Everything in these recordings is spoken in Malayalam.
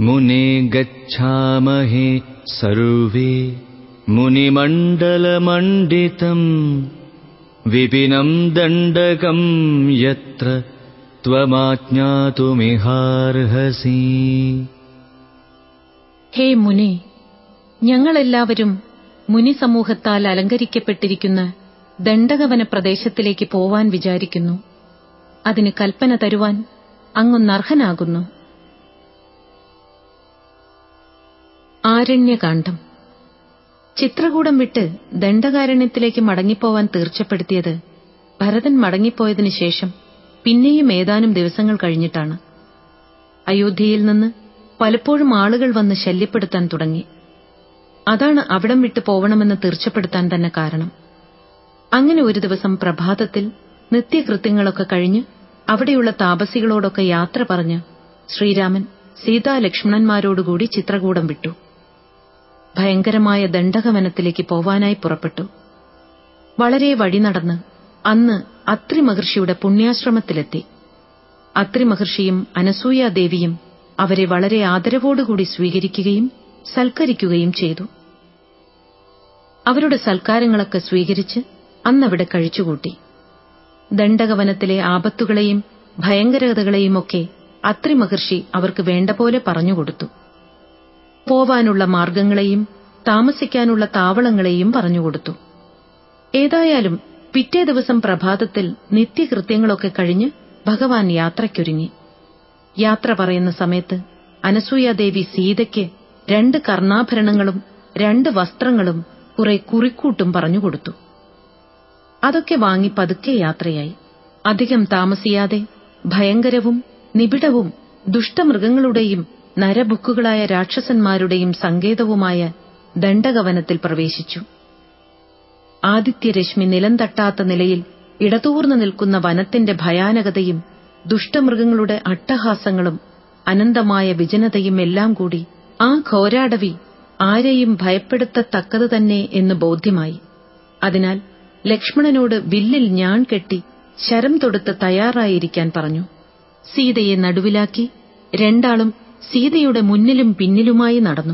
मुने गच्छामहे सर्वे मुनिमण्डलमण्डितम् विपिनम् दण्डकम् यत्र त्वमाज्ञातुमिहार्हसि ഹേ മുനി ഞങ്ങളെല്ലാവരും മുനി സമൂഹത്താൽ അലങ്കരിക്കപ്പെട്ടിരിക്കുന്ന ദണ്ഡകവന പ്രദേശത്തിലേക്ക് പോവാൻ വിചാരിക്കുന്നു അതിന് കൽപ്പന തരുവാൻ അങ്ങൊന്നർഹനാകുന്നു ആരണ്യകാന്ഡം. ചിത്രകൂടം വിട്ട് ദണ്ഡകാരണ്യത്തിലേക്ക് മടങ്ങിപ്പോവാൻ തീർച്ചപ്പെടുത്തിയത് ഭരതൻ മടങ്ങിപ്പോയതിനു ശേഷം പിന്നെയും ഏതാനും ദിവസങ്ങൾ കഴിഞ്ഞിട്ടാണ്. അയോധ്യയിൽ നിന്ന് പലപ്പോഴും ആളുകൾ വന്ന് ശല്യപ്പെടുത്താൻ തുടങ്ങി. അതാണ് അവിടം വിട്ടു പോവണമെന്ന് തീർച്ചപ്പെടുത്താൻ തന്നെ കാരണം. അങ്ങനെ ഒരു ദിവസം പ്രഭാതത്തിൽ നിത്യകൃത്യങ്ങളൊക്കെ കഴിഞ്ഞ് അവിടെയുള്ള താപസികളോടൊക്കെ യാത്ര പറഞ്ഞ് ശ്രീരാമൻ സീതാലക്ഷ്മണന്മാരോടുകൂടി ചിത്രകൂടം വിട്ടു. ഭയങ്കരമായ ദണ്ഡകവനത്തിലേക്ക് പോവാനായി പുറപ്പെട്ടു. വളരെ വഴി നടന്ന് അന്ന് അത്രിമഹർഷിയുടെ പുണ്യാശ്രമത്തിലെത്തി. അത്രി മഹർഷിയും അനസൂയാദേവിയും അവരെ വളരെ ആദരവോടുകൂടി സ്വീകരിക്കുകയും സൽക്കരിക്കുകയും ചെയ്തു. അവരുടെ സൽക്കാരങ്ങളൊക്കെ സ്വീകരിച്ച് അന്നവിടെ കഴിച്ചുകൂട്ടി. ദണ്ഡകവനത്തിലെ ആപത്തുകളെയും ഭയങ്കരതകളെയുമൊക്കെ അത്രി മഹർഷി അവർക്ക് വേണ്ട പോലെ പറഞ്ഞുകൊടുത്തു പോവാനുള്ള മാർഗങ്ങളെയും താമസിക്കാനുള്ള താവളങ്ങളെയും പറഞ്ഞുകൊടുത്തു. ഏതായാലും പിറ്റേ ദിവസം പ്രഭാതത്തിൽ നിത്യകൃത്യങ്ങളൊക്കെ കഴിഞ്ഞ് ഭഗവാൻ യാത്രയ്ക്കൊരുങ്ങി. യാത്ര പറയുന്ന സമയത്ത് അനസൂയാദേവി സീതയ്ക്ക് രണ്ട് കർണാഭരണങ്ങളും രണ്ട് വസ്ത്രങ്ങളും കുറെ കുറിക്കൂട്ടും പറഞ്ഞുകൊടുത്തു. അതൊക്കെ വാങ്ങി പതുക്കെ യാത്രയായി. അധികം താമസിയാതെ ഭയങ്കരവും നിബിഡവും ദുഷ്ടമൃഗങ്ങളുടെയും നരബുക്കുകളായ രാക്ഷസന്മാരുടെയും സങ്കേതവുമായ ദണ്ഡകവനത്തിൽ പ്രവേശിച്ചു. ആദിത്യരശ്മി നിലം തട്ടാത്ത നിലയിൽ ഇടതൂർന്നു നിൽക്കുന്ന വനത്തിന്റെ ഭയാനകതയും ദുഷ്ടമൃഗങ്ങളുടെ അട്ടഹാസങ്ങളും അനന്തമായ വിജനതയും എല്ലാം കൂടി ആ ഘോരാടവി ആരെയും ഭയപ്പെടുത്തത്തക്കത് തന്നെ എന്ന് ബോധ്യമായി. അതിനാൽ ലക്ഷ്മണനോട് വില്ലിൽ ഞാൻ കെട്ടി ശരം തൊടുത്ത് തയ്യാറായിരിക്കാൻ പറഞ്ഞു. സീതയെ നടുവിലാക്കി രണ്ടാളും സീതയുടെ മുന്നിലും പിന്നിലുമായി നടന്നു.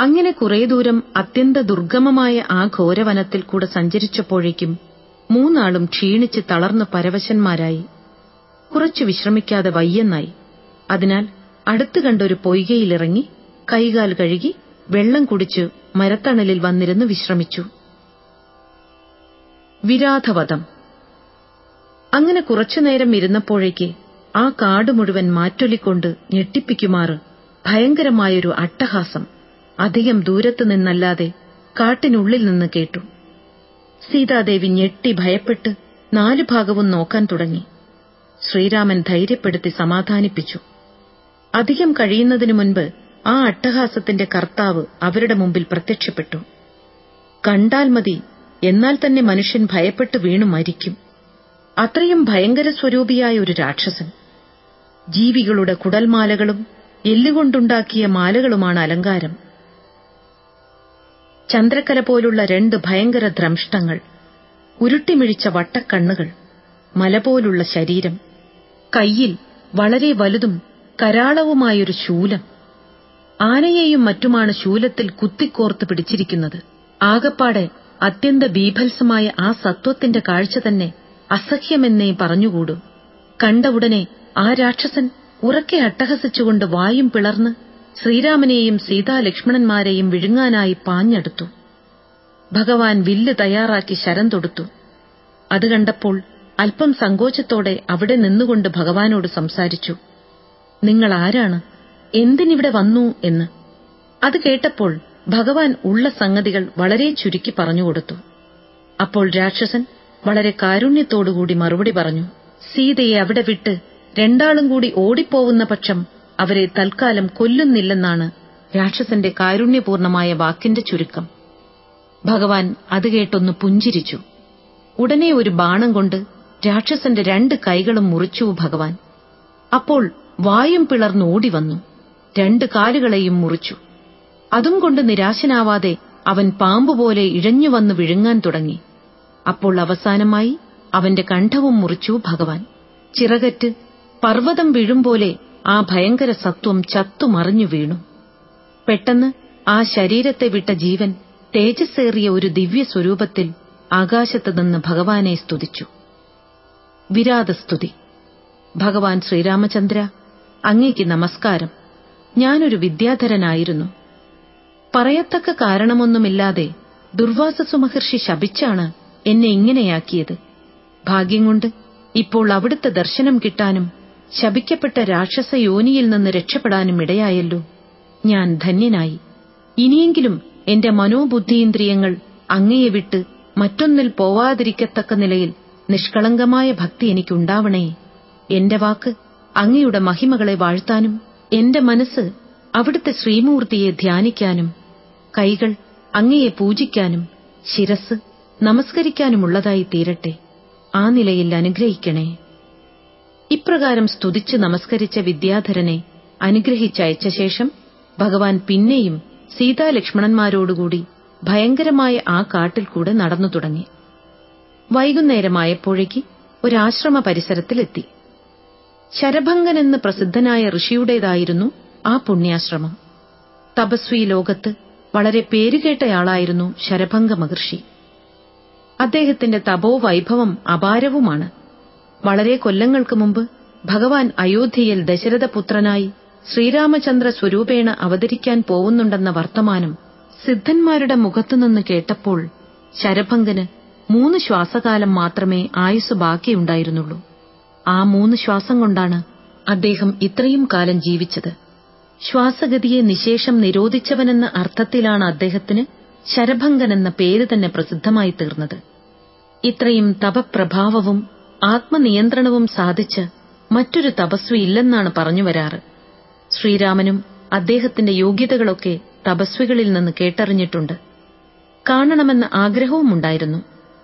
അങ്ങനെ കുറേ ദൂരം അത്യന്ത ദുർഗമമായ ആ ഘോരവനത്തിൽ കൂടെ സഞ്ചരിച്ചപ്പോഴേക്കും മൂന്നാളും ക്ഷീണിച്ച് തളർന്ന് പരവശന്മാരായി. കുറച്ചു വിശ്രമിക്കാതെ വയ്യെന്നായി. അതിനാൽ അടുത്തു കണ്ടൊരു പൊയ്കയിലിറങ്ങി കൈകാൽ കഴുകി വെള്ളം കുടിച്ച് മരത്തണലിൽ വന്നിരുന്ന് വിശ്രമിച്ചു. വിരാധവധം. അങ്ങനെ കുറച്ചുനേരം ഇരുന്നപ്പോഴേക്ക് ആ കാട് മുഴുവൻ മാറ്റൊലിക്കൊണ്ട് ഞെട്ടിപ്പിക്കുമാറ് ഭയങ്കരമായൊരു അട്ടഹാസം അധികം ദൂരത്തു നിന്നല്ലാതെ കാട്ടിനുള്ളിൽ നിന്ന് കേട്ടു. സീതാദേവി ഞെട്ടി ഭയപ്പെട്ട് നാലു ഭാഗവും നോക്കാൻ തുടങ്ങി. ശ്രീരാമൻ ധൈര്യപ്പെടുത്തി സമാധാനിപ്പിച്ചു. അധികം കഴിയുന്നതിനു മുൻപ് ആ അട്ടഹാസത്തിന്റെ കർത്താവ് അവരുടെ മുമ്പിൽ പ്രത്യക്ഷപ്പെട്ടു. കണ്ടാൽ മതി എന്നാൽ തന്നെ മനുഷ്യൻ ഭയപ്പെട്ട് വീണു മരിക്കും. അത്രയും ഭയങ്കര സ്വരൂപിയായ ഒരു രാക്ഷസൻ. ജീവികളുടെ കുടൽമാലകളും എല്ലുകൊണ്ടുണ്ടാക്കിയ മാലകളുമാണ് അലങ്കാരം. ചന്ദ്രക്കല പോലുള്ള രണ്ട് ഭയങ്കര ദ്രംഷ്ടങ്ങൾ ഉരുട്ടിമിഴിച്ച വട്ടക്കണ്ണുകൾ മല പോലുള്ള ശരീരം കയ്യിൽ വളരെ വലുതും കരാളവുമായൊരു ശൂലം ആനയെയും മറ്റുമാണ് ശൂലത്തിൽ കുത്തിക്കോർത്ത് പിടിച്ചിരിക്കുന്നത്. ആകപ്പാടെ അത്യന്ത ബീഭത്സമായ ആ സത്വത്തിന്റെ കാഴ്ച തന്നെ അസഹ്യമെന്നേ പറഞ്ഞുകൂടൂ. കണ്ട ഉടനെ ആ രാക്ഷസൻ ഉറക്കെ അട്ടഹസിച്ചുകൊണ്ട് വായും പിളർന്ന് ശ്രീരാമനെയും സീതാലക്ഷ്മണന്മാരെയും വിഴുങ്ങാനായി പാഞ്ഞെടുത്തു. ഭഗവാൻ വില്ല് തയ്യാറാക്കി ശരം തൊടുത്തു. അത് കണ്ടപ്പോൾ അല്പം സങ്കോചത്തോടെ അവിടെ നിന്നുകൊണ്ട് ഭഗവാനോട് സംസാരിച്ചു. നിങ്ങൾ ആരാണ്? എന്തിനിവിടെ വന്നു? എന്ന്. അത് കേട്ടപ്പോൾ ഭഗവാൻ ഉള്ള സംഗതികൾ വളരെ ചുരുക്കി പറഞ്ഞുകൊടുത്തു അപ്പോൾ രാക്ഷസൻ വളരെ കാരുണ്യത്തോടുകൂടി മറുപടി പറഞ്ഞു സീതയെ അവിടെ വിട്ട് രണ്ടാളും കൂടി ഓടിപ്പോവുന്ന പക്ഷം അവരെ തൽക്കാലം കൊല്ലുന്നില്ലെന്നാണ് രാക്ഷസന്റെ കാരുണ്യപൂർണമായ വാക്കിന്റെ ചുരുക്കം. ഭഗവാൻ അത് കേട്ടൊന്ന് പുഞ്ചിരിച്ചു. ഉടനെ ഒരു ബാണം കൊണ്ട് രാക്ഷസന്റെ രണ്ട് കൈകളും മുറിച്ചു ഭഗവാൻ. അപ്പോൾ വായും പിളർന്ന് ഓടിവന്നു. രണ്ട് കാലുകളെയും മുറിച്ചു. അതും കൊണ്ട് നിരാശനാവാതെ അവൻ പാമ്പുപോലെ ഇഴഞ്ഞുവന്ന് വിഴുങ്ങാൻ തുടങ്ങി. അപ്പോൾ അവസാനമായി അവന്റെ കണ്ഠവും മുറിച്ചു ഭഗവാൻ. ചിറകറ്റ് പർവതം വീഴുമ്പോലെ ആ ഭയങ്കര സത്വം ചത്തുമറിഞ്ഞു വീണു. പെട്ടെന്ന് ആ ശരീരത്തെ വിട്ട ജീവൻ തേജസ്സേറിയ ഒരു ദിവ്യ സ്വരൂപത്തിൽ ആകാശത്ത് നിന്ന് ഭഗവാനെ സ്തുതിച്ചു. വിരാതസ്തുതി. ഭഗവാൻ ശ്രീരാമചന്ദ്ര അങ്ങേക്ക് നമസ്കാരം. ഞാനൊരു വിദ്യാധരനായിരുന്നു. പറയത്തക്ക കാരണമൊന്നുമില്ലാതെ ദുർവാസസു മഹർഷി ശപിച്ചാണ് എന്നെ ഇങ്ങനെയാക്കിയത്. ഭാഗ്യം കൊണ്ട് ഇപ്പോൾ അവിടുത്തെ ദർശനം കിട്ടാനും ശപിക്കപ്പെട്ട രാക്ഷസ യോനിയിൽ നിന്ന് രക്ഷപ്പെടാനും ഇടയായല്ലോ. ഞാൻ ധന്യനായി. ഇനിയെങ്കിലും എന്റെ മനോബുദ്ധീന്ദ്രിയങ്ങൾ അങ്ങയെ വിട്ട് മറ്റൊന്നിൽ പോവാതിരിക്കത്തക്ക നിലയിൽ നിഷ്കളങ്കമായ ഭക്തി എനിക്കുണ്ടാവണേ. എന്റെ വാക്ക് അങ്ങയുടെ മഹിമകളെ വാഴ്ത്താനും എന്റെ മനസ്സ് അവിടുത്തെ ശ്രീമൂർത്തിയെ ധ്യാനിക്കാനും കൈകൾ അങ്ങയെ പൂജിക്കാനും ശിരസ് നമസ്കരിക്കാനുമുള്ളതായി തീരട്ടെ. ആ നിലയിൽ അനുഗ്രഹിക്കണേ. ഇപ്രകാരം സ്തുതിച്ച് നമസ്കരിച്ച വിദ്യാധരനെ അനുഗ്രഹിച്ചയച്ച ശേഷം ഭഗവാൻ പിന്നെയും സീതാലക്ഷ്മണന്മാരോടുകൂടി ഭയങ്കരമായ ആ കാട്ടിൽ കൂടെ നടന്നു തുടങ്ങി. വൈകുന്നേരമായപ്പോഴേക്ക് ഒരാശ്രമ പരിസരത്തിലെത്തി. ശരഭംഗനെന്ന് പ്രസിദ്ധനായ ഋഷിയുടേതായിരുന്നു ആ പുണ്യാശ്രമം. തപസ്വി ലോകത്ത് വളരെ പേരുകേട്ടയാളായിരുന്നു ശരഭംഗ മഹർഷി. അദ്ദേഹത്തിന്റെ തപോവൈഭവം അപാരവുമാണ്. വളരെ കൊല്ലങ്ങൾക്ക് മുമ്പ് ഭഗവാൻ അയോധ്യയിൽ ദശരഥപുത്രനായി ശ്രീരാമചന്ദ്ര സ്വരൂപേണ അവതരിക്കാൻ പോവുന്നുണ്ടെന്ന വർത്തമാനം സിദ്ധന്മാരുടെ മുഖത്തുനിന്ന് കേട്ടപ്പോൾ ശരഭംഗന് മൂന്ന് ശ്വാസകാലം മാത്രമേ ആയുസ് ബാക്കിയുണ്ടായിരുന്നുള്ളൂ. ആ മൂന്ന് ശ്വാസം കൊണ്ടാണ് അദ്ദേഹം ഇത്രയും കാലം ജീവിച്ചത്. ശ്വാസഗതിയെ നിശേഷം നിരോധിച്ചവനെന്ന അർത്ഥത്തിലാണ് അദ്ദേഹത്തിന് ശരഭംഗനെന്ന പേര് തന്നെ പ്രസിദ്ധമായി തീർന്നത്. ഇത്രയും തപപ്രഭാവവും ആത്മനിയന്ത്രണവും സാധിച്ച് മറ്റൊരു തപസ്വി ഇല്ലെന്നാണ് പറഞ്ഞു വരാറ്. ശ്രീരാമനും അദ്ദേഹത്തിന്റെ യോഗ്യതകളൊക്കെ തപസ്വികളിൽ നിന്ന് കേട്ടറിഞ്ഞിട്ടുണ്ട്. കാണണമെന്ന ആഗ്രഹവുമുണ്ടായിരുന്നു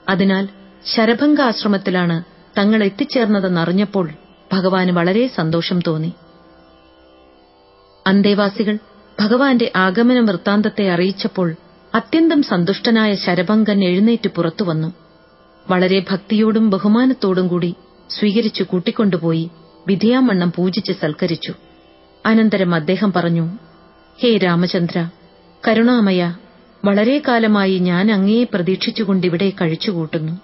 അതിനാൽ ശരഭംഗാശ്രമത്തിലാണ് തങ്ങൾ എത്തിച്ചേർന്നതെന്നറിഞ്ഞപ്പോൾ ഭഗവാന് വളരെ സന്തോഷം തോന്നി. അന്തേവാസികൾ ഭഗവാന്റെ ആഗമന വൃത്താന്തത്തെ അറിയിച്ചപ്പോൾ അത്യന്തം സന്തുഷ്ടനായ ശരഭംഗൻ എഴുന്നേറ്റ് പുറത്തുവന്നു വളരെ ഭക്തിയോടും ബഹുമാനത്തോടും കൂടി സ്വീകരിച്ചു കൂട്ടിക്കൊണ്ടുപോയി വിധിയാമണ്ണം പൂജിച്ച് സൽക്കരിച്ചു. അനന്തരം അദ്ദേഹം പറഞ്ഞു ഹേ രാമചന്ദ്ര കരുണാമയ വളരെ കാലമായി ഞാൻ അങ്ങയെ പ്രതീക്ഷിച്ചുകൊണ്ടിവിടെ കഴിച്ചുകൂട്ടുന്നു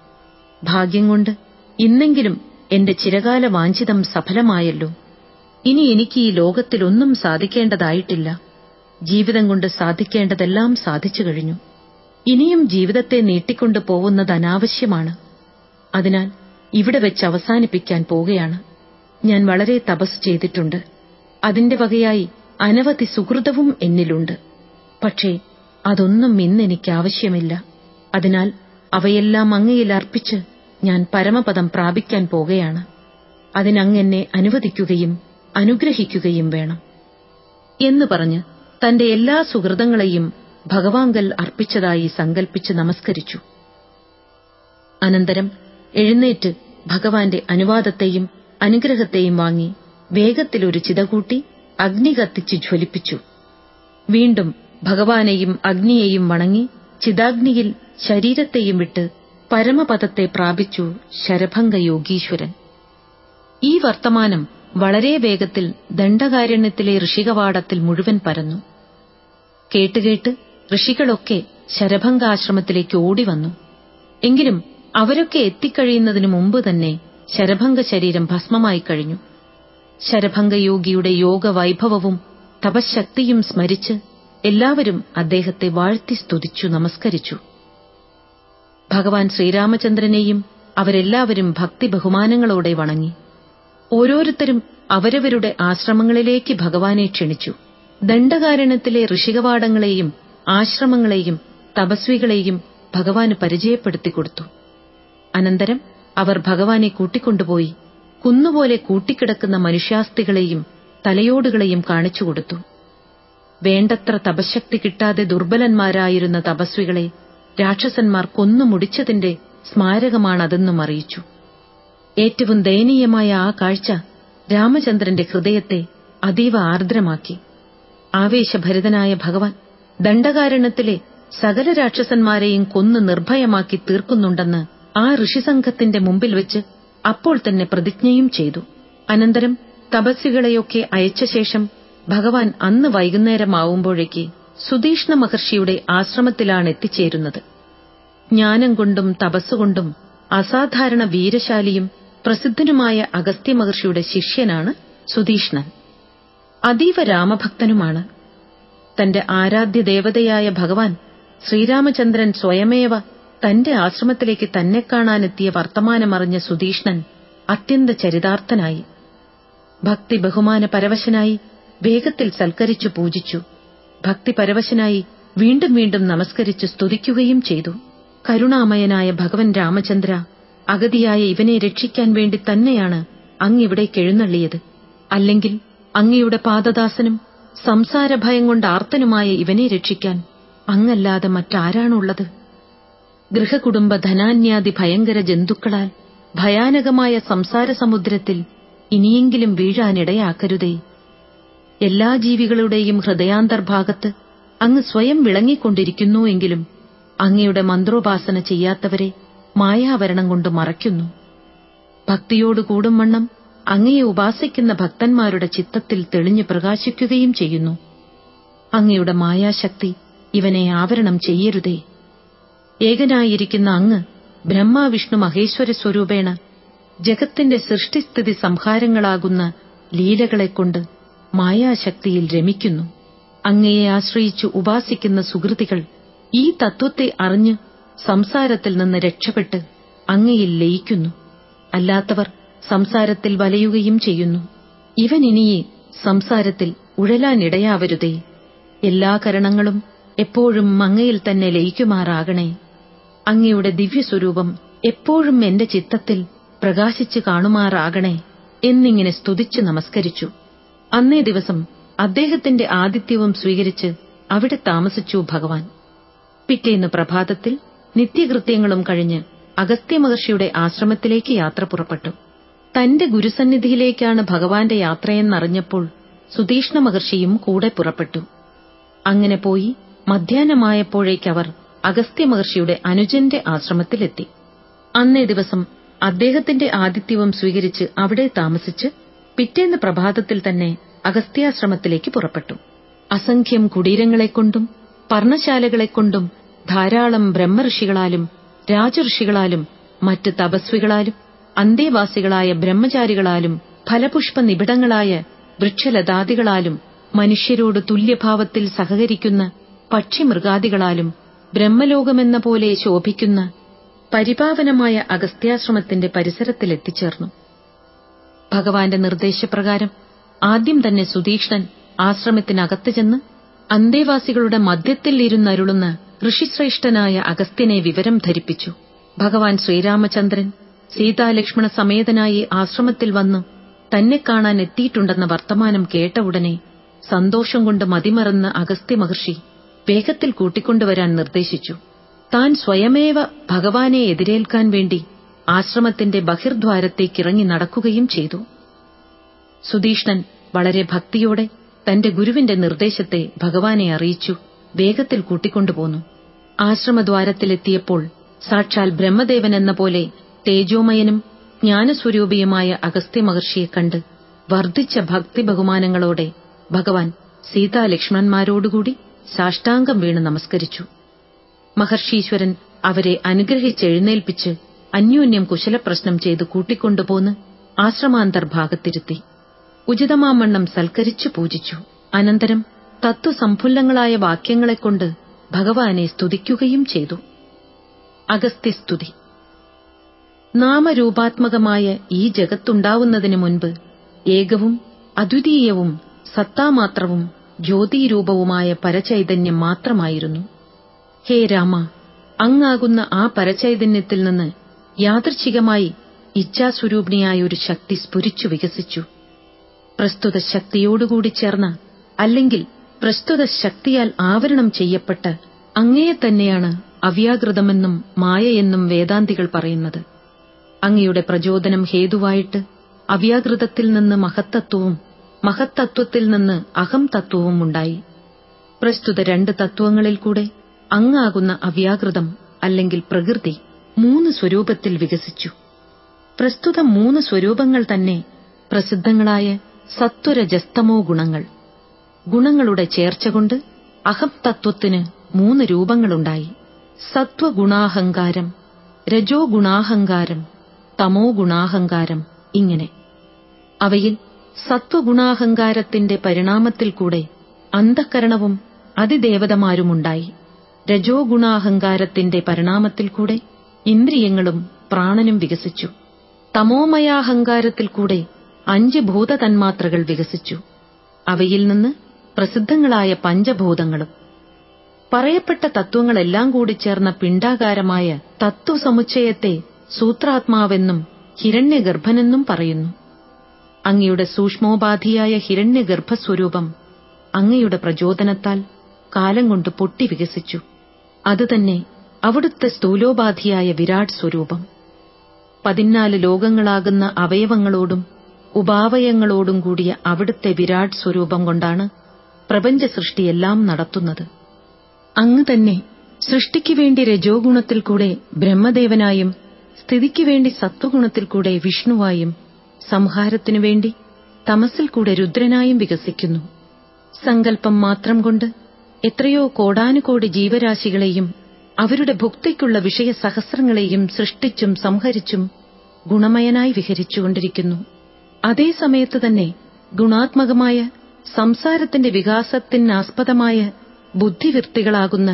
ഭാഗ്യം കൊണ്ട് ഇന്നെങ്കിലും എന്റെ ചിരകാല വാഞ്ചിതം സഫലമായല്ലോ. ഇനി എനിക്ക് ഈ ലോകത്തിലൊന്നും സാധിക്കേണ്ടതായിട്ടില്ല. ജീവിതം കൊണ്ട് സാധിക്കേണ്ടതെല്ലാം സാധിച്ചു കഴിഞ്ഞു. ഇനിയും ജീവിതത്തെ നീട്ടിക്കൊണ്ടു പോവുന്നത് അനാവശ്യമാണ്. അതിനാൽ ഇവിടെ വെച്ച് അവസാനിപ്പിക്കാൻ പോവുകയാണ്. ഞാൻ വളരെ തപസ് ചെയ്തിട്ടുണ്ട്. അതിന്റെ വകയായി അനവധി സുഹൃതവും എന്നിലുണ്ട്. പക്ഷേ അതൊന്നും ഇന്നെനിക്ക് ആവശ്യമില്ല. അതിനാൽ അവയെല്ലാം അങ്ങയിൽ അർപ്പിച്ച് ഞാൻ പരമപദം പ്രാപിക്കാൻ പോകുകയാണ് അതിനങ്ങെന്നെ അനുവദിക്കുകയും അനുഗ്രഹിക്കുകയും വേണം. എന്ന് പറഞ്ഞ് തന്റെ എല്ലാ സുഹൃതങ്ങളെയും ഭഗവാങ്കൽ അർപ്പിച്ചതായി സങ്കൽപ്പിച്ച് നമസ്കരിച്ചു. അനന്തരം എഴുന്നേറ്റ് ഭഗവാന്റെ അനുവാദത്തെയും അനുഗ്രഹത്തെയും വാങ്ങി വേഗത്തിലൊരു ചിതകൂട്ടി അഗ്നി കത്തിച്ച് ജ്വലിപ്പിച്ചു. വീണ്ടും ഭഗവാനെയും അഗ്നിയെയും വണങ്ങി ചിതാഗ്നിയിൽ ശരീരത്തെയും വിട്ട് പരമപദത്തെ പ്രാപിച്ചു ശരഭംഗ യോഗീശ്വരൻ. ഈ വർത്തമാനം വളരെ വേഗത്തിൽ ദണ്ഡകാരണ്യത്തിലെ ഋഷികവാടത്തിൽ മുഴുവൻ പരന്നു. കേട്ടുകേട്ട് ഋഷികളൊക്കെ ശരഭംഗാശ്രമത്തിലേക്ക് ഓടിവന്നു. എങ്കിലും അവരൊക്കെ എത്തിക്കഴിയുന്നതിനു മുമ്പ് തന്നെ ശരഭംഗ ശരീരം ഭസ്മമായി കഴിഞ്ഞു. ശരഭംഗയോഗിയുടെ യോഗവൈഭവവും തപശക്തിയും സ്മരിച്ച് എല്ലാവരും അദ്ദേഹത്തെ വാഴ്ത്തി സ്തുതിച്ചു നമസ്കരിച്ചു. ഭഗവാൻ ശ്രീരാമചന്ദ്രനെയും അവരെല്ലാവരും ഭക്തി ബഹുമാനങ്ങളോടെ വണങ്ങി. ഓരോരുത്തരും അവരവരുടെ ആശ്രമങ്ങളിലേക്ക് ഭഗവാനെ ക്ഷണിച്ചു. ദണ്ഡകാരണത്തിലെ ഋഷികവാടങ്ങളെയും ആശ്രമങ്ങളെയും തപസ്വികളെയും ഭഗവാന് പരിചയപ്പെടുത്തിക്കൊടുത്തു. അനന്തരം അവർ ഭഗവാനെ കൂട്ടിക്കൊണ്ടുപോയി കുന്നുപോലെ കൂട്ടിക്കിടക്കുന്ന മനുഷ്യാസ്ഥികളെയും തലയോടുകളെയും കാണിച്ചുകൊടുത്തു. വേണ്ടത്ര തപശക്തി കിട്ടാതെ ദുർബലന്മാരായിരുന്ന തപസ്വികളെ രാക്ഷസന്മാർ കൊന്നു മുടിച്ചതിന്റെ സ്മാരകമാണതെന്നും അറിയിച്ചു. ഏറ്റവും ദയനീയമായ ആ കാഴ്ച രാമചന്ദ്രന്റെ ഹൃദയത്തെ അതീവ ആർദ്രമാക്കി. ആവേശഭരിതനായ ഭഗവാൻ ദണ്ഡകാരണത്തിലെ സകല രാക്ഷസന്മാരെയും കൊന്നു നിർഭയമാക്കി തീർക്കുന്നുണ്ടെന്ന് ആ ഋഷിസംഘത്തിന്റെ മുമ്പിൽ വെച്ച് അപ്പോൾ തന്നെ പ്രതിജ്ഞയും ചെയ്തു. അനന്തരം തപസ്വികളെയൊക്കെ അയച്ച ശേഷം ഭഗവാൻ അന്ന് വൈകുന്നേരമാവുമ്പോഴേക്ക് സുതീഷ്ണ മഹർഷിയുടെ ആശ്രമത്തിലാണ് എത്തിച്ചേരുന്നത്. ജ്ഞാനം കൊണ്ടും തപസ്സുകൊണ്ടും അസാധാരണ വീരശാലിയും പ്രസിദ്ധനുമായ അഗസ്ത്യ മഹർഷിയുടെ ശിഷ്യനാണ് സുതീഷ്ണൻ അതീവ രാമഭക്തനുമാണ്. തന്റെ ആരാധ്യ ദേവതയായ ഭഗവാൻ ശ്രീരാമചന്ദ്രൻ സ്വയമേവ തന്റെ ആശ്രമത്തിലേക്ക് തന്നെ കാണാനെത്തിയ വർത്തമാനമറിഞ്ഞ സുതീഷ്ണൻ അത്യന്ത ചരിതാർത്ഥനായി. ഭക്തി ബഹുമാന പരവശനായി വേഗത്തിൽ സൽക്കരിച്ചു പൂജിച്ചു. ഭക്തി പരവശനായി വീണ്ടും വീണ്ടും നമസ്കരിച്ച് സ്തുതിക്കുകയും ചെയ്തു. കരുണാമയനായ ഭഗവൻ രാമചന്ദ്ര അഗതിയായ ഇവനെ രക്ഷിക്കാൻ വേണ്ടി തന്നെയാണ് അങ്ങിവിടെ എഴുന്നള്ളിയത്. അല്ലെങ്കിൽ അങ്ങയുടെ പാദദാസനും സംസാരഭയം കൊണ്ട് ആർത്തനുമായ ഇവനെ രക്ഷിക്കാൻ അങ്ങല്ലാതെ മറ്റാരാണുള്ളത്? ഗൃഹകുടുംബ ധനാന്യാദി ഭയങ്കര ജന്തുക്കളാൽ ഭയാനകമായ സംസാര സമുദ്രത്തിൽ ഇനിയെങ്കിലും വീഴാനിടയാക്കരുതേ. എല്ലാ ജീവികളുടെയും ഹൃദയാന്തർഭാഗത്ത് അങ്ങ് സ്വയം വിളങ്ങിക്കൊണ്ടിരിക്കുന്നു എങ്കിലും അങ്ങയുടെ മന്ത്രോപാസന ചെയ്യാത്തവരെ മായാവരണം കൊണ്ട് മറയ്ക്കുന്നു. ഭക്തിയോട് കൂടും വണ്ണം അങ്ങയെ ഉപാസിക്കുന്ന ഭക്തന്മാരുടെ ചിത്തത്തിൽ തെളിഞ്ഞു പ്രകാശിക്കുകയും ചെയ്യുന്നു. അങ്ങയുടെ മായാശക്തി ഇവനെ ആവരണം ചെയ്യരുതേ. ഏകനായിരിക്കുന്ന അങ്ങ് ബ്രഹ്മാവിഷ്ണു മഹേശ്വര സ്വരൂപേണ ജഗത്തിന്റെ സൃഷ്ടിസ്ഥിതി സംഹാരങ്ങളാകുന്ന ലീലകളെക്കൊണ്ട് മായാശക്തിയിൽ രമിക്കുന്നു. അങ്ങയെ ആശ്രയിച്ചു ഉപാസിക്കുന്ന സുഹൃതികൾ ഈ തത്വത്തെ അറിഞ്ഞ് സംസാരത്തിൽ നിന്ന് രക്ഷപ്പെട്ട് അങ്ങയിൽ ലയിക്കുന്നു. അല്ലാത്തവർ സംസാരത്തിൽ വലയുകയും ചെയ്യുന്നു. ഇവനിനിയെ സംസാരത്തിൽ ഉഴലാനിടയാവരുതേ. എല്ലാ കരണങ്ങളും എപ്പോഴും അങ്ങയിൽ തന്നെ ലയിക്കുമാറാകണേ. അങ്ങയുടെ ദിവ്യസ്വരൂപം എപ്പോഴും എന്റെ ചിത്തത്തിൽ പ്രകാശിച്ചു കാണുമാറാകണേ എന്നിങ്ങനെ സ്തുതിച്ചു നമസ്കരിച്ചു. അന്നേ ദിവസം അദ്ദേഹത്തിന്റെ ആതിഥ്യവും സ്വീകരിച്ച് അവിടെ താമസിച്ചു ഭഗവാൻ. പിറ്റേന്ന് പ്രഭാതത്തിൽ നിത്യകൃത്യങ്ങളും കഴിഞ്ഞ് അഗസ്ത്യ മഹർഷിയുടെ ആശ്രമത്തിലേക്ക് യാത്ര പുറപ്പെട്ടു. തന്റെ ഗുരുസന്നിധിയിലേക്കാണ് ഭഗവാന്റെ യാത്രയെന്നറിഞ്ഞപ്പോൾ സുതീഷ്ണ മഹർഷിയും കൂടെ പുറപ്പെട്ടു. അങ്ങനെ പോയി മധ്യാഹ്നമായപ്പോഴേക്കവർ അഗസ്ത്യ മഹർഷിയുടെ അനുജന്റെ ആശ്രമത്തിലെത്തി. അന്നേ ദിവസം അദ്ദേഹത്തിന്റെ ആതിഥ്യവും സ്വീകരിച്ച് അവിടെ താമസിച്ച് പിറ്റേന്ന് പ്രഭാതത്തിൽ തന്നെ അഗസ്ത്യാശ്രമത്തിലേക്ക് പുറപ്പെട്ടു. അസംഖ്യം കുടീരങ്ങളെക്കൊണ്ടും പർണശാലകളെക്കൊണ്ടും ധാരാളം ബ്രഹ്മഋഷികളാലും രാജഋഷികളാലും മറ്റ് തപസ്വികളാലും അന്തേവാസികളായ ബ്രഹ്മചാരികളാലും ഫലപുഷ്പ നിബിടങ്ങളായ വൃക്ഷലതാദികളാലും മനുഷ്യരോട് തുല്യഭാവത്തിൽ സഹകരിക്കുന്ന പക്ഷിമൃഗാദികളാലും ബ്രഹ്മലോകമെന്ന പോലെ ശോഭിക്കുന്ന പരിപാവനമായ അഗസ്ത്യാശ്രമത്തിന്റെ പരിസരത്തിലെത്തിച്ചേർന്നു. ഭഗവാന്റെ നിർദ്ദേശപ്രകാരം ആദ്യം തന്നെ സുതീക്ഷ്ണൻ ആശ്രമത്തിനകത്ത് ചെന്ന് അന്തേവാസികളുടെ മധ്യത്തിൽ ഇരുന്നരുളുന്ന ഋഷിശ്രേഷ്ഠനായ അഗസ്ത്യനെ വിവരം ധരിപ്പിച്ചു. ഭഗവാൻ ശ്രീരാമചന്ദ്രൻ സീതാലക്ഷ്മണ സമേതനായി ആശ്രമത്തിൽ വന്ന് തന്നെ കാണാൻ എത്തിയിട്ടുണ്ടെന്ന വർത്തമാനം കേട്ട ഉടനെ സന്തോഷം കൊണ്ട് മതിമറന്ന അഗസ്ത്യ മഹർഷി വേഗത്തിൽ കൂട്ടിക്കൊണ്ടുവരാൻ നിർദ്ദേശിച്ചു. താൻ സ്വയമേവ ഭഗവാനെ എതിരേൽക്കാൻ വേണ്ടി ആശ്രമത്തിന്റെ ബഹിർദ്വാരത്തേക്കിറങ്ങി നടക്കുകയും ചെയ്തു. സുധീഷ്ണൻ വളരെ ഭക്തിയോടെ തന്റെ ഗുരുവിന്റെ നിർദ്ദേശത്തെ ഭഗവാനെ അറിയിച്ചു. വേഗത്തിൽ കൂട്ടിക്കൊണ്ടുപോന്നു. ആശ്രമദ്വാരത്തിലെത്തിയപ്പോൾ സാക്ഷാൽ ബ്രഹ്മദേവൻ എന്ന പോലെ തേജോമയനും ജ്ഞാനസ്വരൂപിയുമായ അഗസ്ത്യ മഹർഷിയെ കണ്ട് വർദ്ധിച്ച ഭക്തി ബഹുമാനങ്ങളോടെ ഭഗവാൻ സീതാലക്ഷ്മണന്മാരോടുകൂടി സാഷ്ടാംഗം വീണ് നമസ്കരിച്ചു. മഹർഷീശ്വരൻ അവരെ അനുഗ്രഹിച്ചെഴുന്നേൽപ്പിച്ച് അന്യോന്യം കുശലപ്രശ്നം ചെയ്ത് കൂട്ടിക്കൊണ്ടുപോന്ന് ആശ്രമാന്തർഭാഗത്തിരുത്തി ഉചിതമാമണ്ണം സൽക്കരിച്ചു പൂജിച്ചു. അനന്തരം തത്വസംഫുല്ലങ്ങളായ വാക്യങ്ങളെക്കൊണ്ട് ഭഗവാനെ സ്തുതിക്കുകയും ചെയ്തു. അഗസ്ത്യസ്തുതി. നാമരൂപാത്മകമായ ഈ ജഗത്തുണ്ടാവുന്നതിനു മുൻപ് ഏകവും അദ്വിതീയവും സത്താമാത്രവും ജ്യോതിരൂപവുമായ പരചൈതന്യം മാത്രമായിരുന്നു. ഹേ രാമ അങ്ങാകുന്ന ആ പരചൈതന്യത്തിൽ നിന്ന് യാദൃച്ഛികമായി ഇച്ഛാസ്വരൂപിണിയായ ഒരു ശക്തി സ്ഫുരിച്ചു വികസിച്ചു. പ്രസ്തുത ശക്തിയോടുകൂടി ചേർന്ന അല്ലെങ്കിൽ പ്രസ്തുത ശക്തിയാൽ ആവരണം ചെയ്യപ്പെട്ട് അങ്ങയെ തന്നെയാണ് അവ്യാകൃതമെന്നും മായയെന്നും വേദാന്തികൾ പറയുന്നത്. അങ്ങയുടെ പ്രചോദനം ഹേതുവായിട്ട് അവ്യാകൃതത്തിൽ നിന്ന് മഹത്തത്വവും മഹത്തത്വത്തിൽ നിന്ന് അഹം തത്വവും ഉണ്ടായി. പ്രസ്തുത രണ്ട് തത്വങ്ങളിൽ കൂടെ അങ്ങാകുന്ന അവ്യാകൃതം അല്ലെങ്കിൽ പ്രകൃതി മൂന്ന് സ്വരൂപത്തിൽ വികസിച്ചു. പ്രസ്തുത മൂന്ന് സ്വരൂപങ്ങൾ തന്നെ പ്രസിദ്ധങ്ങളായ സത്വരജസ്തമോ ഗുണങ്ങൾ. ഗുണങ്ങളുടെ ചേർച്ച കൊണ്ട് അഹം തത്വത്തിന് മൂന്ന് രൂപങ്ങളുണ്ടായി. സത്വഗുണാഹങ്കാരം രജോ ഗുണാഹങ്കാരം തമോ ഗുണാഹങ്കാരം. ഇങ്ങനെ. അവയിൽ സത്വഗുണാഹങ്കാരത്തിന്റെ പരിണാമത്തിൽ കൂടെ അന്ധക്കരണവും അതിദേവതമാരുമുണ്ടായി. രജോ ഗുണാഹങ്കാരത്തിന്റെ പരിണാമത്തിൽ കൂടെ ഇന്ദ്രിയങ്ങളും പ്രാണനും വികസിച്ചു. തമോമയാഹങ്കാരത്തിൽ കൂടെ അഞ്ച് ഭൂതതന്മാത്രകൾ വികസിച്ചു. അവയിൽ നിന്ന് പ്രസിദ്ധങ്ങളായ പഞ്ചഭൂതങ്ങളും. പറയപ്പെട്ട തത്വങ്ങളെല്ലാം കൂടി ചേർന്ന പിണ്ടാകാരമായ തത്വസമുച്ചയത്തെ സൂത്രാത്മാവെന്നും ഹിരണ്യഗർഭനെന്നും പറയുന്നു. അങ്ങയുടെ സൂക്ഷ്മോപാധിയായ ഹിരണ്യഗർഭസ്വരൂപം അങ്ങയുടെ പ്രചോദനത്താൽ കാലം കൊണ്ട് പൊട്ടി വികസിച്ചു. അതുതന്നെ അവിടുത്തെ സ്ഥൂലോപാധിയായ വിരാട് സ്വരൂപം. പതിനാല് ലോകങ്ങളാകുന്ന അവയവങ്ങളോടും ഉപാവയങ്ങളോടും കൂടിയ അവിടുത്തെ വിരാട് സ്വരൂപം കൊണ്ടാണ് പ്രപഞ്ച സൃഷ്ടിയെല്ലാം നടത്തുന്നത്. അങ്ങ് തന്നെ സൃഷ്ടിക്കുവേണ്ടി രജോഗുണത്തിൽ രജോ ഗുണത്തിൽ കൂടെ ബ്രഹ്മദേവനായും സ്ഥിതിക്കു വേണ്ടി സത്വഗുണത്തിൽ കൂടെ വിഷ്ണുവായും സംഹാരത്തിനു വേണ്ടി തമസിൽ കൂടെ രുദ്രനായും വികസിക്കുന്നു. സങ്കല്പം മാത്രം കൊണ്ട് എത്രയോ കോടാനുകോടി ജീവരാശികളെയും അവരുടെ ഭുക്തിക്കുള്ള വിഷയസഹസ്രങ്ങളെയും സൃഷ്ടിച്ചും സംഹരിച്ചും ഗുണമയനായി വിഹരിച്ചുകൊണ്ടിരിക്കുന്നു. അതേ സമയത്ത് തന്നെ ഗുണാത്മകമായ സംസാരത്തിന്റെ വികാസത്തിനാസ്പദമായ ബുദ്ധിവൃത്തികളാകുന്ന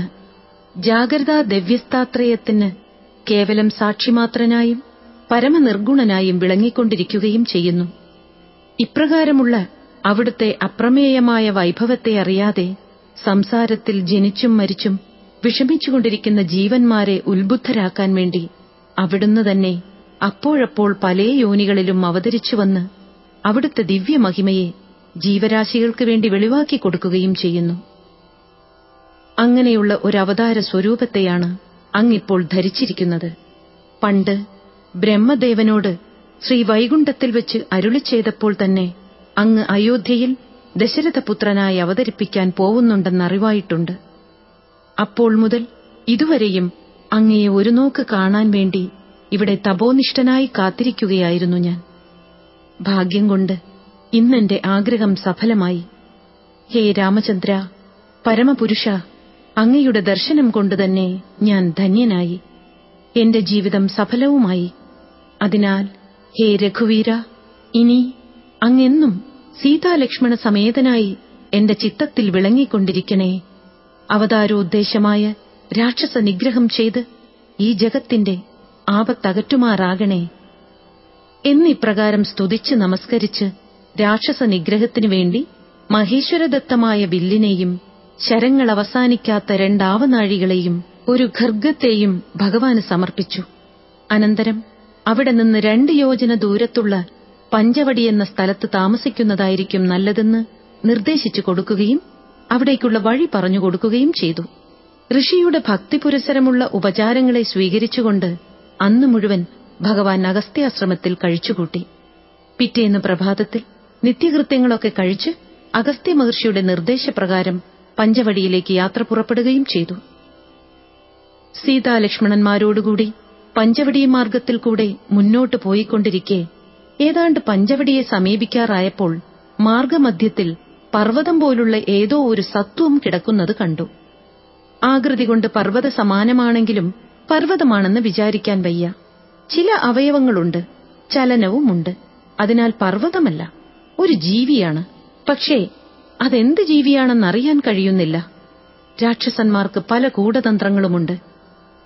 ജാഗ്രതാ ദിവ്യസ്ഥാത്രയത്തിന് കേവലം സാക്ഷിമാത്രനായും പരമനിർഗുണനായും വിളങ്ങിക്കൊണ്ടിരിക്കുകയും ചെയ്യുന്നു. ഇപ്രകാരമുള്ള അവിടുത്തെ അപ്രമേയമായ വൈഭവത്തെ അറിയാതെ സംസാരത്തിൽ ജനിച്ചും മരിച്ചും വിഷമിച്ചുകൊണ്ടിരിക്കുന്ന ജീവന്മാരെ ഉത്ബുദ്ധരാക്കാൻ വേണ്ടി അവിടുന്ന് തന്നെ അപ്പോഴപ്പോൾ പല യോനികളിലും അവതരിച്ചുവന്ന് അവിടുത്തെ ദിവ്യമഹിമയെ ജീവരാശികൾക്ക് വേണ്ടി വെളിവാക്കി കൊടുക്കുകയും ചെയ്യുന്നു. അങ്ങനെയുള്ള ഒരവതാര സ്വരൂപത്തെയാണ് അങ്ങിപ്പോൾ ധരിച്ചിരിക്കുന്നത്. പണ്ട് ബ്രഹ്മദേവനോട് ശ്രീ വൈകുണ്ഠത്തിൽ വെച്ച് അരുളി ചെയ്തപ്പോൾ തന്നെ അങ്ങ് അയോധ്യയിൽ ദശരഥപുത്രനായി അവതരിപ്പിക്കാൻ പോവുന്നുണ്ടെന്നറിവായിട്ടുണ്ട്. അപ്പോൾ മുതൽ ഇതുവരെയും അങ്ങയെ ഒരു നോക്ക് കാണാൻ വേണ്ടി ഇവിടെ തപോനിഷ്ഠനായി കാത്തിരിക്കുകയായിരുന്നു ഞാൻ. ഭാഗ്യം കൊണ്ട് ഇന്നെന്റെ ആഗ്രഹം സഫലമായി. ഹേ രാമചന്ദ്ര പരമപുരുഷ അങ്ങയുടെ ദർശനം കൊണ്ടുതന്നെ ഞാൻ ധന്യനായി. എന്റെ ജീവിതം സഫലവുമായി. അതിനാൽ ഹേ രഘുവീര ഇനി അങ്ങെന്നും സീതാലക്ഷ്മണ സമേതനായി എന്റെ ചിത്തത്തിൽ വിളങ്ങിക്കൊണ്ടിരിക്കണേ. അവതാരോദ്ദേശമായ രാക്ഷസ നിഗ്രഹം ചെയ്ത് ഈ ജഗത്തിന്റെ ആപത്തകറ്റുമാറാകണേ. എന്നിപ്രകാരം സ്തുതിച്ച് നമസ്കരിച്ച് രാക്ഷസ നിഗ്രഹത്തിനു വേണ്ടി മഹേശ്വരദത്തമായ വില്ലിനെയും ശരങ്ങൾ അവസാനിക്കാത്ത രണ്ടാവനാഴികളെയും ഒരു ഖർഗത്തെയും ഭഗവാന് സമർപ്പിച്ചു. അനന്തരം അവിടെ നിന്ന് രണ്ട് യോജന ദൂരത്തുള്ള പഞ്ചവടി എന്ന സ്ഥലത്ത് താമസിക്കുന്നതായിരിക്കും നല്ലതെന്ന് നിർദ്ദേശിച്ചു കൊടുക്കുകയും അവിടേക്കുള്ള വഴി പറഞ്ഞു കൊടുക്കുകയും ചെയ്തു. ഋഷിയുടെ ഭക്തിപുരസരമുള്ള ഉപചാരങ്ങളെ സ്വീകരിച്ചുകൊണ്ട് അന്ന് മുഴുവൻ ഭഗവാൻ അഗസ്ത്യാശ്രമത്തിൽ കഴിച്ചുകൂട്ടി. പിറ്റേന്ന് പ്രഭാതത്തിൽ നിത്യകൃത്യങ്ങളൊക്കെ കഴിച്ച് അഗസ്ത്യ മഹർഷിയുടെ നിർദ്ദേശപ്രകാരം പഞ്ചവടിയിലേക്ക് യാത്ര പുറപ്പെടുകയും ചെയ്തു. സീതാലക്ഷ്മണന്മാരോടുകൂടി പഞ്ചവടി മാർഗത്തിൽ കൂടെ മുന്നോട്ട് പോയിക്കൊണ്ടിരിക്കെ ഏതാണ്ട് പഞ്ചവടിയെ സമീപിക്കാറായപ്പോൾ മാർഗമധ്യത്തിൽ പർവതം പോലുള്ള ഏതോ ഒരു സത്വം കിടക്കുന്നത് കണ്ടു. ആകൃതി കൊണ്ട് പർവത സമാനമാണെങ്കിലും പർവതമാണെന്ന് വിചാരിക്കാൻ വയ്യ. ചില അവയവങ്ങളുണ്ട് ചലനവുമുണ്ട്. അതിനാൽ പർവതമല്ല ഒരു ജീവിയാണ്. പക്ഷേ അതെന്ത് ജീവിയാണെന്നറിയാൻ കഴിയുന്നില്ല. രാക്ഷസന്മാർക്ക് പല ഗൂഢതന്ത്രങ്ങളുമുണ്ട്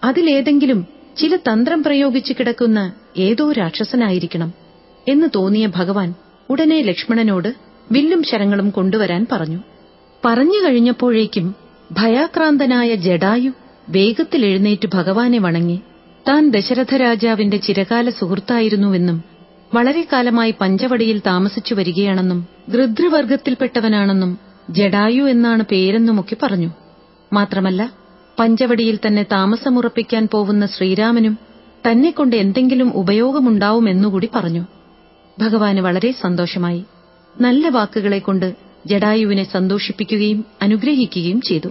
അതിലേതെങ്കിലും ചില തന്ത്രം പ്രയോഗിച്ച് കിടക്കുന്ന ഏതോ രാക്ഷസനായിരിക്കണം എന്ന് തോന്നിയ ഭഗവാൻ ഉടനെ ലക്ഷ്മണനോട് വില്ലും ശരങ്ങളും കൊണ്ടുവരാൻ പറഞ്ഞു. പറഞ്ഞു കഴിഞ്ഞപ്പോഴേക്കും ഭയാക്രാന്തനായ ജഡായു വേഗത്തിൽ എഴുന്നേറ്റ് ഭഗവാനെ വണങ്ങി. താൻ ദശരഥ രാജാവിന്റെ ചിരകാല സുഹൃത്തായിരുന്നുവെന്നും വളരെ കാലമായി പഞ്ചവടിയിൽ താമസിച്ചു വരികയാണെന്നും ഗൃദ്രവർഗത്തിൽപ്പെട്ടവനാണെന്നും ജഡായു എന്നാണ് പേരെന്നുമൊക്കെ പറഞ്ഞു. മാത്രമല്ല പഞ്ചവടിയിൽ തന്നെ താമസമുറപ്പിക്കാൻ പോവുന്ന ശ്രീരാമനും തന്നെക്കൊണ്ട് എന്തെങ്കിലും ഉപയോഗമുണ്ടാവുമെന്നുകൂടി പറഞ്ഞു. ഭഗവാന് വളരെ സന്തോഷമായി. നല്ല വാക്കുകളെ കൊണ്ട് ജഡായുവിനെ സന്തോഷിപ്പിക്കുകയും അനുഗ്രഹിക്കുകയും ചെയ്തു.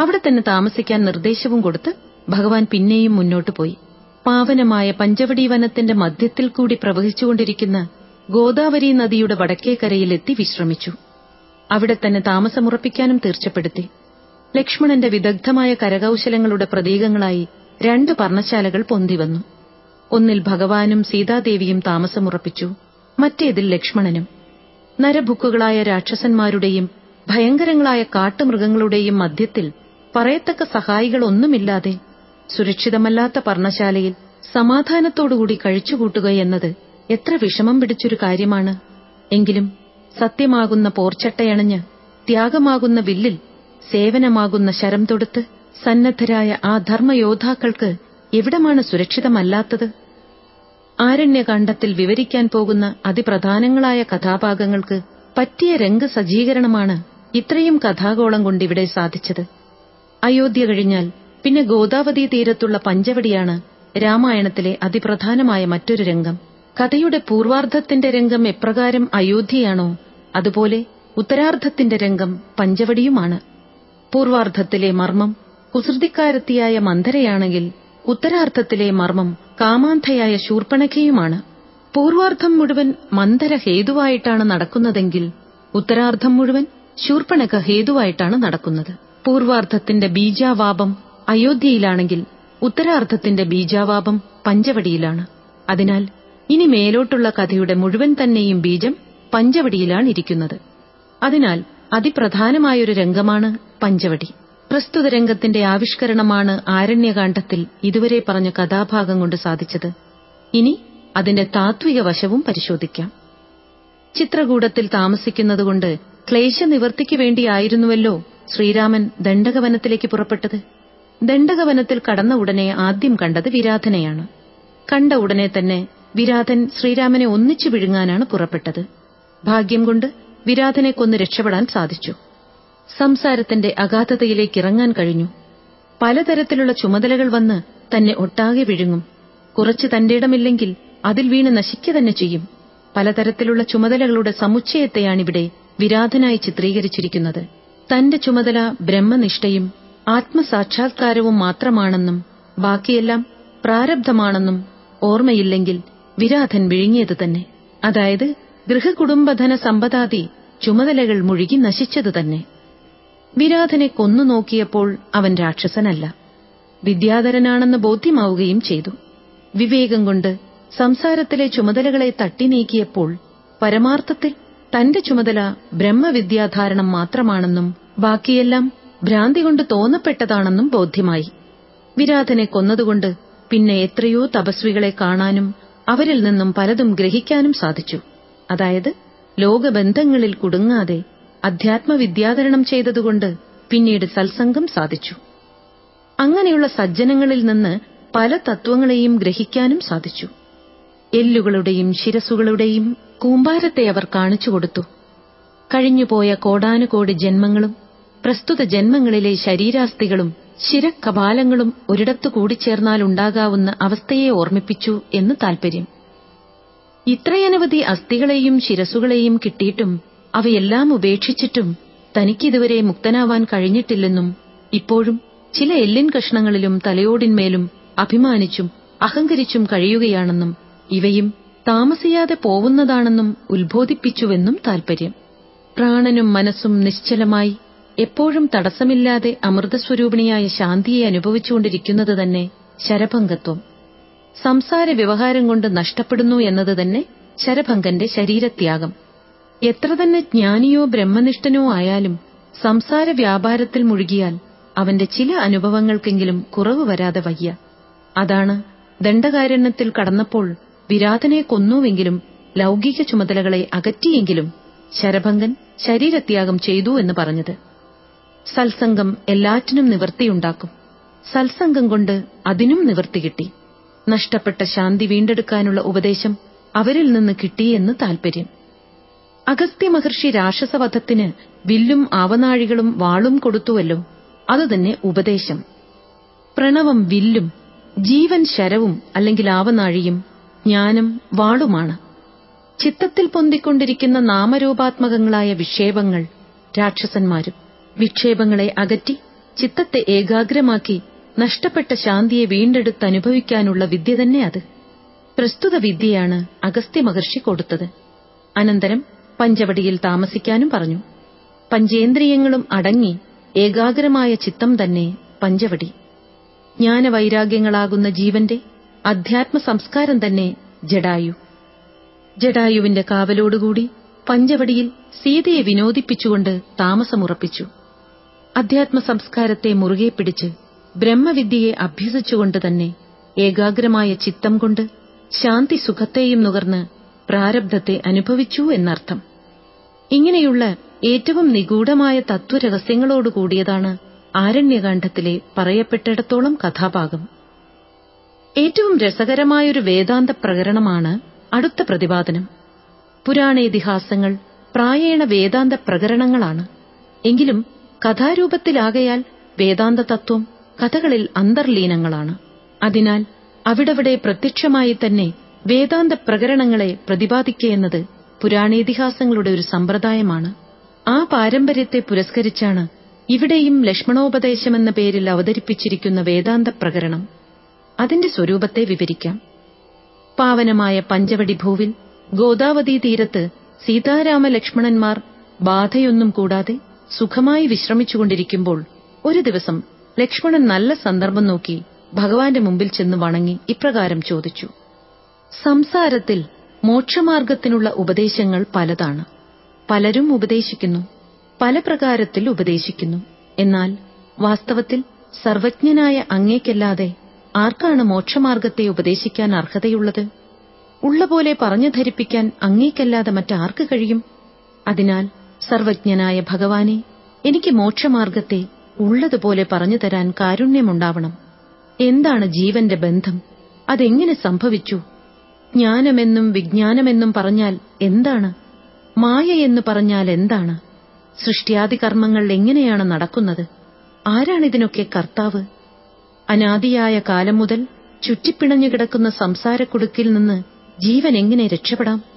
അവിടെ തന്നെ താമസിക്കാൻ നിർദ്ദേശവും കൊടുത്ത് ഭഗവാൻ പിന്നെയും മുന്നോട്ടു പോയി പാവനമായ പഞ്ചവടി വനത്തിന്റെ മധ്യത്തിൽ കൂടി പ്രവഹിച്ചുകൊണ്ടിരിക്കുന്ന ഗോദാവരി നദിയുടെ വടക്കേക്കരയിൽ എത്തി വിശ്രമിച്ചു. അവിടെ തന്നെ താമസമുറപ്പിക്കാനും തീർച്ചപ്പെടുത്തി. ലക്ഷ്മണന്റെ വിദഗ്ധമായ കരകൗശലങ്ങളുടെ പ്രതീകങ്ങളായി രണ്ട് പർണശാലകൾ പൊന്തിവന്നു ഒന്നിൽ ഭഗവാനും സീതാദേവിയും താമസമുറപ്പിച്ചു മറ്റേതിൽ ലക്ഷ്മണനും. നരഭുക്കുകളായ രാക്ഷസന്മാരുടെയും ഭയങ്കരങ്ങളായ കാട്ടുമൃഗങ്ങളുടെയും മധ്യത്തിൽ പറയത്തക്ക സഹായികളൊന്നുമില്ലാതെ സുരക്ഷിതമല്ലാത്ത പർണശാലയിൽ സമാധാനത്തോടുകൂടി കഴിച്ചുകൂട്ടുക എന്നത് എത്ര വിഷമം പിടിച്ചൊരു കാര്യമാണ്. എങ്കിലും സത്യമാകുന്ന പോർച്ചട്ടയണഞ്ഞ് ത്യാഗമാകുന്ന വില്ലിൽ സേവനമാകുന്ന ശരം തൊടുത്ത് സന്നദ്ധരായ ആ ധർമ്മയോദ്ധാക്കൾക്ക് എവിടമാണ് സുരക്ഷിതമല്ലാത്തത്? ആരണ്യകാണ്ഡത്തിൽ വിവരിക്കാൻ പോകുന്ന അതിപ്രധാനങ്ങളായ കഥാഭാഗങ്ങൾക്ക് പറ്റിയ രംഗസജ്ജീകരണമാണ് ഇത്രയും കഥാഗോളം കൊണ്ടിവിടെ സാധിച്ചത്. അയോധ്യ കഴിഞ്ഞാൽ പിന്നെ ഗോദാവതി തീരത്തുള്ള പഞ്ചവടിയാണ് രാമായണത്തിലെ അതിപ്രധാനമായ മറ്റൊരു രംഗം. കഥയുടെ പൂർവാർദ്ധത്തിന്റെ രംഗം എപ്രകാരം അയോധ്യയാണോ അതുപോലെ ഉത്തരാർദ്ധത്തിന്റെ രംഗം പഞ്ചവടിയുമാണ്. പൂർവാർദ്ധത്തിലെ മർമ്മം കുസൃതിക്കാരത്തിയായ മന്ധരയാണെങ്കിൽ ഉത്തരാർദ്ധത്തിലെ മർമ്മം കാമാന്ധയായ ശൂർപ്പണഖയുമാണ്. പൂർവാർദ്ധം മുഴുവൻ മന്ധര ഹേതുവായിട്ടാണ് നടക്കുന്നതെങ്കിൽ ഉത്തരാർദ്ധം മുഴുവൻ ശൂർപ്പണഖ ഹേതുവായിട്ടാണ് നടക്കുന്നത്. പൂർവാർദ്ധത്തിന്റെ ബീജാവാപം അയോധ്യയിലാണെങ്കിൽ ഉത്തരാർദ്ധത്തിന്റെ ബീജാവാപം പഞ്ചവടിയിലാണ്. അതിനാൽ ഇനി മേലോട്ടുള്ള കഥയുടെ മുഴുവൻ തന്നെയും ബീജം പഞ്ചവടിയിലാണ് ഇരിക്കുന്നത് അതിനാൽ അതിപ്രധാനമായൊരു രംഗമാണ് പഞ്ചവടി. പ്രസ്തുത രംഗത്തിന്റെ ആവിഷ്കരണമാണ് ആരണ്യകാണ്ഡത്തിൽ ഇതുവരെ പറഞ്ഞ കഥാഭാഗം കൊണ്ട് സാധിച്ചത്. ഇനി അതിന്റെ താത്വിക വശവും പരിശോധിക്കാം. ചിത്രകൂടത്തിൽ താമസിക്കുന്നതുകൊണ്ട് ക്ലേശനിവർത്തിക്ക് വേണ്ടിയായിരുന്നുവല്ലോ ശ്രീരാമൻ ദണ്ഡകവനത്തിലേക്ക് പുറപ്പെട്ടത്. ദണ്ഡകവനത്തിൽ കടന്ന ഉടനെ ആദ്യം കണ്ടത് വിരാധനെയാണ്. കണ്ട ഉടനെ തന്നെ വിരാധൻ ശ്രീരാമനെ ഒന്നിച്ചു വിഴുങ്ങാനാണ് പുറപ്പെട്ടത്. ഭാഗ്യം കൊണ്ട് വിരാധനെ കൊന്ന് രക്ഷപ്പെടാൻ സാധിച്ചു. സംസാരത്തിന്റെ അഗാധതയിലേക്ക് ഇറങ്ങാൻ കഴിഞ്ഞു. പലതരത്തിലുള്ള ചുമതലകൾ വന്ന് തന്നെ ഒട്ടാകെ വിഴുങ്ങും. കുറച്ച് തന്റെ ഇടമില്ലെങ്കിൽ അതിൽ വീണ് നശിക്കുക തന്നെ ചെയ്യും. പലതരത്തിലുള്ള ചുമതലകളുടെ സമുച്ചയത്തെയാണിവിടെ വിരാധനായി ചിത്രീകരിച്ചിരിക്കുന്നത്. തന്റെ ചുമതല ബ്രഹ്മനിഷ്ഠയും ആത്മസാക്ഷാത്കാരവും മാത്രമാണെന്നും ബാക്കിയെല്ലാം പ്രാരബ്ധമാണെന്നും ഓർമ്മയില്ലെങ്കിൽ വിരാധൻ വിഴുങ്ങിയത് തന്നെ. അതായത് ഗൃഹകുടുംബധന സമ്പദാദി ചുമതലകൾ മുഴുകി നശിച്ചതു തന്നെ. വിരാധനെ കൊന്നു നോക്കിയപ്പോൾ അവൻ രാക്ഷസനല്ല. വിദ്യാധരനാണെന്ന് ബോധ്യമാവുകയും ചെയ്തു. വിവേകം കൊണ്ട് സംസാരത്തിലെ ചുമതലകളെ തട്ടി നീക്കിയപ്പോൾ പരമാർത്ഥത്തിൽ തന്റെ ചുമതല ബ്രഹ്മവിദ്യാധാരണം മാത്രമാണെന്നും ബാക്കിയെല്ലാം ഭ്രാന്തി കൊണ്ട് തോന്നപ്പെട്ടതാണെന്നും ബോധ്യമായി. വിരാധനെ കൊന്നതുകൊണ്ട് പിന്നെ എത്രയോ തപസ്വികളെ കാണാനും അവരിൽ നിന്നും പലതും ഗ്രഹിക്കാനും സാധിച്ചു. അതായത് ലോകബന്ധങ്ങളിൽ കുടുങ്ങാതെ അധ്യാത്മവിദ്യാതരണം ചെയ്തതുകൊണ്ട് പിന്നീട് സത്സംഗം സാധിച്ചു. അങ്ങനെയുള്ള സജ്ജനങ്ങളിൽ നിന്ന് പല തത്വങ്ങളെയും ഗ്രഹിക്കാനും സാധിച്ചു. എല്ലുകളുടെയും ശിരസുകളുടെയും കൂമ്പാരത്തെ അവർ കാണിച്ചുകൊടുത്തു കഴിഞ്ഞുപോയ കോടാനുകോടി ജന്മങ്ങളും പ്രസ്തുത ജന്മങ്ങളിലെ ശരീരാസ്ഥികളും ശിരക്കപാലങ്ങളും ഒരിടത്തു കൂടിച്ചേർന്നാലുണ്ടാകാവുന്ന അവസ്ഥയെ ഓർമ്മിപ്പിച്ചു എന്ന് താൽപര്യം. ഇത്രയനവധി അസ്ഥികളെയും ശിരസുകളെയും കിട്ടിയിട്ടും അവയെല്ലാം ഉപേക്ഷിച്ചിട്ടും തനിക്കിതുവരെ മുക്തനാവാൻ കഴിഞ്ഞിട്ടില്ലെന്നും ഇപ്പോഴും ചില എല്ലിൻ കഷ്ണങ്ങളിലും തലയോടിന്മേലും അഭിമാനിച്ചും അഹങ്കരിച്ചും കഴിയുകയാണെന്നും ഇവയും താമസിയാതെ പോവുന്നതാണെന്നും ഉത്ബോധിപ്പിച്ചുവെന്നും താൽപര്യം. പ്രാണനും മനസ്സും നിശ്ചലമായി എപ്പോഴും തടസ്സമില്ലാതെ അമൃതസ്വരൂപിണിയായ ശാന്തിയെ അനുഭവിച്ചുകൊണ്ടിരിക്കുന്നത് തന്നെ ശരഭംഗത്വം. സംസാര വ്യവഹാരം കൊണ്ട് നഷ്ടപ്പെടുന്നു എന്നത് തന്നെ ശരഭംഗന്റെ ശരീരത്യാഗം. എത്ര തന്നെ ജ്ഞാനിയോ ബ്രഹ്മനിഷ്ഠനോ ആയാലും സംസാര വ്യാപാരത്തിൽ മുഴുകിയാൽ അവന്റെ ചില അനുഭവങ്ങൾക്കെങ്കിലും കുറവ് വരാതെ വയ്യ. അതാണ് ദണ്ഡകാരണ്യത്തിൽ കടന്നപ്പോൾ വിരാതനെ കൊന്നുവെങ്കിലും ലൗകിക ചുമതലകളെ അകറ്റിയെങ്കിലും ശരഭംഗൻ ശരീരത്യാഗം ചെയ്തു എന്ന് പറഞ്ഞത്. സത്സംഗം എല്ലാറ്റിനും നിവൃത്തിയുണ്ടാക്കും. സത്സംഗം കൊണ്ട് അതിനും നിവൃത്തി കിട്ടി. നഷ്ടപ്പെട്ട ശാന്തി വീണ്ടെടുക്കാനുള്ള ഉപദേശം അവരിൽ നിന്ന് കിട്ടിയെന്ന് താൽപര്യം. അഗസ്ത്യ മഹർഷി രാക്ഷസവധത്തിന് വില്ലും ആവനാഴികളും വാളും കൊടുത്തുവല്ലോ അതുതന്നെ ഉപദേശം. പ്രണവം വില്ലും ജീവൻ ശരവും അല്ലെങ്കിൽ ആവനാഴിയും ജ്ഞാനം വാളുമാണ്. ചിത്തത്തിൽ പൊന്തിക്കൊണ്ടിരിക്കുന്ന നാമരൂപാത്മകങ്ങളായ വിക്ഷേപങ്ങൾ രാക്ഷസന്മാരും. വിക്ഷേപങ്ങളെ അകറ്റി ചിത്തത്തെ ഏകാഗ്രമാക്കി നഷ്ടപ്പെട്ട ശാന്തിയെ വീണ്ടെടുത്തനുഭവിക്കാനുള്ള വിദ്യ തന്നെ അത്. പ്രസ്തുത വിദ്യയാണ് അഗസ്ത്യ മഹർഷി കൊടുത്തത്. അനന്തരം പഞ്ചവടിയിൽ താമസിക്കാനും പറഞ്ഞു. പഞ്ചേന്ദ്രിയങ്ങളും അടങ്ങി ഏകാഗ്രമായ ചിത്തം തന്നെ പഞ്ചവടി. ജ്ഞാനവൈരാഗ്യങ്ങളാകുന്ന ജീവന്റെ അധ്യാത്മ സംസ്കാരം തന്നെ ജഡായു. ജഡായുവിന്റെ കാവലോടുകൂടി പഞ്ചവടിയിൽ സീതയെ വിനോദിപ്പിച്ചുകൊണ്ട് താമസമുറപ്പിച്ചു. അധ്യാത്മ സംസ്കാരത്തെ മുറുകെ പിടിച്ച് ബ്രഹ്മവിദ്യയെ അഭ്യസിച്ചുകൊണ്ട് തന്നെ ഏകാഗ്രമായ ചിത്തം കൊണ്ട് ശാന്തി സുഖത്തെയും നുകർന്ന് പ്രാരബ്ധത്തെ അനുഭവിച്ചു എന്നർത്ഥം. ഇങ്ങനെയുള്ള ഏറ്റവും നിഗൂഢമായ തത്വരഹസ്യങ്ങളോടുകൂടിയതാണ് ആരണ്യകാന്ഡത്തിലെ പറയപ്പെട്ടിടത്തോളം കഥാഭാഗം. ഏറ്റവും രസകരമായൊരു വേദാന്ത പ്രകരണമാണ് അടുത്ത പ്രതിപാദനം. പുരാണേതിഹാസങ്ങൾ പ്രായേണ വേദാന്ത പ്രകരണങ്ങളാണ്. എങ്കിലും കഥാരൂപത്തിലാകയാൽ വേദാന്ത തത്വം കഥകളിൽ അന്തർലീനങ്ങളാണ്. അതിനാൽ അവിടവിടെ പ്രത്യക്ഷമായി തന്നെ വേദാന്ത പ്രകരണങ്ങളെ പ്രതിപാദിക്കുന്നത് പുരാണേതിഹാസങ്ങളുടെ ഒരു സമ്പ്രദായമാണ്. ആ പാരമ്പര്യത്തെ പുരസ്കരിച്ചാണ് ഇവിടെയും ലക്ഷ്മണോപദേശമെന്ന പേരിൽ അവതരിപ്പിച്ചിരിക്കുന്ന വേദാന്ത പ്രകരണം അതിന്റെ സ്വരൂപത്തെ വിവരിക്കാം. പാവനമായ പഞ്ചവടി ഭൂവിൽ ഗോദാവതി തീരത്ത് സീതാരാമ ലക്ഷ്മണന്മാർ ബാധയൊന്നും കൂടാതെ സുഖമായി വിശ്രമിച്ചുകൊണ്ടിരിക്കുമ്പോൾ ഒരു ദിവസം ലക്ഷ്മണൻ നല്ല സന്ദർഭം നോക്കി ഭഗവാന്റെ മുമ്പിൽ ചെന്ന് വണങ്ങി ഇപ്രകാരം ചോദിച്ചു. സംസാരത്തിൽ മോക്ഷമാർഗത്തിനുള്ള ഉപദേശങ്ങൾ പലതാണ്. പലരും ഉപദേശിക്കുന്നു. പല പ്രകാരത്തിൽ ഉപദേശിക്കുന്നു. എന്നാൽ വാസ്തവത്തിൽ സർവജ്ഞനായ അങ്ങേക്കല്ലാതെ ആർക്കാണ് മോക്ഷമാർഗത്തെ ഉപദേശിക്കാൻ അർഹതയുള്ളത്? ഉള്ളപോലെ പറഞ്ഞു ധരിപ്പിക്കാൻ അങ്ങേക്കല്ലാതെ മറ്റാർക്ക് കഴിയും? അതിനാൽ സർവജ്ഞനായ ഭഗവാനെ എനിക്ക് മോക്ഷമാർഗത്തെ ഉള്ളതുപോലെ പറഞ്ഞു തരാൻ കാരുണ്യമുണ്ടാവണം. എന്താണ് ജീവന്റെ ബന്ധം? അതെങ്ങനെ സംഭവിച്ചു? ജ്ഞാനമെന്നും വിജ്ഞാനമെന്നും പറഞ്ഞാൽ എന്താണ്? മായ എന്ന് പറഞ്ഞാൽ എന്താണ്? സൃഷ്ടിയാദി കർമ്മങ്ങൾ എങ്ങനെയാണ് നടക്കുന്നത്? ആരാണിതിനൊക്കെ കർത്താവ്? അനാദിയായ കാലം മുതൽ ചുറ്റിപ്പിണഞ്ഞു കിടക്കുന്ന സംസാരക്കുടുക്കിൽ നിന്ന് ജീവൻ എങ്ങനെ രക്ഷപ്പെടാം?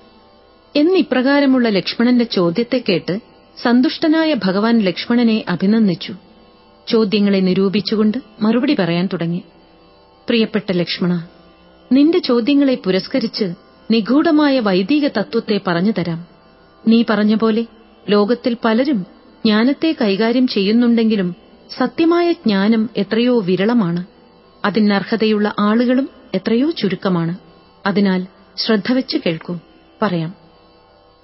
എന്നിപ്രകാരമുള്ള ലക്ഷ്മണന്റെ ചോദ്യത്തെ കേട്ട് സന്തുഷ്ടനായ ഭഗവാൻ ലക്ഷ്മണനെ അഭിനന്ദിച്ചു. ചോദ്യങ്ങളെ നിരൂപിച്ചുകൊണ്ട് മറുപടി പറയാൻ തുടങ്ങി. പ്രിയപ്പെട്ട ലക്ഷ്മണ നിന്റെ ചോദ്യങ്ങളെ പുരസ്കരിച്ച് നിഗൂഢമായ വൈദിക തത്വത്തെ പറഞ്ഞു തരാം. നീ പറഞ്ഞ പോലെ ലോകത്തിൽ പലരും ജ്ഞാനത്തെ കൈകാര്യം ചെയ്യുന്നുണ്ടെങ്കിലും സത്യമായ ജ്ഞാനം എത്രയോ വിരളമാണ്. അതിനർഹതയുള്ള ആളുകളും എത്രയോ ചുരുക്കമാണ്. അതിനാൽ ശ്രദ്ധ വെച്ച് കേൾക്കൂ. പറയാം.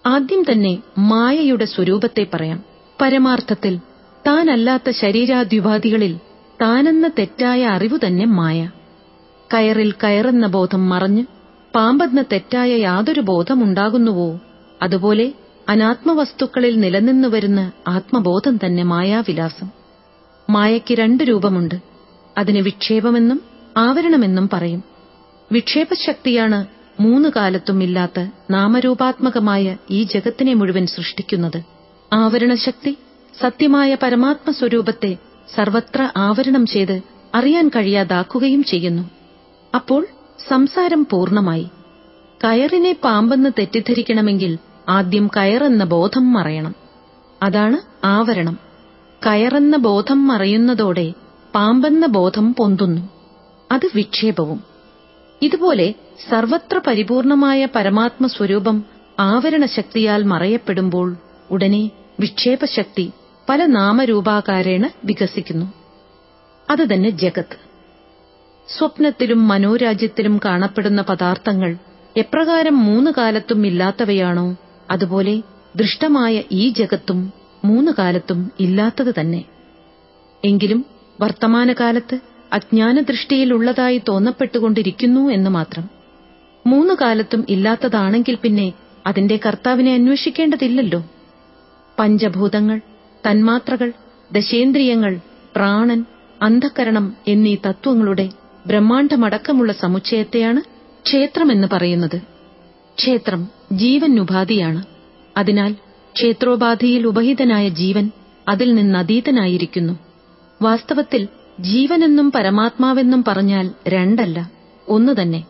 ആദ്യം തന്നെ മായയുടെ സ്വരൂപത്തെ പറയാം. പരമാർത്ഥത്തിൽ താനല്ലാത്ത ശരീരാദ്യുപാധികളിൽ താനെന്ന തെറ്റായ അറിവു തന്നെ മായ. കയറിൽ കയറുന്ന ബോധം മറഞ്ഞ് പാമ്പെന്ന തെറ്റായ യാതൊരു ബോധമുണ്ടാകുന്നുവോ? അതുപോലെ അനാത്മവസ്തുക്കളിൽ നിലനിന്നു വരുന്ന ആത്മബോധം തന്നെ മായാവിലാസം. മായയ്ക്ക് രണ്ട് രൂപമുണ്ട്. അതിന് വിക്ഷേപമെന്നും ആവരണമെന്നും പറയും. വിക്ഷേപശക്തിയാണ് മൂന്നു കാലത്തും ഇല്ലാത്ത നാമരൂപാത്മകമായ ഈ ജഗത്തിനെ മുഴുവൻ സൃഷ്ടിക്കുന്നത് ആവരണശക്തി സത്യമായ പരമാത്മ സ്വരൂപത്തെ സർവത്ര ആവരണം ചെയ്ത് അറിയാൻ കഴിയാതാക്കുകയും ചെയ്യുന്നു. അപ്പോൾ സംസാരം പൂർണമായി. കയറിനെ പാമ്പെന്ന് തെറ്റിദ്ധരിക്കണമെങ്കിൽ ആദ്യം കയറെന്ന ബോധം മറയണം. അതാണ് ആവരണം. കയറെന്ന ബോധം മറയുന്നതോടെ പാമ്പെന്ന ബോധം പൊന്തുന്നു. അത് വിക്ഷേപവും. ഇതുപോലെ സർവത്ര പരിപൂർണമായ പരമാത്മ സ്വരൂപം ആവരണശക്തിയാൽ മറയപ്പെടുമ്പോൾ ഉടനെ വിക്ഷേപശക്തി പല നാമരൂപാകാരേണ വികസിക്കുന്നു. അതുതന്നെ ജഗത്ത് ജഗത്. സ്വപ്നത്തിലും മനോരാജ്യത്തിലും കാണപ്പെടുന്ന പദാർത്ഥങ്ങൾ എപ്രകാരം മൂന്ന് കാലത്തും ഇല്ലാത്തവയാണോ അതുപോലെ ദൃഷ്ടമായ ഈ ജഗത്തും മൂന്ന് കാലത്തും ഇല്ലാത്തത് തന്നെ എങ്കിലും വർത്തമാനകാലത്ത് അജ്ഞാനദൃഷ്ടിയിലുള്ളതായി തോന്നപ്പെട്ടുകൊണ്ടിരിക്കുന്നു എന്ന് മാത്രം. മൂന്ന് കാലത്തും ഇല്ലാത്തതാണെങ്കിൽ പിന്നെ അതിന്റെ കർത്താവിനെ അന്വേഷിക്കേണ്ടതില്ലല്ലോ. പഞ്ചഭൂതങ്ങൾ തന്മാത്രകൾ ദശേന്ദ്രിയങ്ങൾ പ്രാണൻ അന്ധകരണം എന്നീ തത്വങ്ങളുടെ ബ്രഹ്മാണ്ഡമടക്കമുള്ള സമുച്ചയത്തെയാണ് ക്ഷേത്രമെന്ന് പറയുന്നത്. ക്ഷേത്രം ജീവൻ ഉപാധിയാണ് അതിനാൽ ക്ഷേത്രോപാധിയിൽ ഉപഹിതനായ ജീവൻ അതിൽ നിന്നതീതനായിരിക്കുന്നു. വാസ്തവത്തിൽ ജീവനെന്നും പരമാത്മാവെന്നും പറഞ്ഞാൽ രണ്ടല്ല. ഒന്നുതന്നെ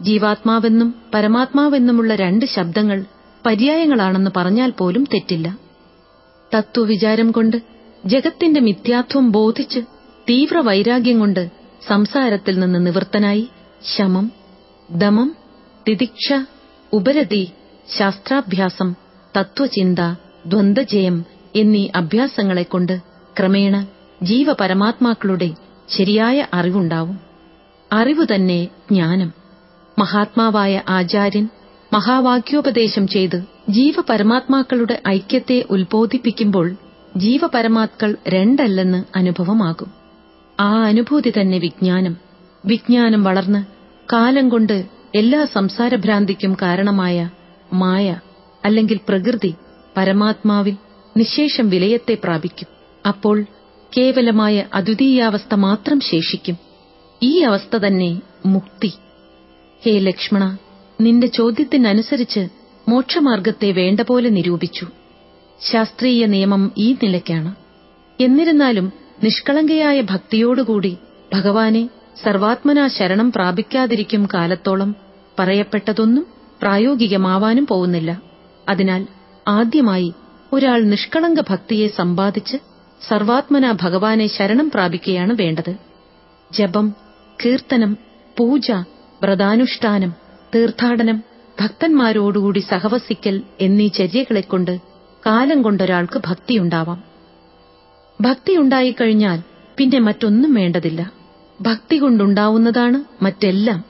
ജീവാത്മാവെന്നും പരമാത്മാവെന്നുമുള്ള രണ്ട് ശബ്ദങ്ങൾ പര്യായങ്ങളാണെന്ന് പറഞ്ഞാൽ പോലും തെറ്റില്ല. തത്വവിചാരം കൊണ്ട് ജഗത്തിന്റെ മിഥ്യാത്വം ബോധിച്ച് തീവ്ര വൈരാഗ്യം കൊണ്ട് സംസാരത്തിൽ നിന്ന് നിവൃത്തനായി ശമം ദമം തിദിക്ഷ ഉപരതി ശാസ്ത്രാഭ്യാസം തത്വചിന്ത ദ്വന്ദ്ജയം എന്നീ അഭ്യാസങ്ങളെക്കൊണ്ട് ക്രമേണ ജീവപരമാത്മാക്കളുടെ ശരിയായ അറിവുണ്ടാവും. അറിവ് തന്നെ ജ്ഞാനം. മഹാത്മാവായ ആചാര്യൻ മഹാവാക്യോപദേശം ചെയ്ത് ജീവപരമാത്മാക്കളുടെ ഐക്യത്തെ ഉത്ബോധിപ്പിക്കുമ്പോൾ ജീവപരമാത്കൾ രണ്ടല്ലെന്ന് അനുഭവമാകും. ആ അനുഭൂതി തന്നെ വിജ്ഞാനം. വിജ്ഞാനം വളർന്ന് കാലം കൊണ്ട് എല്ലാ സംസാരഭ്രാന്തിക്കും കാരണമായ മായ അല്ലെങ്കിൽ പ്രകൃതി പരമാത്മാവിൽ നിശേഷം വിലയത്തെ പ്രാപിക്കും. അപ്പോൾ കേവലമായ അദ്വിതീയാവസ്ഥ മാത്രം ശേഷിക്കും. ഈ അവസ്ഥ തന്നെ മുക്തി. ഹേ ലക്ഷ്മണ നിന്റെ ചോദ്യത്തിനനുസരിച്ച് മോക്ഷമാർഗത്തെ വേണ്ട പോലെ നിരൂപിച്ചു. ശാസ്ത്രീയ നിയമം ഈ നിലയ്ക്കാണ്. എന്നിരുന്നാലും നിഷ്കളങ്കയായ ഭക്തിയോടുകൂടി ഭഗവാനെ സർവാത്മനാ ശരണം പ്രാപിക്കാതിരിക്കും കാലത്തോളം പറയപ്പെട്ടതൊന്നും പ്രായോഗികമാവാനും പോകുന്നില്ല. അതിനാൽ ആദ്യമായി ഒരാൾ നിഷ്കളങ്ക ഭക്തിയെ സമ്പാദിച്ച് സർവാത്മനാ ഭഗവാനെ ശരണം പ്രാപിക്കുകയാണ് വേണ്ടത്. ജപം കീർത്തനം പൂജ വ്രതാനുഷ്ഠാനം തീർത്ഥാടനം ഭക്തന്മാരോടുകൂടി സഹവസിക്കൽ എന്നീ ചര്യകളെക്കൊണ്ട് കാലം കൊണ്ടൊരാൾക്ക് ഭക്തിയുണ്ടാവാം. ഭക്തിയുണ്ടായിക്കഴിഞ്ഞാൽ പിന്നെ മറ്റൊന്നും വേണ്ടതില്ല. ഭക്തി കൊണ്ടുണ്ടാവുന്നതാണ് മറ്റെല്ലാം.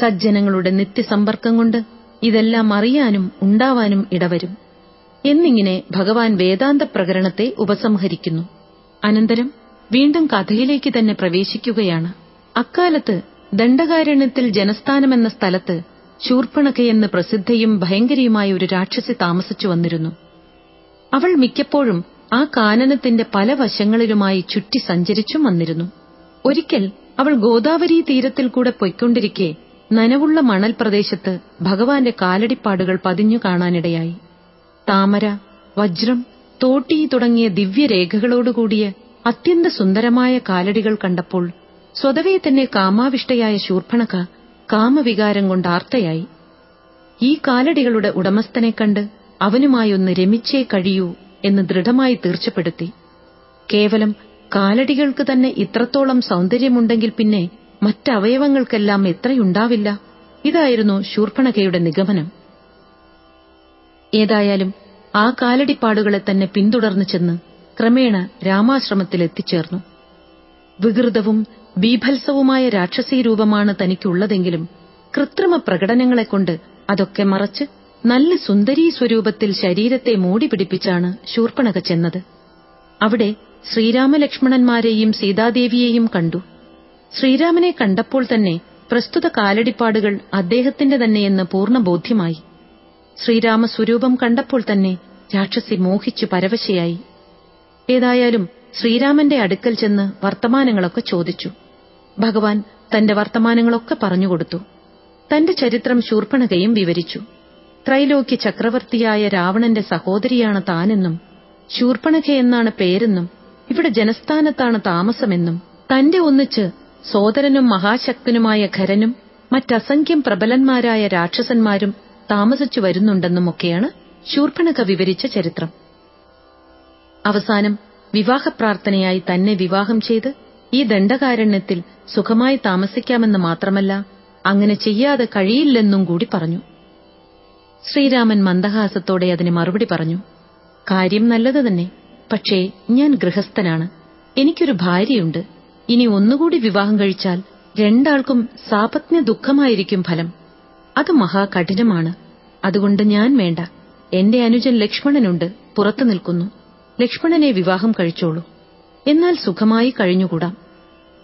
സജ്ജനങ്ങളുടെ നിത്യസമ്പർക്കം കൊണ്ട് ഇതെല്ലാം അറിയാനും ഉണ്ടാവാനും ഇടവരും. എന്നിങ്ങനെ ഭഗവാൻ വേദാന്ത പ്രകരണത്തെ ഉപസംഹരിക്കുന്നു. അനന്തരം വീണ്ടും കഥയിലേക്ക് തന്നെ പ്രവേശിക്കുകയാണ്. അക്കാലത്ത് ദണ്ഡകാരണ്യത്തിൽ ജനസ്ഥാനമെന്ന സ്ഥലത്ത് എന്ന പ്രസിദ്ധയും ഭയങ്കരിയുമായ ഒരു രാക്ഷസി താമസിച്ചു വന്നിരുന്നു. അവൾ മിക്കപ്പോഴും ആ കാനനത്തിന്റെ പല വശങ്ങളിലുമായി ചുറ്റി സഞ്ചരിച്ചും വന്നിരുന്നു. ഒരിക്കൽ അവൾ ഗോദാവരി തീരത്തിൽ കൂടെ പൊയ്ക്കൊണ്ടിരിക്കെ നനവുള്ള മണൽ പ്രദേശത്ത് ഭഗവാന്റെ കാലടിപ്പാടുകൾ പതിഞ്ഞു കാണാനിടയായി. താമര വജ്രം തോട്ടി തുടങ്ങിയ ദിവ്യരേഖകളോടുകൂടിയ അത്യന്ത സുന്ദരമായ കാലടികൾ കണ്ടപ്പോൾ സ്വതവേ തന്നെ കാമാവിഷ്ടയായ ശൂർഭണക കാമവികാരം കൊണ്ട് ആർത്തയായി. ഈ കാലടികളുടെ ഉടമസ്ഥനെ കണ്ട് അവനുമായൊന്ന് രമിച്ചേ കഴിയൂ എന്ന് ദൃഢമായി തീർച്ചപ്പെടുത്തി. കേവലം കാലടികൾക്ക് തന്നെ ഇത്രത്തോളം സൗന്ദര്യമുണ്ടെങ്കിൽ പിന്നെ മറ്റവയവങ്ങൾക്കെല്ലാം എത്രയുണ്ടാവില്ല? ഇതായിരുന്നു ശൂർഭണകയുടെ നിഗമനം. ഏതായാലും ആ കാലടിപ്പാടുകളെ തന്നെ പിന്തുടർന്നു ചെന്ന് ക്രമേണ രാമാശ്രമത്തിൽ എത്തിച്ചേർന്നു. വികൃതവും ബീഭത്സവുമായ രാക്ഷസീ രൂപമാണ് തനിക്കുള്ളതെങ്കിലും കൃത്രിമ പ്രകടനങ്ങളെക്കൊണ്ട് അതൊക്കെ മറച്ച് നല്ല സുന്ദരീ സ്വരൂപത്തിൽ ശരീരത്തെ മൂടി പിടിപ്പിച്ചാണ് ശൂർപ്പണക ചെന്നത്. അവിടെ ശ്രീരാമലക്ഷ്മണന്മാരെയും സീതാദേവിയെയും കണ്ടു. ശ്രീരാമനെ കണ്ടപ്പോൾ തന്നെ പ്രസ്തുത കാലടിപ്പാടുകൾ അദ്ദേഹത്തിന്റെ തന്നെയെന്ന് പൂർണ ബോധ്യമായി ശ്രീരാമസ്വരൂപം കണ്ടപ്പോൾ തന്നെ രാക്ഷസി മോഹിച്ചു പരവശയായി. ഏതായാലും ശ്രീരാമന്റെ അടുക്കൽ ചെന്ന് വർത്തമാനങ്ങളൊക്കെ ചോദിച്ചു. ഭഗവാൻ തന്റെ വർത്തമാനങ്ങളൊക്കെ പറഞ്ഞുകൊടുത്തു. തന്റെ ചരിത്രം ശൂർപ്പണകയും വിവരിച്ചു. ത്രൈലോക്യ ചക്രവർത്തിയായ രാവണന്റെ സഹോദരിയാണ് താനെന്നും ശൂർപ്പണഖ എന്നാണ് പേരെന്നും ഇവിടെ ജനസ്ഥാനത്താണ് താമസമെന്നും തന്റെ ഒന്നിച്ച് സോദരനും മഹാശക്തനുമായ ഖരനും മറ്റസംഖ്യം പ്രബലന്മാരായ രാക്ഷസന്മാരും താമസിച്ചു വരുന്നുണ്ടെന്നുമൊക്കെയാണ് ശൂർപ്പണക വിവരിച്ച ചരിത്രം. അവസാനം വിവാഹപ്രാർത്ഥനയായി തന്നെ വിവാഹം ചെയ്ത് ഈ ദണ്ഡകാരണ്യത്തിൽ സുഖമായി താമസിക്കാമെന്ന് മാത്രമല്ല അങ്ങനെ ചെയ്യാതെ കഴിയില്ലെന്നും കൂടി പറഞ്ഞു. ശ്രീരാമൻ മന്ദഹാസത്തോടെ അതിന് മറുപടി പറഞ്ഞു കാര്യം നല്ലത് തന്നെ. പക്ഷേ ഞാൻ ഗൃഹസ്ഥനാണ്. എനിക്കൊരു ഭാര്യയുണ്ട്. ഇനി ഒന്നുകൂടി വിവാഹം കഴിച്ചാൽ രണ്ടാൾക്കും സാപത്ന ദുഃഖമായിരിക്കും ഫലം. അത് മഹാകഠിനമാണ്. അതുകൊണ്ട് ഞാൻ വേണ്ട. എന്റെ അനുജൻ ലക്ഷ്മണനുണ്ട് പുറത്തു നിൽക്കുന്നു. ലക്ഷ്മണനെ വിവാഹം കഴിച്ചോളൂ. എന്നാൽ സുഖമായി കഴിഞ്ഞുകൂടാം.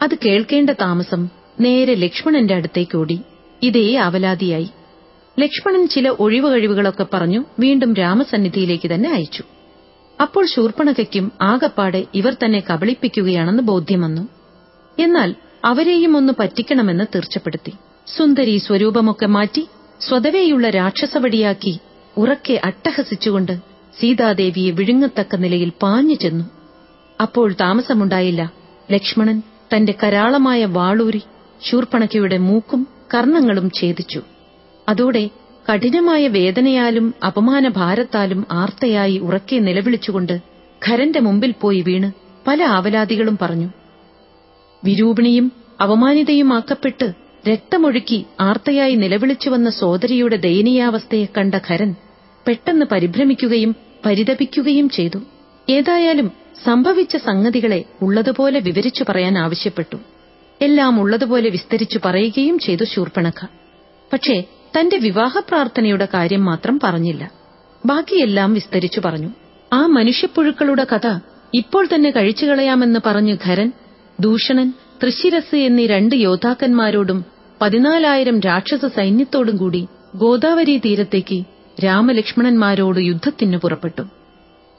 അത് കേൾക്കേണ്ട താമസം നേരെ ലക്ഷ്മണന്റെ അടുത്തേക്കോടി ഇതേ അവലാതിയായി ലക്ഷ്മണൻ ചില ഒഴിവ് കഴിവുകളൊക്കെ പറഞ്ഞു വീണ്ടും രാമസന്നിധിയിലേക്ക് തന്നെ അയച്ചു. അപ്പോൾ ശൂർപ്പണകയ്ക്കും ആകപ്പാടെ ഇവർ തന്നെ കബളിപ്പിക്കുകയാണെന്ന് ബോധ്യം വന്നു എന്നാൽ അവരെയും ഒന്ന് പറ്റിക്കണമെന്ന് തീർച്ചപ്പെടുത്തി. സുന്ദരി സ്വരൂപമൊക്കെ മാറ്റി സ്വതവേയുള്ള രാക്ഷസവടിയാക്കി ഉറക്കെ അട്ടഹസിച്ചുകൊണ്ട് സീതാദേവിയെ വിഴുങ്ങത്തക്ക നിലയിൽ പാഞ്ഞു ചെന്നു. അപ്പോൾ താമസമുണ്ടായില്ല. ലക്ഷ്മണൻ തന്റെ കരാളമായ വാളൂരി ശൂർപ്പണക്കയുടെ മൂക്കും കർണങ്ങളും ഛേദിച്ചു. അതോടെ കഠിനമായ വേദനയാലും അപമാനഭാരത്താലും ആർത്തയായി ഉറക്കെ നിലവിളിച്ചുകൊണ്ട് ഖരന്റെ മുമ്പിൽ പോയി വീണ് പല ആവലാദികളും പറഞ്ഞു. വിരൂപിണിയും അപമാനിതയുമാക്കപ്പെട്ട് രക്തമൊഴുക്കി ആർത്തയായി നിലവിളിച്ചുവന്ന സോദരിയുടെ ദയനീയാവസ്ഥയെ കണ്ട ഖരൻ പെട്ടെന്ന് പരിഭ്രമിക്കുകയും പരിതപിക്കുകയും ചെയ്തു. ഏതായാലും സംഭവിച്ച സംഗതികളെ ഉള്ളതുപോലെ വിവരിച്ചു പറയാൻ ആവശ്യപ്പെട്ടു. എല്ലാം ഉള്ളതുപോലെ വിസ്തരിച്ചു പറയുകയും ചെയ്തു ശൂർപ്പണഖ. പക്ഷേ തന്റെ വിവാഹ പ്രാർത്ഥനയുടെ കാര്യം മാത്രം പറഞ്ഞില്ല. ബാക്കിയെല്ലാം വിസ്തരിച്ചു പറഞ്ഞു. ആ മനുഷ്യപ്പുഴുക്കളുടെ കഥ ഇപ്പോൾ തന്നെ കഴിച്ചുകളയാമെന്ന് പറഞ്ഞു ഖരൻ ദൂഷണൻ തൃശിരസ് എന്നീ രണ്ട് യോദ്ധാക്കന്മാരോടും പതിനാലായിരം രാക്ഷസ സൈന്യത്തോടും കൂടി ഗോദാവരി തീരത്തേക്ക് രാമലക്ഷ്മണന്മാരോട് യുദ്ധത്തിന് പുറപ്പെട്ടു.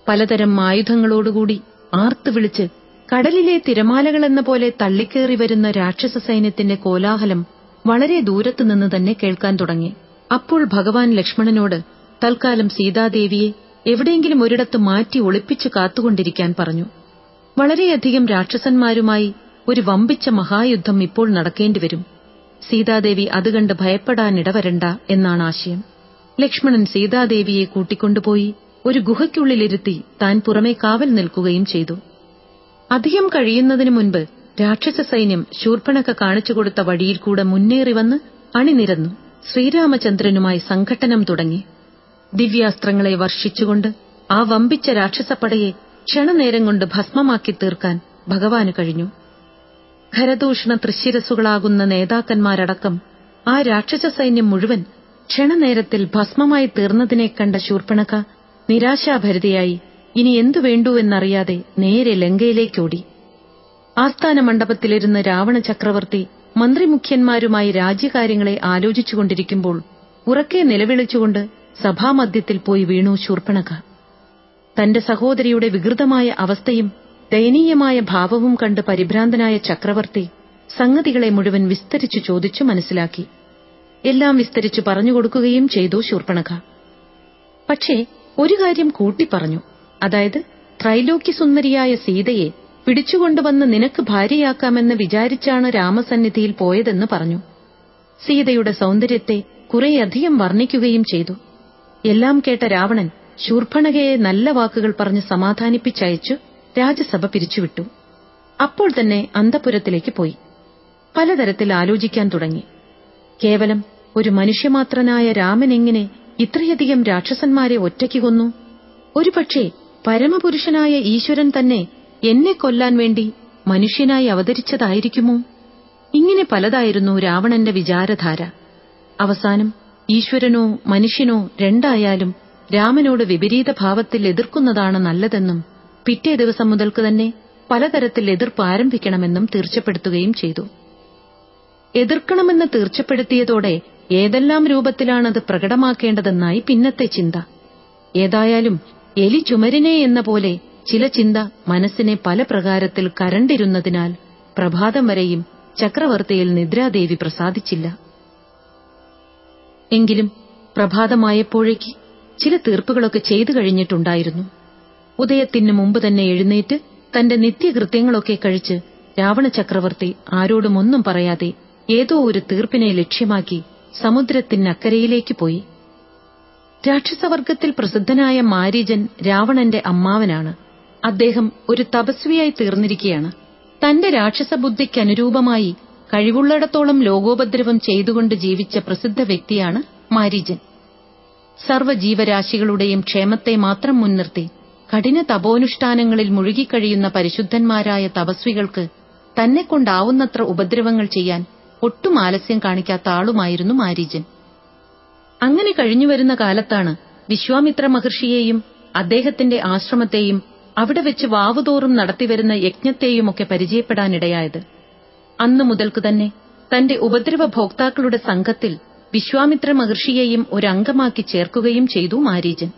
പലതരം ആയുധങ്ങളോടുകൂടി ആർത്തു വിളിച്ച് കടലിലെ തിരമാലകളെന്ന പോലെ തള്ളിക്കേറി വരുന്ന രാക്ഷസ സൈന്യത്തിന്റെ കോലാഹലം വളരെ ദൂരത്തുനിന്ന് തന്നെ കേൾക്കാൻ തുടങ്ങി. അപ്പോൾ ഭഗവാൻ ലക്ഷ്മണനോട് തൽക്കാലം സീതാദേവിയെ എവിടെയെങ്കിലും ഒരിടത്ത് മാറ്റി ഒളിപ്പിച്ചു കാത്തുകൊണ്ടിരിക്കാൻ പറഞ്ഞു. വളരെയധികം രാക്ഷസന്മാരുമായി ഒരു വമ്പിച്ച മഹായുദ്ധം ഇപ്പോൾ നടക്കേണ്ടിവരും. സീതാദേവി അത് കണ്ട് ഭയപ്പെടാനിടവരണ്ട എന്നാണ് ആശയം. ലക്ഷ്മണൻ സീതാദേവിയെ കൂട്ടിക്കൊണ്ടുപോയി ഒരു ഗുഹയ്ക്കുള്ളിലിരുത്തി താൻ പുറമേ കാവൽ നിൽക്കുകയും ചെയ്തു. അധികം കഴിയുന്നതിനു മുൻപ് രാക്ഷസ സൈന്യം ശൂർപ്പണക്ക കാണിച്ചുകൊടുത്ത വഴിയിൽ കൂടെ മുന്നേറി വന്ന് അണിനിരന്നു. ശ്രീരാമചന്ദ്രനുമായി സംഘട്ടനം തുടങ്ങി. ദിവ്യാസ്ത്രങ്ങളെ വർഷിച്ചുകൊണ്ട് ആ വമ്പിച്ച രാക്ഷസപ്പടയെ ക്ഷണനേരം കൊണ്ട് ഭസ്മമാക്കി തീർക്കാൻ ഭഗവാന് കഴിഞ്ഞു. ഖരദൂഷണ തൃശ്ശിരസുകളാകുന്ന നേതാക്കന്മാരടക്കം ആ രാക്ഷസ സൈന്യം മുഴുവൻ ക്ഷണനേരത്തിൽ ഭസ്മമായി തീർന്നതിനെ കണ്ട ശൂർപ്പണക നിരാശാഭരിതയായി ഇനി എന്തു വേണ്ടുവെന്നറിയാതെ നേരെ ലങ്കയിലേക്കോടി. ആസ്ഥാന മണ്ഡപത്തിലിരുന്ന് രാവണ ചക്രവർത്തി മന്ത്രിമുഖ്യന്മാരുമായി രാജ്യകാര്യങ്ങളെ ആലോചിച്ചുകൊണ്ടിരിക്കുമ്പോൾ ഉറക്കെ നിലവിളിച്ചുകൊണ്ട് സഭാമധ്യത്തിൽ പോയി വീണു ശൂർപ്പണക. തന്റെ സഹോദരിയുടെ വികൃതമായ അവസ്ഥയും ദയനീയമായ ഭാവവും കണ്ട് പരിഭ്രാന്തനായ ചക്രവർത്തി സംഗതികളെ മുഴുവൻ വിസ്തരിച്ചു ചോദിച്ചു മനസ്സിലാക്കി. എല്ലാം വിസ്തരിച്ചു പറഞ്ഞുകൊടുക്കുകയും ചെയ്തു ശൂർപ്പണഖ. പക്ഷേ ഒരു കാര്യം കൂട്ടിപ്പറഞ്ഞു അതായത് ത്രൈലോക്യസുന്ദരിയായ സീതയെ പിടിച്ചുകൊണ്ടുവന്ന് നിനക്ക് ഭാര്യയാക്കാമെന്ന് വിചാരിച്ചാണ് രാമസന്നിധിയിൽ പോയതെന്ന് പറഞ്ഞു. സീതയുടെ സൗന്ദര്യത്തെ കുറേയധികം വർണിക്കുകയും ചെയ്തു. എല്ലാം കേട്ട രാവണൻ ശൂർഭണകയെ നല്ല വാക്കുകൾ പറഞ്ഞ് സമാധാനിപ്പിച്ചയച്ചു. രാജസഭ പിരിച്ചുവിട്ടു. അപ്പോൾ തന്നെ അന്തപുരത്തിലേക്ക് പോയി. പലതരത്തിൽ ആലോചിക്കാൻ തുടങ്ങി. കേവലം ഒരു മനുഷ്യമാത്രനായ രാമൻ എങ്ങനെ ഇത്രയധികം രാക്ഷസന്മാരെ ഒറ്റയ്ക്ക് കൊന്നു? ഒരുപക്ഷേ പരമപുരുഷനായ ഈശ്വരൻ തന്നെ എന്നെ കൊല്ലാൻ വേണ്ടി മനുഷ്യനായി അവതരിച്ചതായിരിക്കുമോ? ഇങ്ങനെ പലതായിരുന്നു രാവണന്റെ വിചാരധാര. അവസാനം ഈശ്വരനോ മനുഷ്യനോ രണ്ടായാലും രാമനോട് വിപരീത ഭാവത്തിൽ എതിർക്കുന്നതാണ് നല്ലതെന്നും പിറ്റേ ദിവസം മുതൽക്ക് തന്നെ പലതരത്തിൽ എതിർപ്പ് ആരംഭിക്കണമെന്നും തീർച്ചപ്പെടുത്തുകയും ചെയ്തു. എതിർക്കണമെന്ന് തീർച്ചപ്പെടുത്തിയതോടെ ഏതെല്ലാം രൂപത്തിലാണത് പ്രകടമാക്കേണ്ടതെന്നായി പിന്നത്തെ ചിന്ത. ഏതായാലും എലി ചുമരിനെ എന്ന പോലെ ചില ചിന്ത മനസ്സിനെ പല പ്രകാരത്തിൽ കരണ്ടിരുന്നതിനാൽ പ്രഭാതം വരെയും ചക്രവർത്തിയിൽ നിദ്രാദേവി പ്രസാദിച്ചില്ല. എങ്കിലും പ്രഭാതമായപ്പോഴേക്ക് ചില തീർപ്പുകളൊക്കെ ചെയ്തു കഴിഞ്ഞിട്ടുണ്ടായിരുന്നു. ഉദയത്തിന് മുമ്പ് തന്നെ എഴുന്നേറ്റ് തന്റെ നിത്യകൃത്യങ്ങളൊക്കെ കഴിച്ച് രാവണ ചക്രവർത്തി ആരോടും ഒന്നും പറയാതെ ഏതോ ഒരു തീർപ്പിനെ ലക്ഷ്യമാക്കി സമുദ്രത്തിനക്കരയിലേക്ക് പോയി. രാക്ഷസവർഗത്തിൽ പ്രസിദ്ധനായ മാരീജൻ രാവണന്റെ അമ്മാവനാണ്. അദ്ദേഹം ഒരു തപസ്വിയായി തീർന്നിരിക്കുകയാണ് തന്റെ രാക്ഷസബുദ്ധിക്കനുരൂപമായി കഴിവുള്ളിടത്തോളം ലോകോപദ്രവം ചെയ്തുകൊണ്ട് ജീവിച്ച പ്രസിദ്ധ വ്യക്തിയാണ് മാരീജൻ. സർവജീവരാശികളുടെയും ക്ഷേമത്തെ മാത്രം മുൻനിർത്തി കഠിന തപോനുഷ്ഠാനങ്ങളിൽ മുഴുകിക്കഴിയുന്ന പരിശുദ്ധന്മാരായ തപസ്വികൾക്ക് തന്നെക്കൊണ്ടാവുന്നത്ര ഉപദ്രവങ്ങൾ ചെയ്യാൻ ഒട്ടും ആലസ്യം കാണിക്കാത്ത ആളുമായിരുന്നു മാരീജൻ. അങ്ങനെ കഴിഞ്ഞുവരുന്ന കാലത്താണ് വിശ്വാമിത്ര മഹർഷിയെയും അദ്ദേഹത്തിന്റെ ആശ്രമത്തെയും അവിടെ വെച്ച് വാവുതോറും നടത്തിവരുന്ന യജ്ഞത്തെയുമൊക്കെ പരിചയപ്പെടാനിടയായത്. അന്നു മുതൽക്കു തന്നെ തന്റെ ഉപദ്രവ ഭോക്താക്കളുടെ സംഘത്തിൽ വിശ്വാമിത്ര മഹർഷിയെയും ഒരംഗമാക്കി ചേർക്കുകയും ചെയ്തു മാരീജൻ.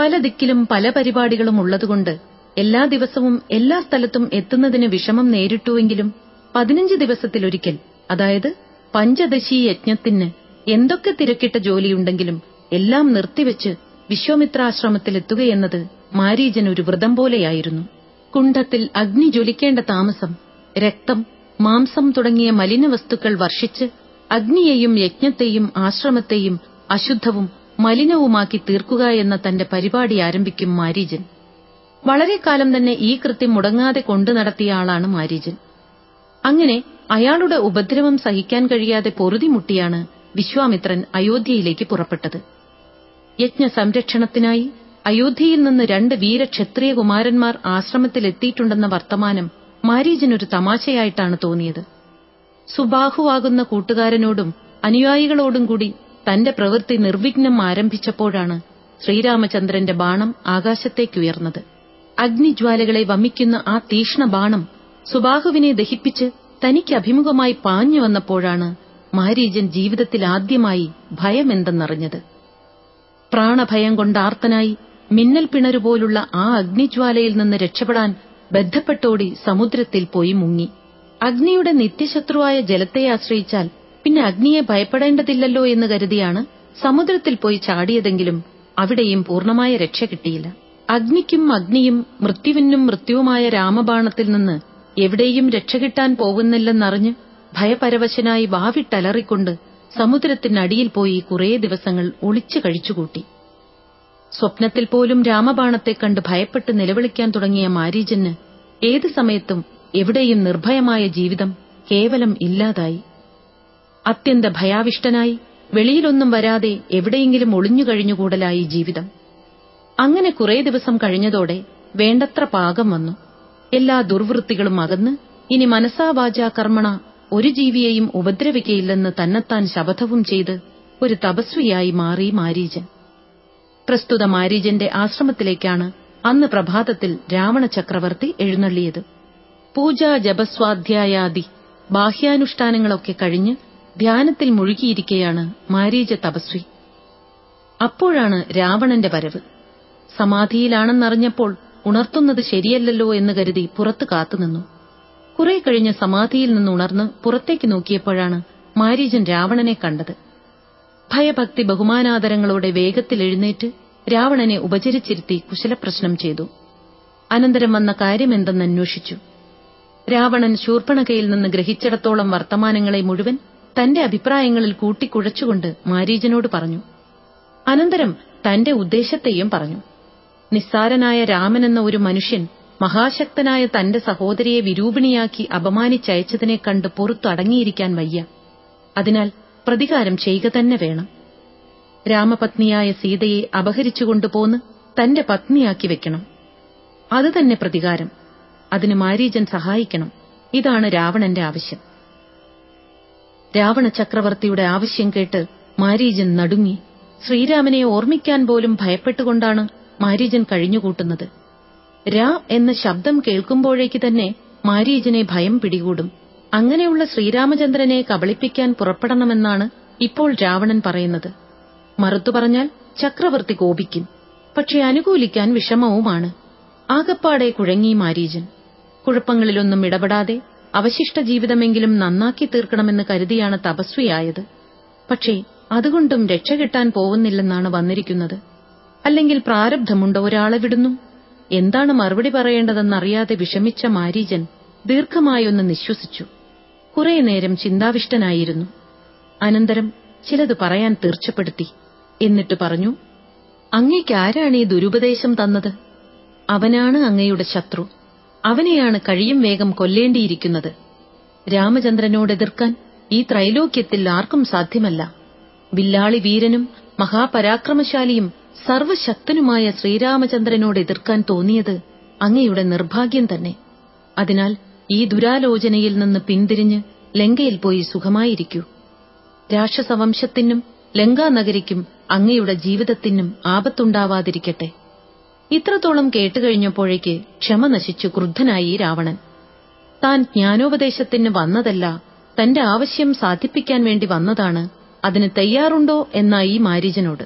പല ദിക്കിലും പല പരിപാടികളും ഉള്ളതുകൊണ്ട് എല്ലാ ദിവസവും എല്ലാ സ്ഥലത്തും എത്തുന്നതിന് വിഷമം നേരിട്ടുവെങ്കിലും പതിനഞ്ച് ദിവസത്തിലൊരിക്കൽ അതായത് പഞ്ചദശി യജ്ഞത്തിന് എന്തൊക്കെ തിരക്കിട്ട ജോലിയുണ്ടെങ്കിലും എല്ലാം നിർത്തിവെച്ച് വിശ്വാമിത്രാശ്രമത്തിലെത്തുകയെന്നത് മാരീജൻ ഒരു വ്രതം പോലെയായിരുന്നു. കുണ്ഠത്തിൽ അഗ്നി ജ്വലിക്കേണ്ട താമസം രക്തം മാംസം തുടങ്ങിയ മലിനവസ്തുക്കൾ വർഷിച്ച് അഗ്നിയെയും യജ്ഞത്തെയും ആശ്രമത്തെയും അശുദ്ധവും മലിനവുമാക്കി തീർക്കുക എന്ന തന്റെ പരിപാടി ആരംഭിക്കും മാരീജൻ. വളരെ കാലം തന്നെ ഈ കൃത്യം മുടങ്ങാതെ കൊണ്ടു നടത്തിയ ആളാണ് മാരീജൻ. അങ്ങനെ അയാളുടെ ഉപദ്രവം സഹിക്കാൻ കഴിയാതെ പൊറുതിമുട്ടിയാണ് വിശ്വാമിത്രൻ അയോധ്യയിലേക്ക് പുറപ്പെട്ടത്. യജ്ഞ സംരക്ഷണത്തിനായി അയോധ്യയിൽ നിന്ന് രണ്ട് വീരക്ഷത്രിയ കുമാരന്മാർ ആശ്രമത്തിലെത്തിയിട്ടുണ്ടെന്ന വർത്തമാനം മാരീജനൊരു തമാശയായിട്ടാണ് തോന്നിയത്. സുബാഹുവാകുന്ന കൂട്ടുകാരനോടും അനുയായികളോടും കൂടി തന്റെ പ്രവൃത്തി നിർവിഘ്നം ആരംഭിച്ചപ്പോഴാണ് ശ്രീരാമചന്ദ്രന്റെ ബാണം ആകാശത്തേക്കുയർന്നത്. അഗ്നിജ്വാലകളെ വമിക്കുന്ന ആ തീഷ്ണ ബാണം സുബാഹുവിനെ ദഹിപ്പിച്ച് തനിക്ക് അഭിമുഖമായി പാഞ്ഞു വന്നപ്പോഴാണ് മാരീജൻ ജീവിതത്തിൽ ആദ്യമായി ഭയമെന്തെന്നറിഞ്ഞത്. പ്രാണഭയം കൊണ്ടാർത്തനായി മിന്നൽ പിണരുപോലുള്ള ആ അഗ്നിജ്വാലയിൽ നിന്ന് രക്ഷപ്പെടാൻ ബന്ധപ്പെട്ടോടി സമുദ്രത്തിൽ പോയി മുങ്ങി. അഗ്നിയുടെ നിത്യശത്രുവായ ജലത്തെ ആശ്രയിച്ചാൽ പിന്നെ അഗ്നിയെ ഭയപ്പെടേണ്ടതില്ലല്ലോ എന്ന് കരുതിയാണ് സമുദ്രത്തിൽ പോയി ചാടിയതെങ്കിലും അവിടെയും പൂർണമായ രക്ഷ കിട്ടിയില്ല. അഗ്നിക്കും അഗ്നിയും മൃത്യുവിനും മൃത്യുവുമായ രാമബാണത്തിൽ നിന്ന് എവിടെയും രക്ഷ കിട്ടാൻ പോകുന്നില്ലെന്നറിഞ്ഞ് ഭയപരവശനായി വാവിട്ടലറിക്കൊണ്ട് സമുദ്രത്തിനടിയിൽ പോയി കുറേ ദിവസങ്ങൾ ഒളിച്ചു കഴിച്ചുകൂട്ടി. സ്വപ്നത്തിൽ പോലും രാമബാണത്തെ കണ്ട് ഭയപ്പെട്ട് നിലവിളിക്കാൻ തുടങ്ങിയ മാരീജന് ഏതു സമയത്തും എവിടെയും നിർഭയമായ ജീവിതം കേവലം ഇല്ലാതായി. അത്യന്ത ഭയാവിഷ്ടനായി വെളിയിലൊന്നും വരാതെ എവിടെയെങ്കിലും ഒളിഞ്ഞുകഴിഞ്ഞുകൂടലായി ജീവിതം. അങ്ങനെ കുറേ ദിവസം കഴിഞ്ഞതോടെ വേണ്ടത്ര പാകം വന്നു. എല്ലാ ദുർവൃത്തികളും അകന്ന് ഇനി മനസാവാചാ കർമ്മണ ഒരു ജീവിയെയും ഉപദ്രവിക്കയില്ലെന്ന് തന്നെത്താൻ ശപഥവും ചെയ്ത് ഒരു തപസ്വിയായി മാറി മാരീജൻ. പ്രസ്തുത മാരീജന്റെ ആശ്രമത്തിലേക്കാണ് അന്ന് പ്രഭാതത്തിൽ രാവണ ചക്രവർത്തി എഴുന്നള്ളിയത്. പൂജാ ജപസ്വാധ്യായാദി ബാഹ്യാനുഷ്ഠാനങ്ങളൊക്കെ കഴിഞ്ഞ് ധ്യാനത്തിൽ മുഴുകിയിരിക്കെയാണ് മാരീജ തപസ്വി. അപ്പോഴാണ് രാവണന്റെ വരവ്. സമാധിയിലാണെന്നറിഞ്ഞപ്പോൾ ഉണർത്തുന്നത് ശരിയല്ലല്ലോ എന്ന് കരുതി പുറത്ത് കാത്തുനിന്നു. കുറെ കഴിഞ്ഞ് സമാധിയിൽ നിന്ന് ഉണർന്ന് പുറത്തേക്ക് നോക്കിയപ്പോഴാണ് മാരീജൻ രാവണനെ കണ്ടത്. ഭയഭക്തി ബഹുമാനാദരങ്ങളോടെ വേഗത്തിൽ എഴുന്നേറ്റ് രാവണനെ ഉപചരിച്ചിരുത്തി കുശലപ്രശ്നം ചെയ്തു. അനന്തരം വന്ന കാര്യമെന്തെന്ന് അന്വേഷിച്ചു. രാവണൻ ശൂർപ്പണകയിൽ നിന്ന് ഗ്രഹിച്ചിടത്തോളം വർത്തമാനങ്ങളെ മുഴുവൻ തന്റെ അഭിപ്രായങ്ങളിൽ കൂട്ടിക്കുഴച്ചുകൊണ്ട് മാരീജനോട് പറഞ്ഞു. അനന്തരം തന്റെ ഉദ്ദേശത്തെയും പറഞ്ഞു. നിസ്സാരനായ രാമനെന്ന ഒരു മനുഷ്യൻ മഹാശക്തനായ തന്റെ സഹോദരിയെ വിരൂപിണിയാക്കി അപമാനിച്ചയച്ചതിനെ കണ്ട് പുറത്തടങ്ങിയിരിക്കാൻ വയ്യ. അതിനാൽ പ്രതികാരം ചെയ്യുക തന്നെ വേണം. രാമപത്നിയായ സീതയെ അപഹരിച്ചുകൊണ്ടുപോന്ന് തന്റെ പത്നിയാക്കി വെക്കണം. അതുതന്നെ പ്രതികാരം. അതിന് മാരീജൻ സഹായിക്കണം. ഇതാണ് രാവണന്റെ ആവശ്യം. രാവണ ചക്രവർത്തിയുടെ ആവശ്യം കേട്ട് മാരീജൻ നടുങ്ങി. ശ്രീരാമനെ ഓർമ്മിക്കാൻ പോലും ഭയപ്പെട്ടുകൊണ്ടാണ് മാരീജൻ കഴിഞ്ഞുകൂട്ടുന്നത്. രാ എന്ന ശബ്ദം കേൾക്കുമ്പോഴേക്ക് തന്നെ മാരീജനെ ഭയം പിടികൂടും. അങ്ങനെയുള്ള ശ്രീരാമചന്ദ്രനെ കബളിപ്പിക്കാൻ പുറപ്പെടണമെന്നാണ് ഇപ്പോൾ രാവണൻ പറയുന്നത്. മറുത്തു പറഞ്ഞാൽ ചക്രവർത്തി കോപിക്കും. പക്ഷെ അനുകൂലിക്കാൻ വിഷമവുമാണ്. ആകപ്പാടെ കുഴങ്ങി മാരീജൻ. കുഴപ്പങ്ങളിലൊന്നും ഇടപെടാതെ അവശിഷ്ട ജീവിതമെങ്കിലും നന്നാക്കി തീർക്കണമെന്ന് കരുതിയാണ് തപസ്വിയായത്. പക്ഷേ അതുകൊണ്ടും രക്ഷ കിട്ടാൻ പോവുന്നില്ലെന്നാണ് വന്നിരിക്കുന്നത്. അല്ലെങ്കിൽ പ്രാരബ്ധമുണ്ടോ ഒരാളെ വിടുന്നു? എന്താണ് മറുപടി പറയേണ്ടതെന്നറിയാതെ വിഷമിച്ച മാരീജൻ ദീർഘമായൊന്ന് നിശ്വസിച്ചു. കുറേ നേരം ചിന്താവിഷ്ടനായിരുന്നു. അനന്തരം ചിലത് പറയാൻ തീർച്ചപ്പെടുത്തി. എന്നിട്ട് പറഞ്ഞു അങ്ങയ്ക്കാരാണ് ഈ ദുരുപദേശം തന്നത്? അവനാണ് അങ്ങയുടെ ശത്രു. അവനെയാണ് കഴിയും വേഗം കൊല്ലേണ്ടിയിരിക്കുന്നത്. രാമചന്ദ്രനോട് എതിർക്കാൻ ഈ ത്രൈലോക്യത്തിൽ ആർക്കും സാധ്യമല്ല. വില്ലാളി വീരനും മഹാപരാക്രമശാലിയും സർവശക്തനുമായ ശ്രീരാമചന്ദ്രനോട് എതിർക്കാൻ തോന്നിയത് അങ്ങയുടെ നിർഭാഗ്യം തന്നെ. അതിനാൽ ഈ ദുരാലോചനയിൽ നിന്ന് പിന്തിരിഞ്ഞ് ലങ്കയിൽ പോയി സുഖമായിരിക്കൂ. രാക്ഷസവംശത്തിനും ലങ്കാനഗരിക്കും അങ്ങയുടെ ജീവിതത്തിനും ആപത്തുണ്ടാവാതിരിക്കട്ടെ. ഇത്രത്തോളം കേട്ടുകഴിഞ്ഞപ്പോഴേക്ക് ക്ഷമ നശിച്ചു ക്രുദ്ധനായി രാവണൻ. താൻ ജ്ഞാനോപദേശത്തിന് വന്നതല്ല തന്റെ ആവശ്യം സാധിപ്പിക്കാൻ വേണ്ടി വന്നതാണ് അതിന് തയ്യാറുണ്ടോ എന്നായി മാരീജനോട്.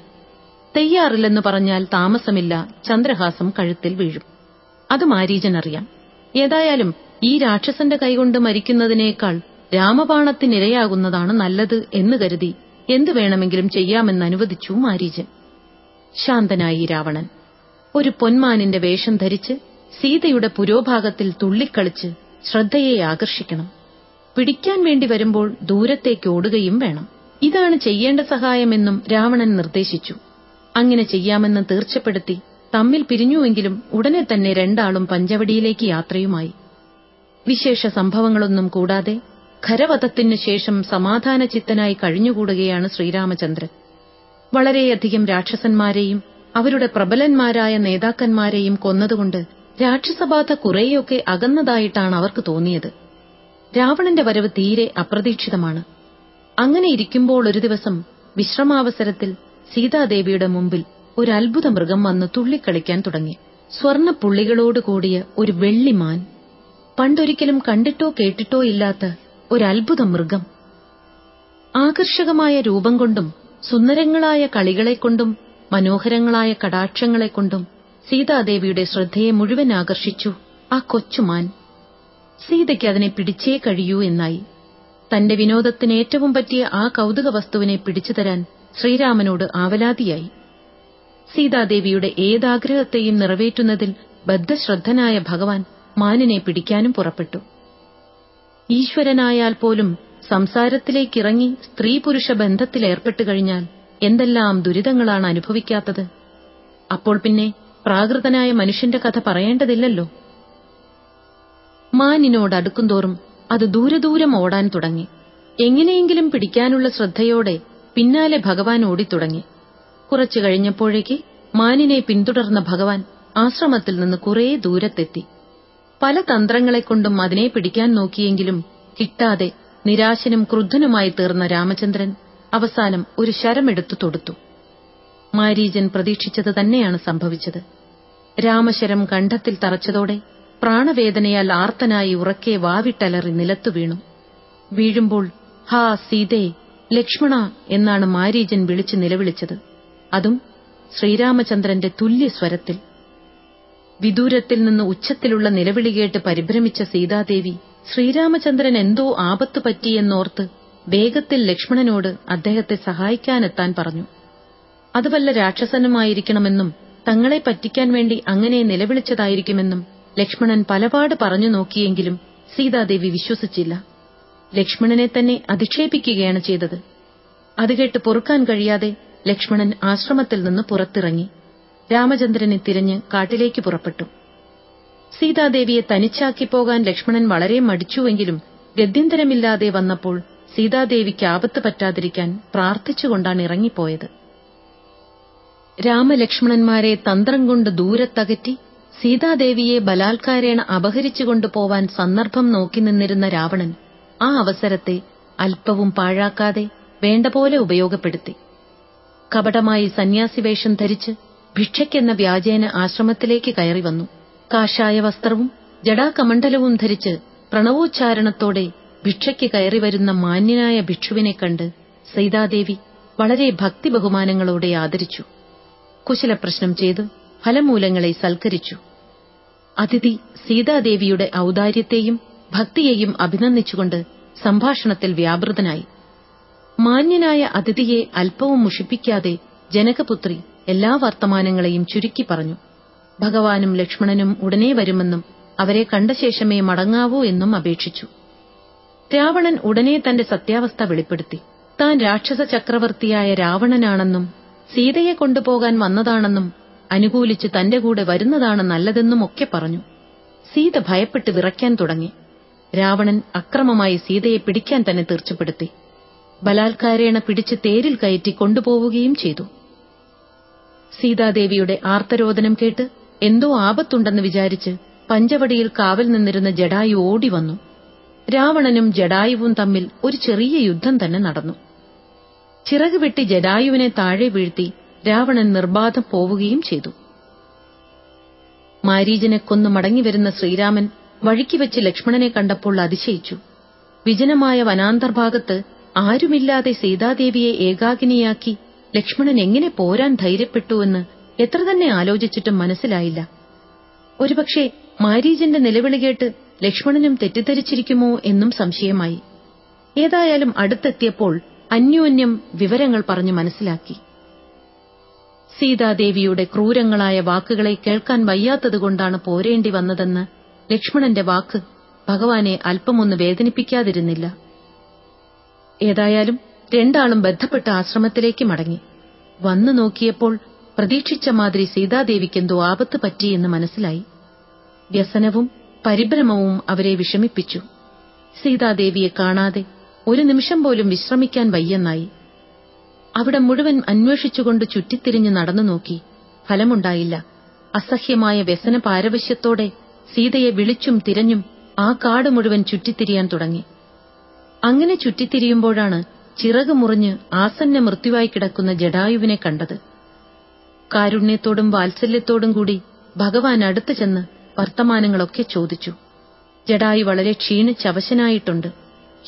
തയ്യാറില്ലെന്ന് പറഞ്ഞാൽ താമസമില്ല ചന്ദ്രഹാസം കഴുത്തിൽ വീഴും. അത് മാരീജൻ അറിയാം ഏതായാലും ഈ രാക്ഷസന്റെ കൈകൊണ്ട് മരിക്കുന്നതിനേക്കാൾ രാമബാണത്തിനിരയാകുന്നതാണ് നല്ലത് എന്ന് കരുതി എന്തു വേണമെങ്കിലും ചെയ്യാമെന്ന് അനുവദിച്ചു മാരീജൻ. ശാന്തനായി രാവണൻ. ഒരു പൊന്മാനിന്റെ വേഷം ധരിച്ച് സീതയുടെ പുരോഭാഗത്തിൽ തുള്ളിക്കളിച്ച് ശ്രദ്ധയെ ആകർഷിക്കണം. പിടിക്കാൻ വേണ്ടി വരുമ്പോൾ ദൂരത്തേക്ക് ഓടുകയും വേണം. ഇതാണ് ചെയ്യേണ്ട സഹായമെന്നും രാവണൻ നിർദ്ദേശിച്ചു. അങ്ങനെ ചെയ്യാമെന്ന് തീർച്ചപ്പെടുത്തി തമ്മിൽ പിരിഞ്ഞുവെങ്കിലും ഉടനെ തന്നെ രണ്ടാളും പഞ്ചവടിയിലേക്ക് യാത്രയുമായി. വിശേഷ സംഭവങ്ങളൊന്നും കൂടാതെ ഖരവധത്തിനു ശേഷം സമാധാനചിത്തനായി കഴിഞ്ഞുകൂടുകയാണ് ശ്രീരാമചന്ദ്രൻ. വളരെയധികം രാക്ഷസന്മാരെയും അവരുടെ പ്രബലന്മാരായ നേതാക്കന്മാരെയും കൊന്നതുകൊണ്ട് രാക്ഷസബാധ കുറെയൊക്കെ അകന്നതായിട്ടാണ് അവർക്ക് തോന്നിയത്. രാവണന്റെ വരവ് തീരെ അപ്രതീക്ഷിതമാണ്. അങ്ങനെ ഇരിക്കുമ്പോൾ ഒരു ദിവസം വിശ്രമാവസരത്തിൽ സീതാദേവിയുടെ മുമ്പിൽ ഒരു അത്ഭുത മൃഗം വന്ന് തുള്ളിക്കളിക്കാൻ തുടങ്ങി. പുള്ളികളോട് കൂടിയ ഒരു വെള്ളിമാൻ. പണ്ടൊരിക്കലും കണ്ടിട്ടോ കേട്ടിട്ടോ ഇല്ലാത്ത ഒരു അത്ഭുത മൃഗം. ആകർഷകമായ രൂപം കൊണ്ടും സുന്ദരങ്ങളായ കളികളെക്കൊണ്ടും മനോഹരങ്ങളായ കടാക്ഷങ്ങളെക്കൊണ്ടും സീതാദേവിയുടെ ശ്രദ്ധയെ മുഴുവൻ ആകർഷിച്ചു ആ കൊച്ചുമാൻ. സീതയ്ക്ക് അതിനെ പിടിച്ചേ കഴിയൂ എന്നായി. തന്റെ വിനോദത്തിന് ഏറ്റവും പറ്റിയ ആ കൗതുക വസ്തുവിനെ പിടിച്ചു തരാൻ ശ്രീരാമനോട് ആവലാതിയായി. സീതാദേവിയുടെ ഏതാഗ്രഹത്തെയും നിറവേറ്റുന്നതിൽ ബദ്ധശ്രദ്ധനായ ഭഗവാൻ മാനിനെ പിടിക്കാനും പുറപ്പെട്ടു. ഈശ്വരനായാൽ പോലും സംസാരത്തിലേക്കിറങ്ങി സ്ത്രീ പുരുഷ ബന്ധത്തിലേർപ്പെട്ടു കഴിഞ്ഞാൽ എന്തെല്ലാം ദുരിതങ്ങളാണ് അനുഭവിക്കാത്തത്? അപ്പോൾ പിന്നെ പ്രാകൃതനായ മനുഷ്യന്റെ കഥ പറയേണ്ടതില്ലല്ലോ. മാനിനോട് അടുക്കുംതോറും അത് ദൂരദൂരം ഓടാൻ തുടങ്ങി. എങ്ങനെയെങ്കിലും പിടിക്കാനുള്ള ശ്രദ്ധയോടെ പിന്നാലെ ഭഗവാൻ ഓടിത്തുടങ്ങി കുറച്ചു കഴിഞ്ഞപ്പോഴേക്ക് മാനിനെ പിന്തുടർന്ന ഭഗവാൻ ആശ്രമത്തിൽ നിന്ന് കുറേ ദൂരത്തെത്തി. പല തന്ത്രങ്ങളെക്കൊണ്ടും അതിനെ പിടിക്കാൻ നോക്കിയെങ്കിലും കിട്ടാതെ നിരാശനും ക്രുദ്ധനുമായി തീർന്ന രാമചന്ദ്രൻ അവസാനം ഒരു ശരമെടുത്തു തൊടുത്തു. മാരീജൻ പ്രതീക്ഷിച്ചത് തന്നെയാണ് സംഭവിച്ചത്. രാമശരം കണ്ഠത്തിൽ തറച്ചതോടെ പ്രാണവേദനയാൽ ആർത്തനായി ഉറക്കെ വാവിട്ടലറി നിലത്തു വീണു. വീഴുമ്പോൾ ഹാ സീതേ ലക്ഷ്മണ എന്നാണ് മാരീജൻ വിളിച്ചു നിലവിളിച്ചത്. അതും ശ്രീരാമചന്ദ്രന്റെ തുല്യസ്വരത്തിൽ വിദൂരത്തിൽ നിന്ന് ഉച്ചത്തിലുള്ള നിലവിളികേട്ട് പരിഭ്രമിച്ച സീതാദേവി ശ്രീരാമചന്ദ്രൻ എന്തോ ആപത്ത് പറ്റിയെന്നോർത്ത് വേഗത്തിൽ ലക്ഷ്മണനോട് അദ്ദേഹത്തെ സഹായിക്കാനെത്താൻ പറഞ്ഞു. അതുവല്ല രാക്ഷസനുമായിരിക്കണമെന്നും തങ്ങളെ പറ്റിക്കാൻ വേണ്ടി അങ്ങനെ നിലവിളിച്ചതായിരിക്കുമെന്നും ലക്ഷ്മണൻ പലപാട് പറഞ്ഞു നോക്കിയെങ്കിലും സീതാദേവി വിശ്വസിച്ചില്ല. ലക്ഷ്മണനെ തന്നെ അധിക്ഷേപിക്കുകയാണ് ചെയ്തത്. അത് കേട്ട് പൊറുക്കാൻ കഴിയാതെ ലക്ഷ്മണൻ ആശ്രമത്തിൽ നിന്ന് പുറത്തിറങ്ങി. രാമചന്ദ്രനെ തിരഞ്ഞ് കാട്ടിലേക്ക് പുറപ്പെട്ടു. സീതാദേവിയെ തനിച്ചാക്കി പോകാൻ ലക്ഷ്മണൻ വളരെ മടിച്ചുവെങ്കിലും ഗത്യന്തരമില്ലാതെ വന്നപ്പോൾ സീതാദേവിക്ക് ആപത്ത് പറ്റാതിരിക്കാൻ പ്രാർത്ഥിച്ചുകൊണ്ടാണ് ഇറങ്ങിപ്പോയത്. രാമലക്ഷ്മണന്മാരെ തന്ത്രം കൊണ്ട് ദൂരത്തകറ്റി സീതാദേവിയെ ബലാത്കാരേണ അപഹരിച്ചുകൊണ്ടു പോവാൻ സന്ദർഭം നോക്കി നിന്നിരുന്ന രാവണൻ ആ അവസരത്തെ അല്പവും പാഴാക്കാതെ വേണ്ടപോലെ ഉപയോഗപ്പെടുത്തി. കപടമായി സന്യാസിവേഷം ധരിച്ച് ഭിക്ഷയ്ക്കെന്ന വ്യാജേന ആശ്രമത്തിലേക്ക് കയറി വന്നു കാഷായ വസ്ത്രവും ജടാകമണ്ഡലവും ധരിച്ച് പ്രണവോച്ചാരണത്തോടെ ഭിക്ഷയ്ക്ക് കയറി വരുന്ന മാന്യനായ ഭിക്ഷുവിനെ കണ്ട് സീതാദേവി വളരെ ഭക്തി ബഹുമാനങ്ങളോടെ ആദരിച്ചു. കുശലപ്രശ്നം ചെയ്ത് ഫലമൂലങ്ങളെ സൽക്കരിച്ചു. അതിഥി സീതാദേവിയുടെ ഔദാര്യത്തെയും ഭക്തിയെയും അഭിനന്ദിച്ചുകൊണ്ട് സംഭാഷണത്തിൽ വ്യാപൃതനായി. മാന്യനായ അതിഥിയെ അല്പവും മുഷിപ്പിക്കാതെ ജനകപുത്രി എല്ലാ വർത്തമാനങ്ങളെയും ചുരുക്കി പറഞ്ഞു. ഭഗവാനും ലക്ഷ്മണനും ഉടനെ വരുമെന്നും അവരെ കണ്ട ശേഷമേ മടങ്ങാവൂ എന്നും അപേക്ഷിച്ചു. രാവണൻ ഉടനെ തന്റെ സത്യാവസ്ഥ വെളിപ്പെടുത്തി. താൻ രാക്ഷസ ചക്രവർത്തിയായ രാവണനാണെന്നും സീതയെ കൊണ്ടുപോകാൻ വന്നതാണെന്നും അനുകൂലിച്ച് തന്റെ കൂടെ വരുന്നതാണ് നല്ലതെന്നും ഒക്കെ പറഞ്ഞു. സീത ഭയപ്പെട്ട് വിറയ്ക്കാൻ തുടങ്ങി. രാവണൻ അക്രമമായി സീതയെ പിടിക്കാൻ തന്നെ തീർച്ചപ്പെടുത്തി. ബലാത്കാരേണ പിടിച്ച് തേരിൽ കയറ്റി കൊണ്ടുപോവുകയും ചെയ്തു. സീതാദേവിയുടെ ആർത്തരോദനം കേട്ട് എന്തോ ആപത്തുണ്ടെന്ന് വിചാരിച്ച് പഞ്ചവടിയിൽ കാവൽ നിന്നിരുന്ന ജഡായു ഓടി വന്നു രാവണനും ജഡായുവും തമ്മിൽ ഒരു ചെറിയ യുദ്ധം തന്നെ നടന്നു. ചിറക് വെട്ടി ജഡായുവിനെ താഴെ വീഴ്ത്തി രാവണൻ നിർബാധം പോവുകയും ചെയ്തു. മാരീജനെ കൊന്നു മടങ്ങിവരുന്ന ശ്രീരാമൻ വഴിക്ക് വെച്ച് ലക്ഷ്മണനെ കണ്ടപ്പോൾ അതിശയിച്ചു. വിജനമായ വനാന്തർഭാഗത്ത് ആരുമില്ലാതെ സീതാദേവിയെ ഏകാഗിനിയാക്കി ലക്ഷ്മണൻ എങ്ങനെ പോരാൻ ധൈര്യപ്പെട്ടുവെന്ന് എത്ര തന്നെ ആലോചിച്ചിട്ടും മനസ്സിലായില്ല. ഒരുപക്ഷെ മാരീജന്റെ നിലവിളി കേട്ട് ലക്ഷ്മണനും തെറ്റിദ്ധരിച്ചിരിക്കുമോ എന്നും സംശയമായി. ഏതായാലും അടുത്തെത്തിയപ്പോൾ അന്യോന്യം വിവരങ്ങൾ പറഞ്ഞു മനസ്സിലാക്കി. സീതാദേവിയുടെ ക്രൂരങ്ങളായ വാക്കുകളെ കേൾക്കാൻ വയ്യാത്തതുകൊണ്ടാണ് പോരേണ്ടി വന്നതെന്ന് ലക്ഷ്മണന്റെ വാക്ക് ഭഗവാനെ അല്പമൊന്ന് വേദനിപ്പിക്കാതിരുന്നില്ല. ഏതായാലും രണ്ടാളും ബന്ധപ്പെട്ട ആശ്രമത്തിലേക്ക് മടങ്ങി. വന്നു നോക്കിയപ്പോൾ പ്രതീക്ഷിച്ച മാതിരി സീതാദേവിക്കെന്തോ ആപത്ത് പറ്റിയെന്ന് മനസ്സിലായി. വ്യസനവും പരിഭ്രമവും അവരെ വിഷമിപ്പിച്ചു. സീതാദേവിയെ കാണാതെ ഒരു നിമിഷം പോലും വിശ്രമിക്കാൻ വയ്യെന്നായി. അവിടെ മുഴുവൻ അന്വേഷിച്ചുകൊണ്ട് ചുറ്റിത്തിരിഞ്ഞ് നടന്നു നോക്കി. ഫലമുണ്ടായില്ല. അസഹ്യമായ വ്യസന പാരവശ്യത്തോടെ സീതയെ വിളിച്ചും തിരഞ്ഞും ആ കാട് മുഴുവൻ ചുറ്റിത്തിരിയാൻ തുടങ്ങി. അങ്ങനെ ചുറ്റിത്തിരിയുമ്പോഴാണ് ചിറക് മുറിഞ്ഞ് ആസന്ന മൃത്യുവായി കിടക്കുന്ന ജഡായുവിനെ കണ്ടത്. കാരുണ്യത്തോടും വാത്സല്യത്തോടും കൂടി ഭഗവാൻ അടുത്തു ചെന്ന് വർത്തമാനങ്ങളൊക്കെ ചോദിച്ചു. ജഡായു വളരെ ക്ഷീണിച്ചവശനായിട്ടുണ്ട്.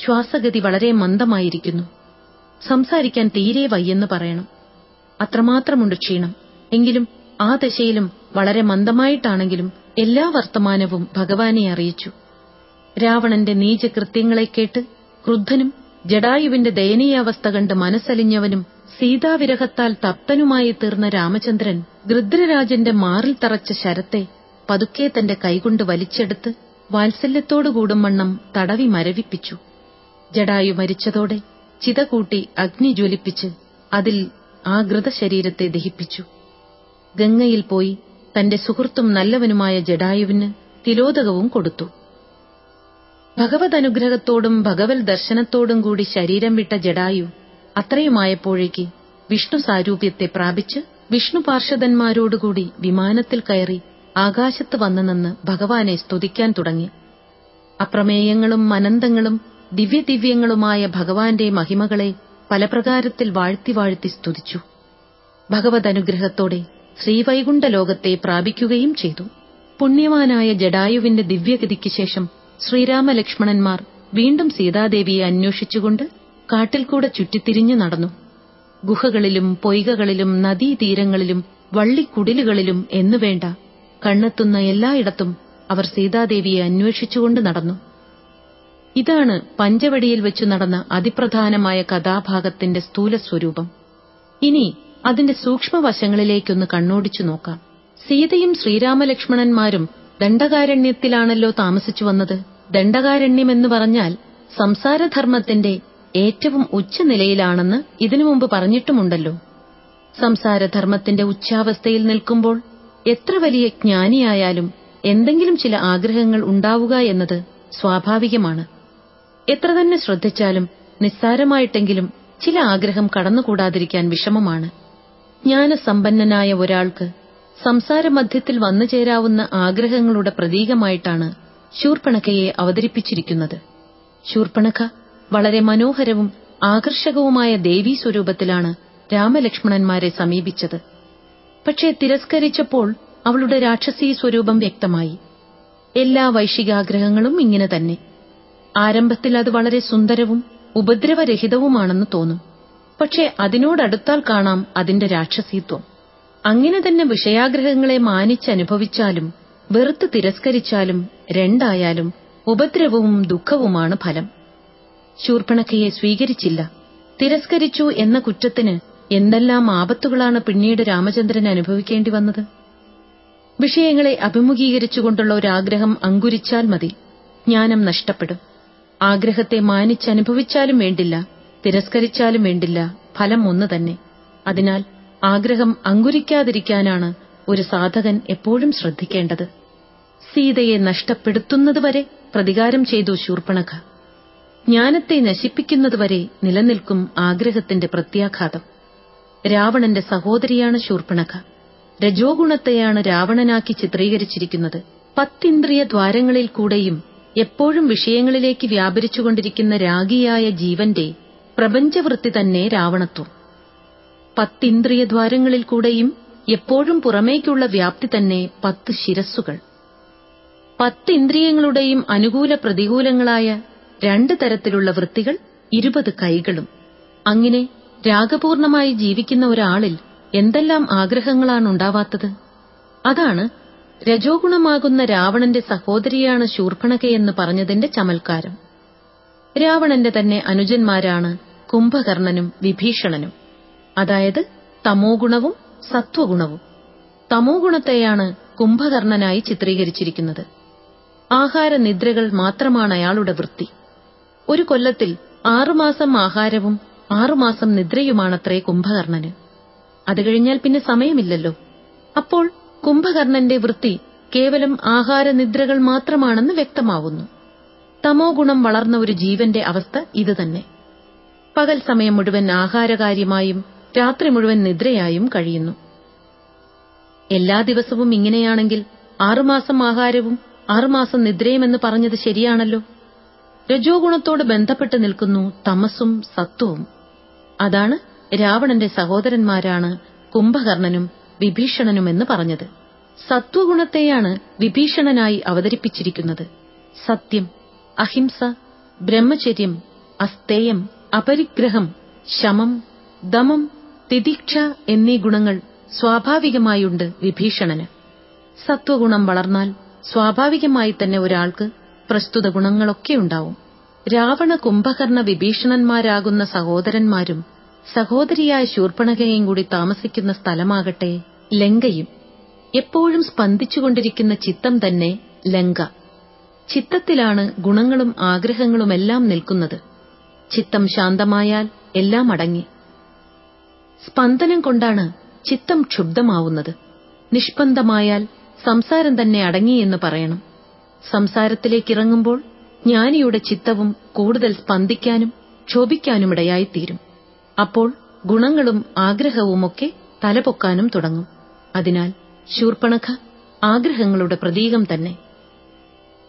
ശ്വാസഗതി വളരെ മന്ദമായിരിക്കുന്നു. സംസാരിക്കാൻ തീരെ വയ്യെന്ന് പറയണം. അത്രമാത്രമുണ്ട് ക്ഷീണം. എങ്കിലും ആ ദശയിലും വളരെ മന്ദമായിട്ടാണെങ്കിലും എല്ലാ വർത്തമാനവും ഭഗവാനെ അറിയിച്ചു. രാവണന്റെ നീചകൃത്യങ്ങളെ കേട്ട് ക്രുദ്ധനും ജഡായുവിന്റെ ദയനീയാവസ്ഥ കണ്ട് മനസ്സലിഞ്ഞവനും സീതാവിരഹത്താൽ തപ്തനുമായി തീർന്ന രാമചന്ദ്രൻ ഗൃദ്രരാജന്റെ മാറിൽ തറച്ച ശരത്തെ പതുക്കെ തന്റെ കൈകൊണ്ട് വലിച്ചെടുത്ത് വാത്സല്യത്തോടുകൂടും വണ്ണം തടവി മരവിപ്പിച്ചു. ജഡായു മരിച്ചതോടെ ചിത കൂട്ടി അഗ്നി ജ്വലിപ്പിച്ച് അതിൽ ആ ഗൃതശരീരത്തെ ദഹിപ്പിച്ചു. ഗംഗയിൽ പോയി തന്റെ സുഹൃത്തും നല്ലവനുമായ ജഡായുവിന് തിലോദകവും കൊടുത്തു. ഭഗവത് അനുഗ്രഹത്തോടും ഭഗവത് ദർശനത്തോടും കൂടി ശരീരം വിട്ട ജഡായു അത്രയുമായപ്പോഴേക്ക് വിഷ്ണു സാരൂപ്യത്തെ പ്രാപിച്ച് വിഷ്ണു പാർഷദന്മാരോടുകൂടി വിമാനത്തിൽ കയറി ആകാശത്ത് വന്നു നിന്ന് ഭഗവാനെ സ്തുതിക്കാൻ തുടങ്ങി. അപ്രമേയങ്ങളും അനന്തങ്ങളും ദിവ്യദിവ്യങ്ങളുമായ ഭഗവാന്റെ മഹിമകളെ പലപ്രകാരത്തിൽ വാഴ്ത്തി വാഴ്ത്തി സ്തുതിച്ചു. ഭഗവത് അനുഗ്രഹത്തോടെ ശ്രീവൈകുണ്ഠ ലോകത്തെ പ്രാപിക്കുകയും ചെയ്തു. പുണ്യവാനായ ജഡായുവിന്റെ ദിവ്യഗതിക്ക് ശേഷം ശ്രീരാമലക്ഷ്മണന്മാർ വീണ്ടും സീതാദേവിയെ അന്വേഷിച്ചുകൊണ്ട് കാട്ടിൽ കൂടെ ചുറ്റിത്തിരിഞ്ഞു നടന്നു. ഗുഹകളിലും പൊയ്കകളിലും നദീതീരങ്ങളിലും വള്ളിക്കുടിലുകളിലും എന്നുവേണ്ട കണ്ണെത്തുന്ന എല്ലായിടത്തും അവർ സീതാദേവിയെ അന്വേഷിച്ചുകൊണ്ട് നടന്നു. ഇതാണ് പഞ്ചവടിയിൽ വെച്ചു നടന്ന അതിപ്രധാനമായ കഥാഭാഗത്തിന്റെ സ്ഥൂലസ്വരൂപം. ഇനി അതിന്റെ സൂക്ഷ്മവശങ്ങളിലേക്കൊന്ന് കണ്ണോടിച്ചു നോക്കാം. സീതയും ശ്രീരാമലക്ഷ്മണന്മാരും ദണ്ഡകാരണ്യത്തിലാണല്ലോ താമസിച്ചു വന്നത്. ദണ്ഡകാരണ്യമെന്ന് പറഞ്ഞാൽ സംസാരധർമ്മത്തിന്റെ ഏറ്റവും ഉച്ചനിലയിലാണെന്ന് ഇതിനു മുമ്പ് പറഞ്ഞിട്ടുമുണ്ടല്ലോ. സംസാരധർമ്മത്തിന്റെ ഉച്ചാവസ്ഥയിൽ നിൽക്കുമ്പോൾ എത്ര വലിയ ജ്ഞാനിയായാലും എന്തെങ്കിലും ചില ആഗ്രഹങ്ങൾ ഉണ്ടാവുക എന്നത് സ്വാഭാവികമാണ്. എത്ര തന്നെ ശ്രദ്ധിച്ചാലും നിസ്സാരമായിട്ടെങ്കിലും ചില ആഗ്രഹം കടന്നുകൂടാതിരിക്കാൻ വിഷമമാണ്. ജ്ഞാനസമ്പന്നനായ ഒരാൾക്ക് സംസാരമധ്യത്തിൽ വന്നു ചേരാവുന്ന ആഗ്രഹങ്ങളുടെ പ്രതീകമായിട്ടാണ് ശൂർപ്പണഖയെ അവതരിപ്പിച്ചിരിക്കുന്നത്. ശൂർപ്പണഖ വളരെ മനോഹരവും ആകർഷകവുമായ ദേവീ സ്വരൂപത്തിലാണ് രാമലക്ഷ്മണന്മാരെ സമീപിച്ചത്. പക്ഷേ തിരസ്കരിച്ചപ്പോൾ അവളുടെ രാക്ഷസീ സ്വരൂപം വ്യക്തമായി. എല്ലാ വൈശികാഗ്രഹങ്ങളും ഇങ്ങനെ തന്നെ. ആരംഭത്തിൽ അത് വളരെ സുന്ദരവും ഉപദ്രവരഹിതവുമാണെന്ന് തോന്നും. പക്ഷേ അതിനോടടുത്താൽ കാണാം അതിന്റെ രാക്ഷസീത്വം. അങ്ങനെ തന്നെ വിഷയാഗ്രഹങ്ങളെ മാനിച്ചനുഭവിച്ചാലും വെറുത്ത് തിരസ്കരിച്ചാലും രണ്ടായാലും ഉപദ്രവവും ദുഃഖവുമാണ് ഫലം. ശൂർപ്പണഖയെ സ്വീകരിച്ചില്ല. തിരസ്കരിച്ചു എന്ന കുറ്റത്തിന് എന്തെല്ലാം ആപത്തുകളാണ് പിന്നീട് രാമചന്ദ്രൻ അനുഭവിക്കേണ്ടി വന്നത്? വിഷയങ്ങളെ അഭിമുഖീകരിച്ചുകൊണ്ടുള്ള ഒരാഗ്രഹം അങ്കുരിച്ചാൽ മതി. ജ്ഞാനം നഷ്ടപ്പെടും. ആഗ്രഹത്തെ മാനിച്ചനുഭവിച്ചാലും വേണ്ടില്ല തിരസ്കരിച്ചാലും വേണ്ടില്ല ഫലം ഒന്നു തന്നെ. അതിനാൽ ആഗ്രഹം അങ്കുരിക്കാതിരിക്കാനാണ് ഒരു സാധകൻ എപ്പോഴും ശ്രദ്ധിക്കേണ്ടത്. സീതയെ നഷ്ടപ്പെടുത്തുന്നതുവരെ പ്രതികാരം ചെയ്തു ശൂർപ്പണഖ. ജ്ഞാനത്തെ നശിപ്പിക്കുന്നതുവരെ നിലനിൽക്കും ആഗ്രഹത്തിന്റെ പ്രത്യാഘാതം. രാവണന്റെ സഹോദരിയാണ് ശൂർപ്പണഖ. രജോഗുണത്തെയാണ് രാവണനാക്കി ചിത്രീകരിച്ചിരിക്കുന്നത്. പത്തിന്ദ്രിയ ദ്വാരങ്ങളിൽ കൂടെയും എപ്പോഴും വിഷയങ്ങളിലേക്ക് വ്യാപരിച്ചുകൊണ്ടിരിക്കുന്ന രാഗിയായ ജീവന്റെ പ്രപഞ്ചവൃത്തി തന്നെ രാവണത്വം. പത്തിന്ദ്രിയ ദ്വാരങ്ങളിൽ കൂടെയും എപ്പോഴും പുറമേക്കുള്ള വ്യാപ്തി തന്നെ പത്ത് ശിരസ്സുകൾ. പത്തിന്ദ്രിയങ്ങളുടെയും അനുകൂല പ്രതികൂലങ്ങളായ രണ്ട് തരത്തിലുള്ള വൃത്തികൾ ഇരുപത് കൈകളും. അങ്ങനെ രാഗപൂർണമായി ജീവിക്കുന്ന ഒരാളിൽ എന്തെല്ലാം ആഗ്രഹങ്ങളാണ് ഉണ്ടാവാത്തത്? അതാണ് രജോഗുണമാകുന്ന രാവണന്റെ സഹോദരിയാണ് ശൂർപ്പണകയെന്ന് പറഞ്ഞതിന്റെ ചമൽക്കാരം. രാവണന്റെ തന്നെ അനുജന്മാരാണ് കുംഭകർണനും വിഭീഷണനും. അതായത് തമോഗുണവും സത്വഗുണവും. തമോഗുണത്തെയാണ് കുംഭകർണനായി ചിത്രീകരിച്ചിരിക്കുന്നത്. ആഹാരനിദ്രകൾ മാത്രമാണ് അയാളുടെ വൃത്തി. ഒരു കൊല്ലത്തിൽ ആറുമാസം ആഹാരവും ആറുമാസം നിദ്രയുമാണത്രേ കുംഭകർണന്. അത് കഴിഞ്ഞാൽ പിന്നെ സമയമില്ലല്ലോ. അപ്പോൾ കുംഭകർണന്റെ വൃത്തി കേവലം ആഹാരനിദ്രകൾ മാത്രമാണെന്ന് വ്യക്തമാവുന്നു. തമോ ഗുണം വളർന്ന ഒരു ജീവന്റെ അവസ്ഥ ഇതുതന്നെ. പകൽ സമയം മുഴുവൻ ആഹാരകാര്യമായും രാത്രി മുഴുവൻ നിദ്രയായും കഴിയുന്നു. എല്ലാ ദിവസവും ഇങ്ങനെയാണെങ്കിൽ ആറുമാസം ആഹാരവും ആറുമാസം നിദ്രയുമെന്ന് പറഞ്ഞത് ശരിയാണല്ലോ. രജോ ഗുണത്തോട് ബന്ധപ്പെട്ട് നിൽക്കുന്നു തമസും സത്വവും. അതാണ് രാവണന്റെ സഹോദരന്മാരാണ് കുംഭകർണനും വിഭീഷണനുമെന്ന് പറഞ്ഞത്. സത്വഗുണത്തെയാണ് വിഭീഷണനായി അവതരിപ്പിച്ചിരിക്കുന്നത്. സത്യം അഹിംസ ബ്രഹ്മചര്യം അസ്തേയം അപരിഗ്രഹം ശമം ദമം തിദീക്ഷ എന്നീ ഗുണങ്ങൾ സ്വാഭാവികമായുണ്ട് വിഭീഷണന്. സത്വഗുണം വളർന്നാൽ സ്വാഭാവികമായി തന്നെ ഒരാൾക്ക് പ്രസ്തുത ഗുണങ്ങളൊക്കെ ഉണ്ടാവും. രാവണ കുംഭകർണ വിഭീഷണന്മാരാകുന്ന സഹോദരന്മാരും സഹോദരിയായ ശൂർപ്പണകയും കൂടി താമസിക്കുന്ന സ്ഥലമാകട്ടെ ലങ്കയും. എപ്പോഴും സ്പന്ദിച്ചുകൊണ്ടിരിക്കുന്ന ചിത്തം തന്നെ ലങ്ക. ചിത്തത്തിലാണ് ഗുണങ്ങളും ആഗ്രഹങ്ങളുമെല്ലാം നിൽക്കുന്നത്. ചിത്തം ശാന്തമായാൽ എല്ലാം അടങ്ങി. സ്പന്ദനം കൊണ്ടാണ് ചിത്തം ക്ഷുബ്ധമാവുന്നത്. നിഷ്പന്ദമായാൽ സംസാരം തന്നെ അടങ്ങിയെന്ന് പറയണം. സംസാരത്തിലേക്കിറങ്ങുമ്പോൾ ജ്ഞാനിയുടെ ചിത്തവും കൂടുതൽ സ്പന്ദിക്കാനും ക്ഷോഭിക്കാനുമിടയായിത്തീരും. അപ്പോൾ ഗുണങ്ങളും ആഗ്രഹവുമൊക്കെ തലപൊക്കാനും തുടങ്ങും. അതിനാൽ ശൂർപ്പണഖ ആഗ്രഹങ്ങളുടെ പ്രതീകം തന്നെ.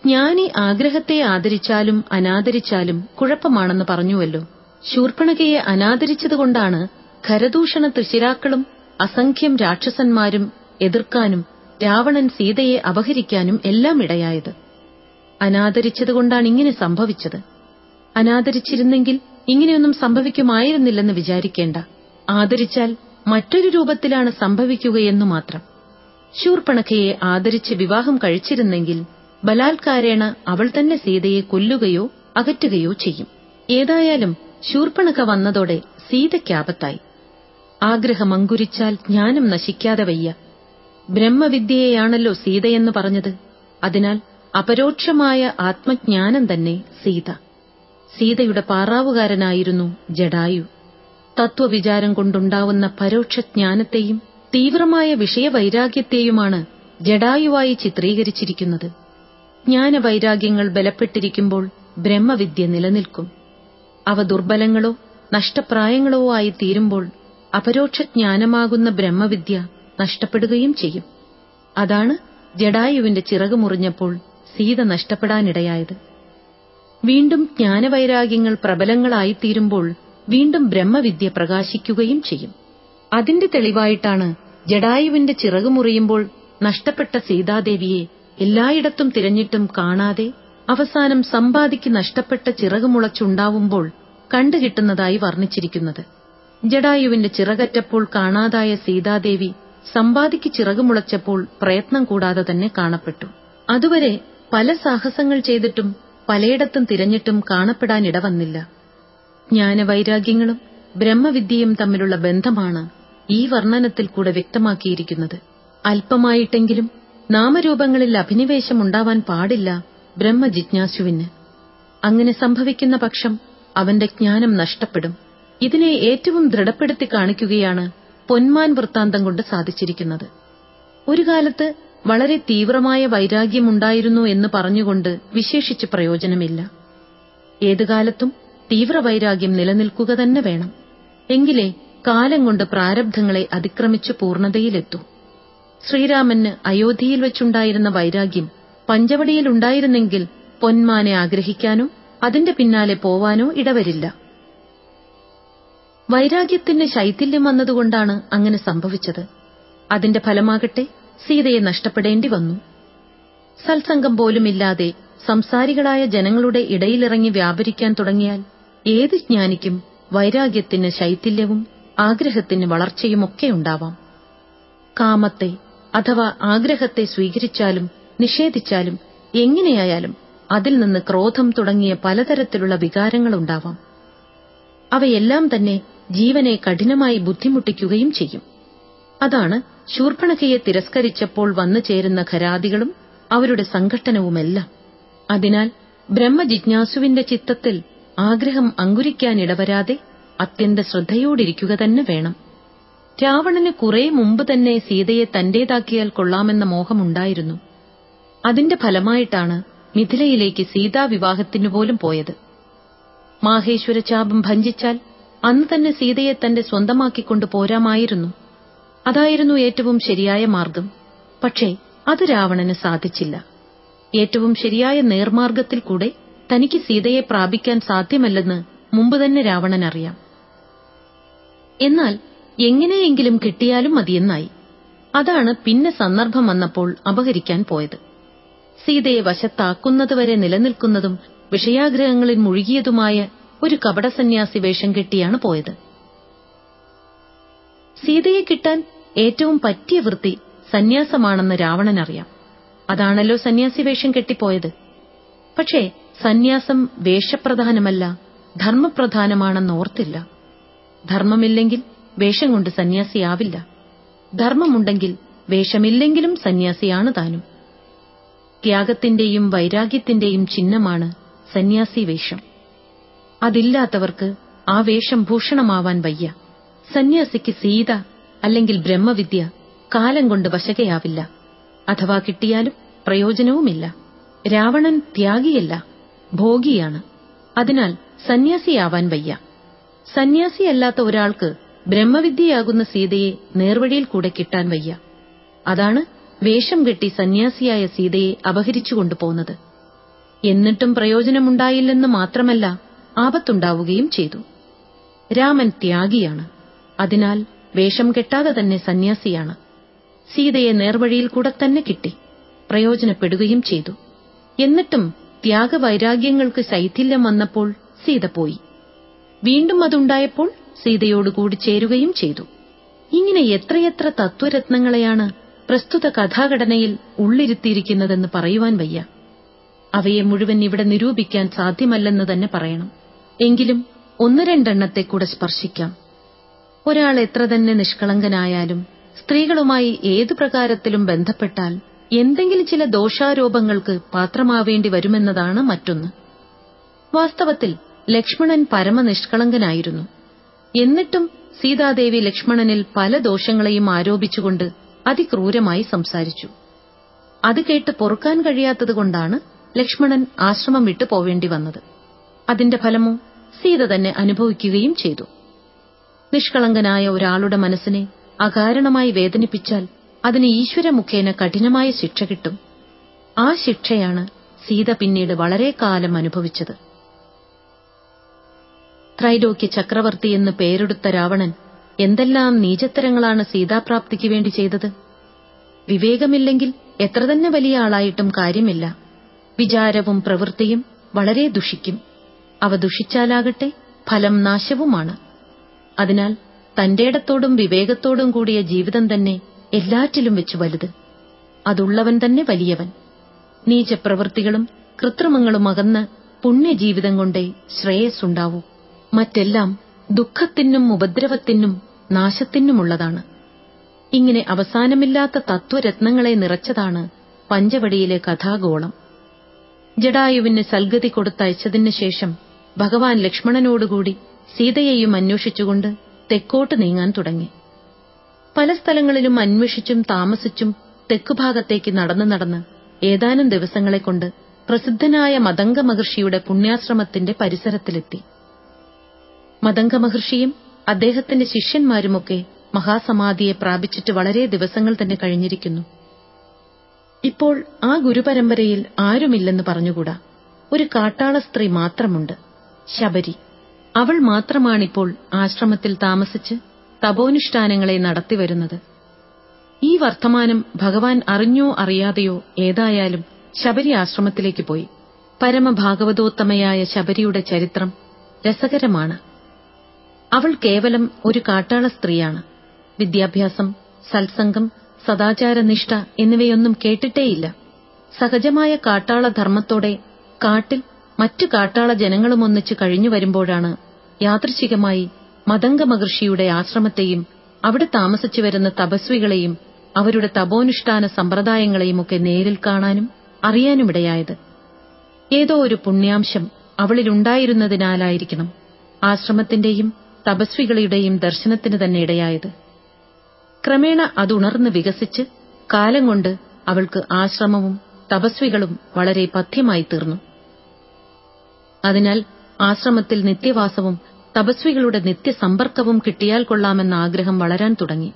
ജ്ഞാനി ആഗ്രഹത്തെ ആദരിച്ചാലും അനാദരിച്ചാലും കുഴപ്പമാണെന്ന് പറഞ്ഞുവല്ലോ. ശൂർപ്പണകയെ അനാദരിച്ചതുകൊണ്ടാണ് ഖരദൂഷണ തൃശിരാക്കളും അസംഖ്യം രാക്ഷസന്മാരും എതിർക്കാനും രാവണൻ സീതയെ അപഹരിക്കാനും എല്ലാം ഇടയായത് അനാദരിച്ചതുകൊണ്ടാണ് ഇങ്ങനെ സംഭവിച്ചത്. അനാദരിച്ചിരുന്നെങ്കിൽ ഇങ്ങനെയൊന്നും സംഭവിക്കുമായിരുന്നില്ലെന്ന് വിചാരിക്കേണ്ട. ആദരിച്ചാൽ മറ്റൊരു രൂപത്തിലാണ് സംഭവിക്കുകയെന്നു മാത്രം. ശൂർപ്പണഖയെ ആദരിച്ച് വിവാഹം കഴിച്ചിരുന്നെങ്കിൽ ബലാത്കാരേണ അവൾ തന്നെ സീതയെ കൊല്ലുകയോ അകറ്റുകയോ ചെയ്യും. ഏതായാലും ശൂർപ്പണഖ വന്നതോടെ സീതയ്ക്കാപത്തായി. ആഗ്രഹമങ്കുരിച്ചാൽ ജ്ഞാനം നശിക്കാതെ വയ്യ. ബ്രഹ്മവിദ്യയെയാണല്ലോ സീതയെന്ന് പറഞ്ഞത്. അതിനാൽ അപരോക്ഷമായ ആത്മജ്ഞാനം തന്നെ സീത. സീതയുടെ പാറാവുകാരനായിരുന്നു ജഡായു. തത്വവിചാരം കൊണ്ടുണ്ടാവുന്ന പരോക്ഷജ്ഞാനത്തെയും തീവ്രമായ വിഷയവൈരാഗ്യത്തെയുമാണ് ജഡായുവായി ചിത്രീകരിച്ചിരിക്കുന്നത്. ജ്ഞാനവൈരാഗ്യങ്ങൾ ബലപ്പെട്ടിരിക്കുമ്പോൾ ബ്രഹ്മവിദ്യ നിലനിൽക്കും. അവ ദുർബലങ്ങളോ നഷ്ടപ്രായങ്ങളോ ആയി തീരുമ്പോൾ അപരോക്ഷജ്ഞാനമാകുന്ന ബ്രഹ്മവിദ്യ നഷ്ടപ്പെടുകയും ചെയ്യും. അതാണ് ജഡായുവിന്റെ ചിറക് മുറിഞ്ഞപ്പോൾ സീത നഷ്ടപ്പെടാനിടയായത്. വീണ്ടും ജ്ഞാനവൈരാഗ്യങ്ങൾ പ്രബലങ്ങളായിത്തീരുമ്പോൾ വീണ്ടും ബ്രഹ്മവിദ്യ പ്രകാശിക്കുകയും ചെയ്യും. അതിന്റെ തെളിവായിട്ടാണ് ജഡായുവിന്റെ ചിറകുമുറിയുമ്പോൾ നഷ്ടപ്പെട്ട സീതാദേവിയെ എല്ലായിടത്തും തിരഞ്ഞിട്ടും കാണാതെ അവസാനം സമ്പാദിക്ക് നഷ്ടപ്പെട്ട ചിറകുമുളച്ചുണ്ടാവുമ്പോൾ കണ്ടുകിട്ടുന്നതായി വർണിച്ചിരിക്കുന്നത്. ജഡായുവിന്റെ ചിറകറ്റപ്പോൾ കാണാതായ സീതാദേവി സമ്പാദിക്ക് ചിറകുമുളച്ചപ്പോൾ പ്രയത്നം കൂടാതെ തന്നെ കാണപ്പെട്ടു. അതുവരെ പല സാഹസങ്ങൾ ചെയ്തിട്ടും പലയിടത്തും തിരഞ്ഞിട്ടും കാണപ്പെടാനിടവന്നില്ല. ജ്ഞാനവൈരാഗ്യങ്ങളും ബ്രഹ്മവിദ്യയും തമ്മിലുള്ള ബന്ധമാണ് ഈ വർണനത്തിൽ കൂടെ വ്യക്തമാക്കിയിരിക്കുന്നത്. അല്പമായിട്ടെങ്കിലും നാമരൂപങ്ങളിൽ അഭിനിവേശമുണ്ടാവാൻ പാടില്ല ബ്രഹ്മജിജ്ഞാസുവിന് അങ്ങനെ സംഭവിക്കുന്ന പക്ഷം അവന്റെ ജ്ഞാനം നഷ്ടപ്പെടും. ഇതിനെ ഏറ്റവും ദൃഢപ്പെടുത്തി കാണിക്കുകയാണ് പൊന്മാൻ വൃത്താന്തം കൊണ്ട് സാധിച്ചിരിക്കുന്നത്. ഒരു കാലത്ത് വളരെ തീവ്രമായ വൈരാഗ്യമുണ്ടായിരുന്നു എന്ന് പറഞ്ഞുകൊണ്ട് വിശേഷിച്ച് പ്രയോജനമില്ല. ഏതു ഏതുകാലത്തും തീവ്രവൈരാഗ്യം നിലനിൽക്കുക തന്നെ വേണം. എങ്കിലേ കാലം കൊണ്ട് പ്രാരബ്ധങ്ങളെ അതിക്രമിച്ച് പൂർണതയിലെത്തൂ. ശ്രീരാമന് അയോധ്യയിൽ വെച്ചുണ്ടായിരുന്ന വൈരാഗ്യം പഞ്ചവടിയിലുണ്ടായിരുന്നെങ്കിൽ പൊന്മാനെ ആഗ്രഹിക്കാനോ അതിന്റെ പിന്നാലെ പോവാനോ ഇടവരില്ല. വൈരാഗ്യത്തിന് ശൈഥില്യം വന്നതുകൊണ്ടാണ് അങ്ങനെ സംഭവിച്ചത്. അതിന്റെ ഫലമാകട്ടെ സീതയെ നഷ്ടപ്പെടേണ്ടി വന്നു. സത്സംഗം പോലുമില്ലാതെ സംസാരികളായ ജനങ്ങളുടെ ഇടയിലിറങ്ങി വ്യാപരിക്കാൻ തുടങ്ങിയാൽ ഏത് ജ്ഞാനിക്കും വൈരാഗ്യത്തിന് ശൈഥില്യവും ആഗ്രഹത്തിന് വളർച്ചയുമൊക്കെ ഉണ്ടാവാം. കാമത്തെ അഥവാ ആഗ്രഹത്തെ സ്വീകരിച്ചാലും നിഷേധിച്ചാലും എങ്ങനെയായാലും അതിൽ നിന്ന് ക്രോധം തുടങ്ങിയ പലതരത്തിലുള്ള വികാരങ്ങളുണ്ടാവാം അവയെല്ലാം തന്നെ ജീവനെ കഠിനമായി ബുദ്ധിമുട്ടിക്കുകയും ചെയ്യും. അതാണ് ശൂർപ്പണഖയെ തിരസ്കരിച്ചപ്പോൾ വന്നു ചേരുന്ന ഖരാദികളും അവരുടെ സംഘട്ടനവുമെല്ലാം. അതിനാൽ ബ്രഹ്മജിജ്ഞാസുവിന്റെ ചിത്തത്തിൽ ആഗ്രഹം അങ്കുരിക്കാനിടവരാതെ അത്യന്ത ശ്രദ്ധയോടിരിക്കുക തന്നെ വേണം. രാവണന് കുറെ മുമ്പ് തന്നെ സീതയെ തന്റേതാക്കിയാൽ കൊള്ളാമെന്ന മോഹമുണ്ടായിരുന്നു. അതിന്റെ ഫലമായിട്ടാണ് മിഥിലയിലേക്ക് സീതാവിവാഹത്തിനു പോയത്. മാഹേശ്വര ചാപം ഭഞ്ചിച്ചാൽ അന്ന് തന്നെ സീതയെ തന്റെ സ്വന്തമാക്കിക്കൊണ്ട് പോരാമായിരുന്നു. അതായിരുന്നു ഏറ്റവും ശരിയായ മാർഗം. പക്ഷേ അത് രാവണന് സാധിച്ചില്ല. ഏറ്റവും ശരിയായ നേർമാർഗത്തിൽ കൂടെ തനിക്ക് സീതയെ പ്രാപിക്കാൻ സാധ്യമല്ലെന്ന് മുമ്പ് തന്നെ രാവണൻ അറിയാം എന്നാൽ എങ്ങനെയെങ്കിലും കിട്ടിയാലും മതിയെന്നായി. അതാണ് പിന്നെ സന്ദർഭം വന്നപ്പോൾ അപഹരിക്കാൻ പോയത്. സീതയെ വശത്താക്കുന്നതുവരെ നിലനിൽക്കുന്നതും വിഷയാഗ്രഹങ്ങളിൽ മുഴുകിയതുമായ ഒരു കപടസന്യാസി വേഷം കെട്ടിയാണ് പോയത്. സീതയെ കിട്ടാൻ ഏറ്റവും പറ്റിയ വൃത്തി സന്യാസമാണെന്ന് രാവണൻ അറിയാം അതാണല്ലോ സന്യാസി വേഷം കെട്ടിപ്പോയത്. പക്ഷേ സന്യാസം വേഷപ്രധാനമല്ല ധർമ്മപ്രധാനമാണെന്ന് ഓർത്തില്ല ധർമ്മമില്ലെങ്കിൽ വേഷം കൊണ്ട് സന്യാസിയാവില്ല. ധർമ്മമുണ്ടെങ്കിൽ വേഷമില്ലെങ്കിലും സന്യാസിയാണ് താനും. ത്യാഗത്തിന്റെയും വൈരാഗ്യത്തിന്റെയും ചിഹ്നമാണ് സന്യാസി വേഷം. അതില്ലാത്തവർക്ക് ആ വേഷം ഭൂഷണമാവാൻ വയ്യ. സന്യാസിക്ക് സീത അല്ലെങ്കിൽ ബ്രഹ്മവിദ്യ കാലം കൊണ്ട് വശകയാവില്ല. അഥവാ കിട്ടിയാലും പ്രയോജനവുമില്ല. രാവണൻ ത്യാഗിയല്ല ഭോഗിയാണ്. അതിനാൽ സന്യാസിയാവാൻ വയ്യ. സന്യാസിയല്ലാത്ത ഒരാൾക്ക് ബ്രഹ്മവിദ്യയാകുന്ന സീതയെ നേർവഴിയിൽ കൂടെ കിട്ടാൻ വയ്യ. അതാണ് വേഷം കെട്ടി സന്യാസിയായ സീതയെ അപഹരിച്ചുകൊണ്ടുപോകുന്നത് എന്നിട്ടും പ്രയോജനമുണ്ടായില്ലെന്ന് മാത്രമല്ല ആപത്തുണ്ടാവുകയും ചെയ്തു. രാമൻ ത്യാഗിയാണ്. അതിനാൽ വേഷം കെട്ടാതെ തന്നെ സന്യാസിയാണ്. സീതയെ നേർവഴിയിൽ കൂടെ തന്നെ കിട്ടി. പ്രയോജനപ്പെടുകയും ചെയ്തു. എന്നിട്ടും ത്യാഗവൈരാഗ്യങ്ങൾക്ക് ശൈഥില്യം വന്നപ്പോൾ സീത പോയി. വീണ്ടും അതുണ്ടായപ്പോൾ സീതയോട് കൂടി ചേരുകയും ചെയ്തു. ഇങ്ങനെ എത്രയെത്ര തത്വരത്നങ്ങളെയാണ് പ്രസ്തുത കഥാഘടനയിൽ ഉള്ളിരുത്തിയിരിക്കുന്നതെന്ന് പറയുവാൻ വയ്യ. അവയെ മുഴുവൻ ഇവിടെ നിരൂപിക്കാൻ സാധ്യമല്ലെന്ന് തന്നെ പറയണം. എങ്കിലും ഒന്ന് രണ്ടെണ്ണത്തെ കൂടെ സ്പർശിക്കാം. ഒരാൾ എത്ര തന്നെ നിഷ്കളങ്കനായാലും സ്ത്രീകളുമായി ഏതു പ്രകാരത്തിലും ബന്ധപ്പെട്ടാൽ എന്തെങ്കിലും ചില ദോഷാരോപങ്ങൾക്ക് പാത്രമാവേണ്ടി വരുമെന്നതാണ് മറ്റൊന്ന്. വാസ്തവത്തിൽ ലക്ഷ്മണൻ പരമനിഷ്കളങ്കനായിരുന്നു. എന്നിട്ടും സീതാദേവി ലക്ഷ്മണനിൽ പല ദോഷങ്ങളെയും ആരോപിച്ചുകൊണ്ട് അതിക്രൂരമായി സംസാരിച്ചു. അത് കേട്ട് പൊറുക്കാൻ കഴിയാത്തതുകൊണ്ടാണ് ലക്ഷ്മണൻ ആശ്രമം വിട്ടു പോവേണ്ടി വന്നത്. അതിന്റെ ഫലമോ സീത തന്നെ അനുഭവിക്കുകയും ചെയ്തു. നിഷ്കളങ്കനായ ഒരാളുടെ മനസ്സിനെ അകാരണമായി വേദനിപ്പിച്ചാൽ അതിന് ഈശ്വര മുഖേന കഠിനമായ ശിക്ഷ കിട്ടും. ആ ശിക്ഷയാണ് സീത പിന്നീട് വളരെ കാലം അനുഭവിച്ചത്. ത്രൈലോക്യ ചക്രവർത്തി എന്ന് പേരെടുത്ത രാവണൻ എന്തെല്ലാം നീചത്തരങ്ങളാണ് സീതാപ്രാപ്തിക്ക് വേണ്ടി ചെയ്തത്? വിവേകമില്ലെങ്കിൽ എത്ര തന്നെ വലിയ ആളായിട്ടും കാര്യമില്ല. വിചാരവും പ്രവൃത്തിയും വളരെ ദുഷിക്കും. അവ ദുഷിച്ചാലാകട്ടെ ഫലം നാശവുമാണ്. അതിനാൽ തന്റേടത്തോടും വിവേകത്തോടും കൂടിയ ജീവിതം തന്നെ എല്ലാറ്റിലും വെച്ച് വലുത്. അതുള്ളവൻ തന്നെ വലിയവൻ. നീചപ്രവൃത്തികളും കൃത്രിമങ്ങളും അകന്ന് പുണ്യജീവിതം കൊണ്ടേ ശ്രേയസ്സുണ്ടാവൂ. മറ്റെല്ലാം ദുഃഖത്തിനും ഉപദ്രവത്തിനും നാശത്തിനുമുള്ളതാണ് ഇങ്ങനെ അവസാനമില്ലാത്ത തത്വരത്നങ്ങളെ നിറച്ചതാണ് പഞ്ചവടിയിലെ കഥാഗോളം. ജഡായുവിന് സൽഗതി കൊടുത്തയച്ചതിനു ശേഷം ഭഗവാൻ ലക്ഷ്മണനോടുകൂടി സീതയെയും അന്വേഷിച്ചുകൊണ്ട് തെക്കോട്ട് നീങ്ങാൻ തുടങ്ങി. പല സ്ഥലങ്ങളിലും അന്വേഷിച്ചും താമസിച്ചും തെക്കുഭാഗത്തേക്ക് നടന്നു നടന്ന് ഏതാനും ദിവസങ്ങളെക്കൊണ്ട് പ്രസിദ്ധനായ മതംഗ മഹർഷിയുടെ പുണ്യാശ്രമത്തിന്റെ പരിസരത്തിലെത്തി. മതംഗ മഹർഷിയും അദ്ദേഹത്തിന്റെ ശിഷ്യന്മാരുമൊക്കെ മഹാസമാധിയെ പ്രാപിച്ചിട്ട് വളരെ ദിവസങ്ങൾ തന്നെ കഴിഞ്ഞിരിക്കുന്നു. ഇപ്പോൾ ആ ഗുരുപരമ്പരയിൽ ആരുമില്ലെന്ന് പറഞ്ഞുകൂടാ. ഒരു കാട്ടാള സ്ത്രീ മാത്രമുണ്ട്. ശബരി. അവൾ മാത്രമാണിപ്പോൾ ആശ്രമത്തിൽ താമസിച്ച് തപോനുഷ്ഠാനങ്ങളെ നടത്തിവരുന്നത്. ഈ വർത്തമാനം ഭഗവാൻ അറിഞ്ഞോ അറിയാതെയോ ഏതായാലും ശബരി ആശ്രമത്തിലേക്ക് പോയി. പരമഭാഗവതോത്തമയായ ശബരിയുടെ ചരിത്രം രസകരമാണ്. അവൾ കേവലം ഒരു കാട്ടാള സ്ത്രീയാണ്. വിദ്യാഭ്യാസം സത്സംഗം സദാചാരനിഷ്ഠ എന്നിവയൊന്നും കേട്ടിട്ടേയില്ല. സഹജമായ കാട്ടാള ധർമ്മത്തോടെ കാട്ടിൽ മറ്റു കാട്ടാള ജനങ്ങളുമൊന്നിച്ച് കഴിഞ്ഞു വരുമ്പോഴാണ് യാദൃശികമായി മതംഗ മഹർഷിയുടെ ആശ്രമത്തെയും അവിടെ താമസിച്ചു വരുന്ന തപസ്വികളെയും അവരുടെ തപോനുഷ്ഠാന സമ്പ്രദായങ്ങളെയുമൊക്കെ നേരിൽ കാണാനും അറിയാനുമിടയായത്. ഏതോ ഒരു പുണ്യാംശം അവളിലുണ്ടായിരുന്നതിനാലായിരിക്കണം ആശ്രമത്തിന്റെയും തപസ്വികളുടെയും ദർശനത്തിന് തന്നെ ഇടയായത്. ക്രമേണ അതുണർന്ന് വികസിച്ച് കാലം കൊണ്ട് അവൾക്ക് ആശ്രമവും തപസ്വികളും വളരെ പഥ്യമായി തീർന്നു അതിനാൽ ആശ്രമത്തിൽ നിത്യവാസവും തപസ്വികളുടെ നിത്യസമ്പർക്കവും കിട്ടിയാൽ കൊള്ളാമെന്ന ആഗ്രഹം വളരാൻ തുടങ്ങി.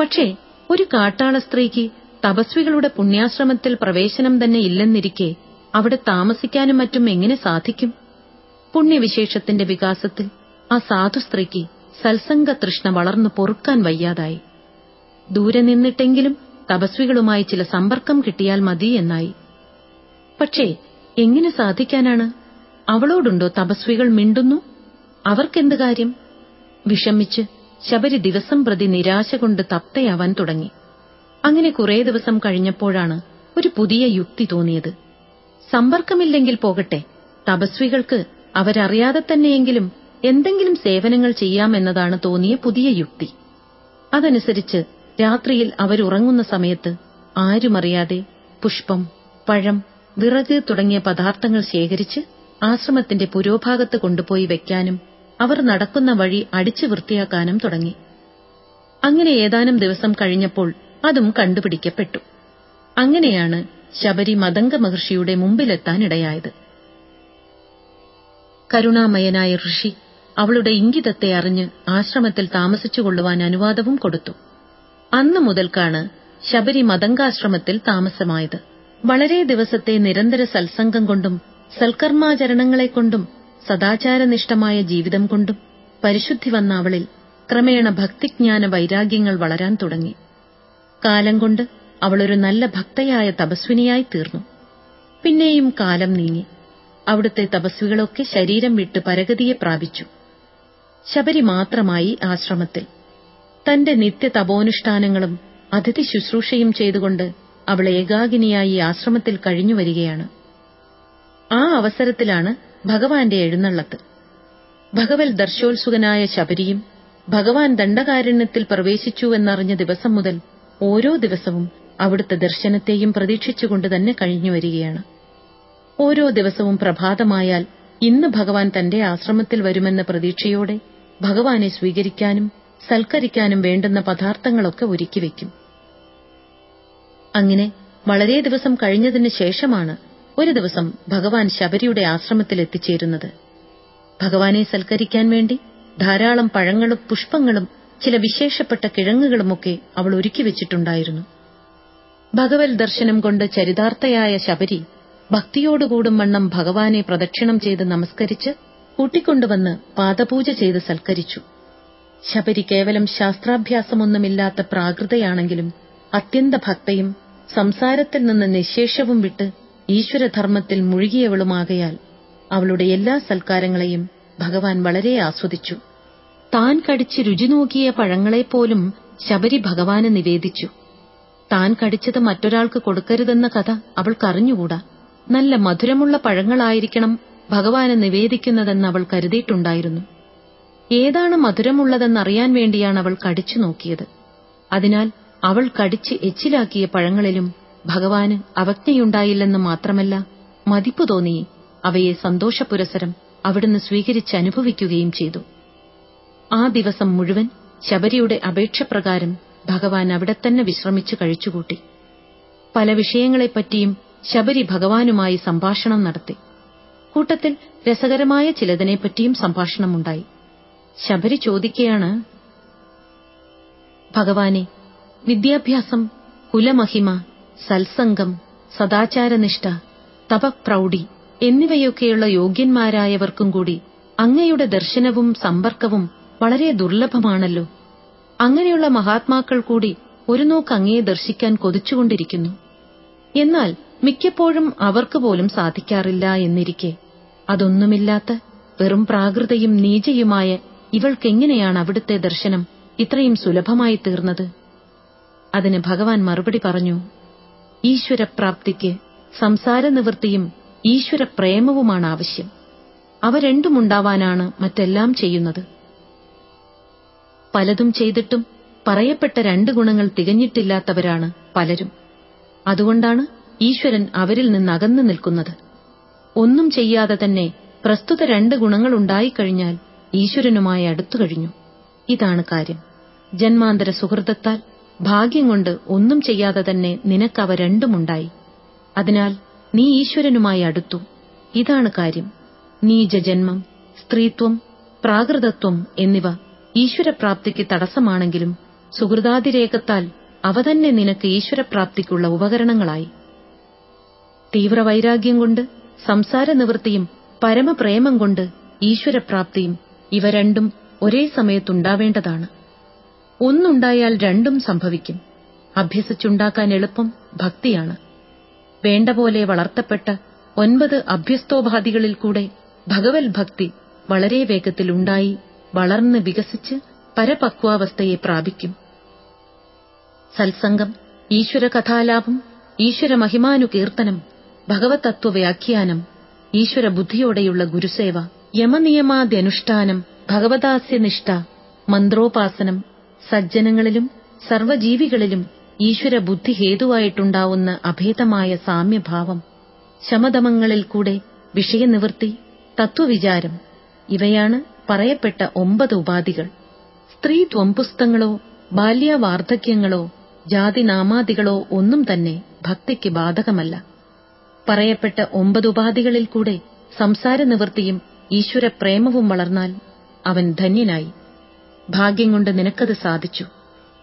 പക്ഷേ ഒരു കാട്ടാള സ്ത്രീക്ക് തപസ്വികളുടെ പുണ്യാശ്രമത്തിൽ പ്രവേശനം തന്നെ ഇല്ലെന്നിരിക്കെ അവിടെ താമസിക്കാനും മറ്റും എങ്ങനെ സാധിക്കും? പുണ്യവിശേഷത്തിന്റെ വികാസത്തിൽ ആ സാധു സ്ത്രീക്ക് സത്സംഗ തൃഷ്ണ വളർന്നു പൊറുക്കാൻ വയ്യാതായി. ദൂരെ നിന്നിട്ടെങ്കിലും തപസ്വികളുമായി ചില സമ്പർക്കം കിട്ടിയാൽ മതി എന്നായി. പക്ഷേ എങ്ങനെ സാധിക്കാനാണ്? അവളോടുണ്ടോ തപസ്വികൾ മിണ്ടുന്നു? അവർക്കെന്ത് കാര്യം? വിഷമിച്ച് ശബരി ദിവസം പ്രതി നിരാശ കൊണ്ട് തപ്തയാവാൻ തുടങ്ങി. അങ്ങനെ കുറേ ദിവസം കഴിഞ്ഞപ്പോഴാണ് ഒരു പുതിയ യുക്തി തോന്നിയത്. സമ്പർക്കമില്ലെങ്കിൽ പോകട്ടെ തപസ്വികൾക്ക് അവരറിയാതെ തന്നെയെങ്കിലും എന്തെങ്കിലും സേവനങ്ങൾ ചെയ്യാമെന്നതാണ് തോന്നിയ പുതിയ യുക്തി. അതനുസരിച്ച് രാത്രിയിൽ അവരുറങ്ങുന്ന സമയത്ത് ആരുമറിയാതെ പുഷ്പം പഴം വിറക് തുടങ്ങിയ പദാർത്ഥങ്ങൾ ശേഖരിച്ച് ആശ്രമത്തിന്റെ പുരോഭാഗത്ത് കൊണ്ടുപോയി വെക്കാനും അവർ നടക്കുന്ന വഴി അടിച്ചു വൃത്തിയാക്കാനും തുടങ്ങി. അങ്ങനെ ഏതാനും ദിവസം കഴിഞ്ഞപ്പോൾ അതും കണ്ടുപിടിക്കപ്പെട്ടു. അങ്ങനെയാണ് ശബരി മദംഗ മഹർഷിയുടെ മുമ്പിലെത്താനിടയായത്. കരുണാമയനായ ഋഷി അവളുടെ ഇംഗിതത്തെ അറിഞ്ഞ് ആശ്രമത്തിൽ താമസിച്ചുകൊള്ളുവാൻ അനുവാദവും കൊടുത്തു. അന്നു മുതൽക്കാണ് ശബരി മദംഗാശ്രമത്തിൽ താമസമായത്. വളരെ ദിവസത്തെ നിരന്തര സത്സംഗം കൊണ്ടും സൽക്കർമാചരണങ്ങളെക്കൊണ്ടും സദാചാരനിഷ്ഠമായ ജീവിതം കൊണ്ടും പരിശുദ്ധി വന്ന അവളിൽ ക്രമേണ ഭക്തിജ്ഞാന വൈരാഗ്യങ്ങൾ വളരാൻ തുടങ്ങി. കാലം കൊണ്ട് അവളൊരു നല്ല ഭക്തയായ തപസ്വിനിയായി തീർന്നു. പിന്നെയും കാലം നീങ്ങി. അവിടുത്തെ തപസ്വികളൊക്കെ ശരീരം വിട്ട് പരഗതിയെ പ്രാപിച്ചു. ശബരി മാത്രമായി ആശ്രമത്തിൽ. തന്റെ നിത്യ തപോനുഷ്ഠാനങ്ങളും അതിഥി ശുശ്രൂഷയും ചെയ്തുകൊണ്ട് അവൾ ഏകാഗിനിയായി ആശ്രമത്തിൽ കഴിഞ്ഞു വരികയാണ് ആ അവസരത്തിലാണ് ഭഗവാന്റെ എഴുന്നള്ളത്ത്. ഭഗവൽ ദർശോത്സുകനായ ശബരിയും ഭഗവാൻ ദണ്ഡകാരണ്യത്തിൽ പ്രവേശിച്ചുവെന്നറിഞ്ഞ ദിവസം മുതൽ ഓരോ ദിവസവും അവിടുത്തെ ദർശനത്തെയും പ്രതീക്ഷിച്ചുകൊണ്ട് തന്നെ കഴിഞ്ഞു വരികയാണ്. ഓരോ ദിവസവും പ്രഭാതമായാൽ ഇന്ന് ഭഗവാൻ തന്റെ ആശ്രമത്തിൽ വരുമെന്ന പ്രതീക്ഷയോടെ ഭഗവാനെ സ്വീകരിക്കാനും സൽക്കരിക്കാനും വേണ്ടുന്ന പദാർത്ഥങ്ങളൊക്കെ ഒരുക്കിവെക്കും അങ്ങനെ വളരെ ദിവസം കഴിഞ്ഞതിന് ശേഷമാണ് ഒരു ദിവസം ഭഗവാൻ ശബരിയുടെ ആശ്രമത്തിൽ എത്തിച്ചേരുന്നത്. ഭഗവാനെ സൽക്കരിക്കാൻ വേണ്ടി ധാരാളം പഴങ്ങളും പുഷ്പങ്ങളും ചില വിശേഷപ്പെട്ട കിഴങ്ങുകളുമൊക്കെ അവൾ ഒരുക്കി വെച്ചിട്ടുണ്ടായിരുന്നു. ഭഗവത് ദർശനം കൊണ്ട് ചരിതാർത്ഥയായ ശബരി ഭക്തിയോടുകൂടും വണ്ണം ഭഗവാനെ പ്രദക്ഷിണം ചെയ്ത് നമസ്കരിച്ച് കൂട്ടിക്കൊണ്ടുവന്ന് പാദപൂജ ചെയ്ത് സൽക്കരിച്ചു. ശബരി കേവലം ശാസ്ത്രാഭ്യാസമൊന്നുമില്ലാത്ത പ്രാകൃതയാണെങ്കിലും അത്യന്ത ഭക്തയും സംസാരത്തിൽ നിന്ന് നിശേഷവും വിട്ട് ഈശ്വരധർമ്മത്തിൽ മുഴുകിയവളുമാകയാൽ അവളുടെ എല്ലാ സൽക്കാരങ്ങളെയും ഭഗവാൻ വളരെ ആസ്വദിച്ചു. താൻ കടിച്ച് രുചി നോക്കിയ പഴങ്ങളെപ്പോലും ശബരി ഭഗവാന് നിവേദിച്ചു. താൻ കടിച്ചത് മറ്റൊരാൾക്ക് കൊടുക്കരുതെന്ന കഥ അവൾക്കറിഞ്ഞുകൂടാ. നല്ല മധുരമുള്ള പഴങ്ങളായിരിക്കണം ഭഗവാന് നിവേദിക്കുന്നതെന്ന് അവൾ കരുതിയിട്ടുണ്ടായിരുന്നു. ഏതാണ് മധുരമുള്ളതെന്നറിയാൻ വേണ്ടിയാണ് അവൾ കടിച്ചു നോക്കിയത്. അതിനാൽ അവൾ കടിച്ച് എച്ചിലാക്കിയ പഴങ്ങളിലും ഭഗവാന് അവജ്ഞയുണ്ടായില്ലെന്ന് മാത്രമല്ല മതിപ്പു തോന്നി അവയെ സന്തോഷപുരസരം അവിടുന്ന് സ്വീകരിച്ചനുഭവിക്കുകയും ചെയ്തു. ആ ദിവസം മുഴുവൻ ശബരിയുടെ അപേക്ഷപ്രകാരം ഭഗവാൻ അവിടെ തന്നെ വിശ്രമിച്ചു കഴിച്ചുകൂട്ടി. പല വിഷയങ്ങളെപ്പറ്റിയും ശബരി ഭഗവാനുമായി സംഭാഷണം നടത്തി. കൂട്ടത്തിൽ രസകരമായ ചിലതിനെപ്പറ്റിയും സംഭാഷണമുണ്ടായി. ശബരി ചോദിക്കുകയാണ് ഭഗവാനെ വിദ്യാഭ്യാസം കുലമഹിമ സത്സംഗം സദാചാരനിഷ്ഠ തപപ്രൗഢി എന്നിവയൊക്കെയുള്ള യോഗ്യന്മാരായവർക്കും കൂടി അങ്ങയുടെ ദർശനവും സമ്പർക്കവും വളരെ ദുർലഭമാണല്ലോ. അങ്ങനെയുള്ള മഹാത്മാക്കൾ കൂടി ഒരു നോക്ക് അങ്ങയെ ദർശിക്കാൻ കൊതിച്ചുകൊണ്ടിരിക്കുന്നു. എന്നാൽ മിക്കപ്പോഴും അവർക്ക് പോലും സാധിക്കാറില്ല എന്നിരിക്കെ. അതൊന്നുമില്ലാത്ത വെറും പ്രാകൃതയും നീചയുമായ ഇവൾക്കെങ്ങനെയാണ് അവിടുത്തെ ദർശനം ഇത്രയും സുലഭമായി തീർന്നത് അതിന് ഭഗവാൻ മറുപടി പറഞ്ഞു ഈശ്വരപ്രാപ്തിക്ക് സംസാരനിവൃത്തിയും ഈശ്വരപ്രേമവുമാണ് ആവശ്യം അവ രണ്ടുമുണ്ടാവാനാണ് മറ്റെല്ലാം ചെയ്യുന്നത്. പലതും ചെയ്തിട്ടും പറയപ്പെട്ട രണ്ട് ഗുണങ്ങൾ തികഞ്ഞിട്ടില്ലാത്തവരാണ് പലരും. അതുകൊണ്ടാണ് ഈശ്വരൻ അവരിൽ നിന്നകന്നു നിൽക്കുന്നത്. ഒന്നും ചെയ്യാതെ തന്നെ പ്രസ്തുത രണ്ട് ഗുണങ്ങൾ ഉണ്ടായിക്കഴിഞ്ഞാൽ ഈശ്വരനുമായി അടുത്തു കഴിഞ്ഞു ഇതാണ് കാര്യം. ജന്മാന്തര സുഹൃതത്താൽ ഭാഗ്യം കൊണ്ട് ഒന്നും ചെയ്യാതെ തന്നെ നിനക്കവ രണ്ടുമുണ്ടായി. അതിനാൽ നീ ഈശ്വരനുമായി അടുത്തു. ഇതാണ് കാര്യം. നീചജന്മം സ്ത്രീത്വം പ്രാകൃതത്വം എന്നിവ ഈശ്വരപ്രാപ്തിക്ക് തടസ്സമാണെങ്കിലും സുഹൃതാതിരേകത്താൽ അവ തന്നെ നിനക്ക് ഈശ്വരപ്രാപ്തിക്കുള്ള ഉപകരണങ്ങളായി. തീവ്രവൈരാഗ്യം കൊണ്ട് സംസാര നിവൃത്തിയും പരമപ്രേമം കൊണ്ട് ഈശ്വരപ്രാപ്തിയും ഇവ രണ്ടും ഒരേ സമയത്തുണ്ടാവേണ്ടതാണ്. ഒന്നുണ്ടായാൽ രണ്ടും സംഭവിക്കും. അഭ്യസിച്ചുണ്ടാക്കാൻ എളുപ്പം ഭക്തിയാണ്. വേണ്ടപോലെ വളർത്തപ്പെട്ട ഒൻപത് അഭ്യസ്തോപാധികളിൽ കൂടെ ഭഗവത് ഭക്തി വളരെ വേഗത്തിൽ ഉണ്ടായി വളർന്ന് വികസിച്ച് പരപക്വാവസ്ഥയെ പ്രാപിക്കും. സത്സംഗം ഈശ്വര ഈശ്വരകഥാലാപം ഈശ്വര മഹിമാനുകീർത്തനം ഭഗവത് തത്വവ്യാഖ്യാനം ഈശ്വര ബുദ്ധിയോടെയുള്ള ഗുരുസേവ യമനിയമാദ്യനുഷ്ഠാനം ഭഗവദാസ്യനിഷ്ഠ മന്ത്രോപാസനം സജ്ജനങ്ങളിലും സർവജീവികളിലും ഈശ്വരബുദ്ധി ഹേതുവായിട്ടുണ്ടാവുന്ന അഭേദമായ സാമ്യഭാവം ശമതമങ്ങളിൽ കൂടെ വിഷയനിവൃത്തി തത്വവിചാരം ഇവയാണ് പറയപ്പെട്ട ഒമ്പത് ഉപാധികൾ. സ്ത്രീ ത്വംപുസ്തങ്ങളോ ബാല്യവാർദ്ധക്യങ്ങളോ ജാതിനാമാദികളോ ഒന്നും തന്നെ ഭക്തിക്ക് ബാധകമല്ല. പറയപ്പെട്ട ഒമ്പത് ഉപാധികളിൽ കൂടെ സംസാര നിവൃത്തിയും ഈശ്വരപ്രേമവും വളർന്നാൽ അവൻ ധന്യനായി. ഭാഗ്യം കൊണ്ട് നിനക്കത് സാധിച്ചു.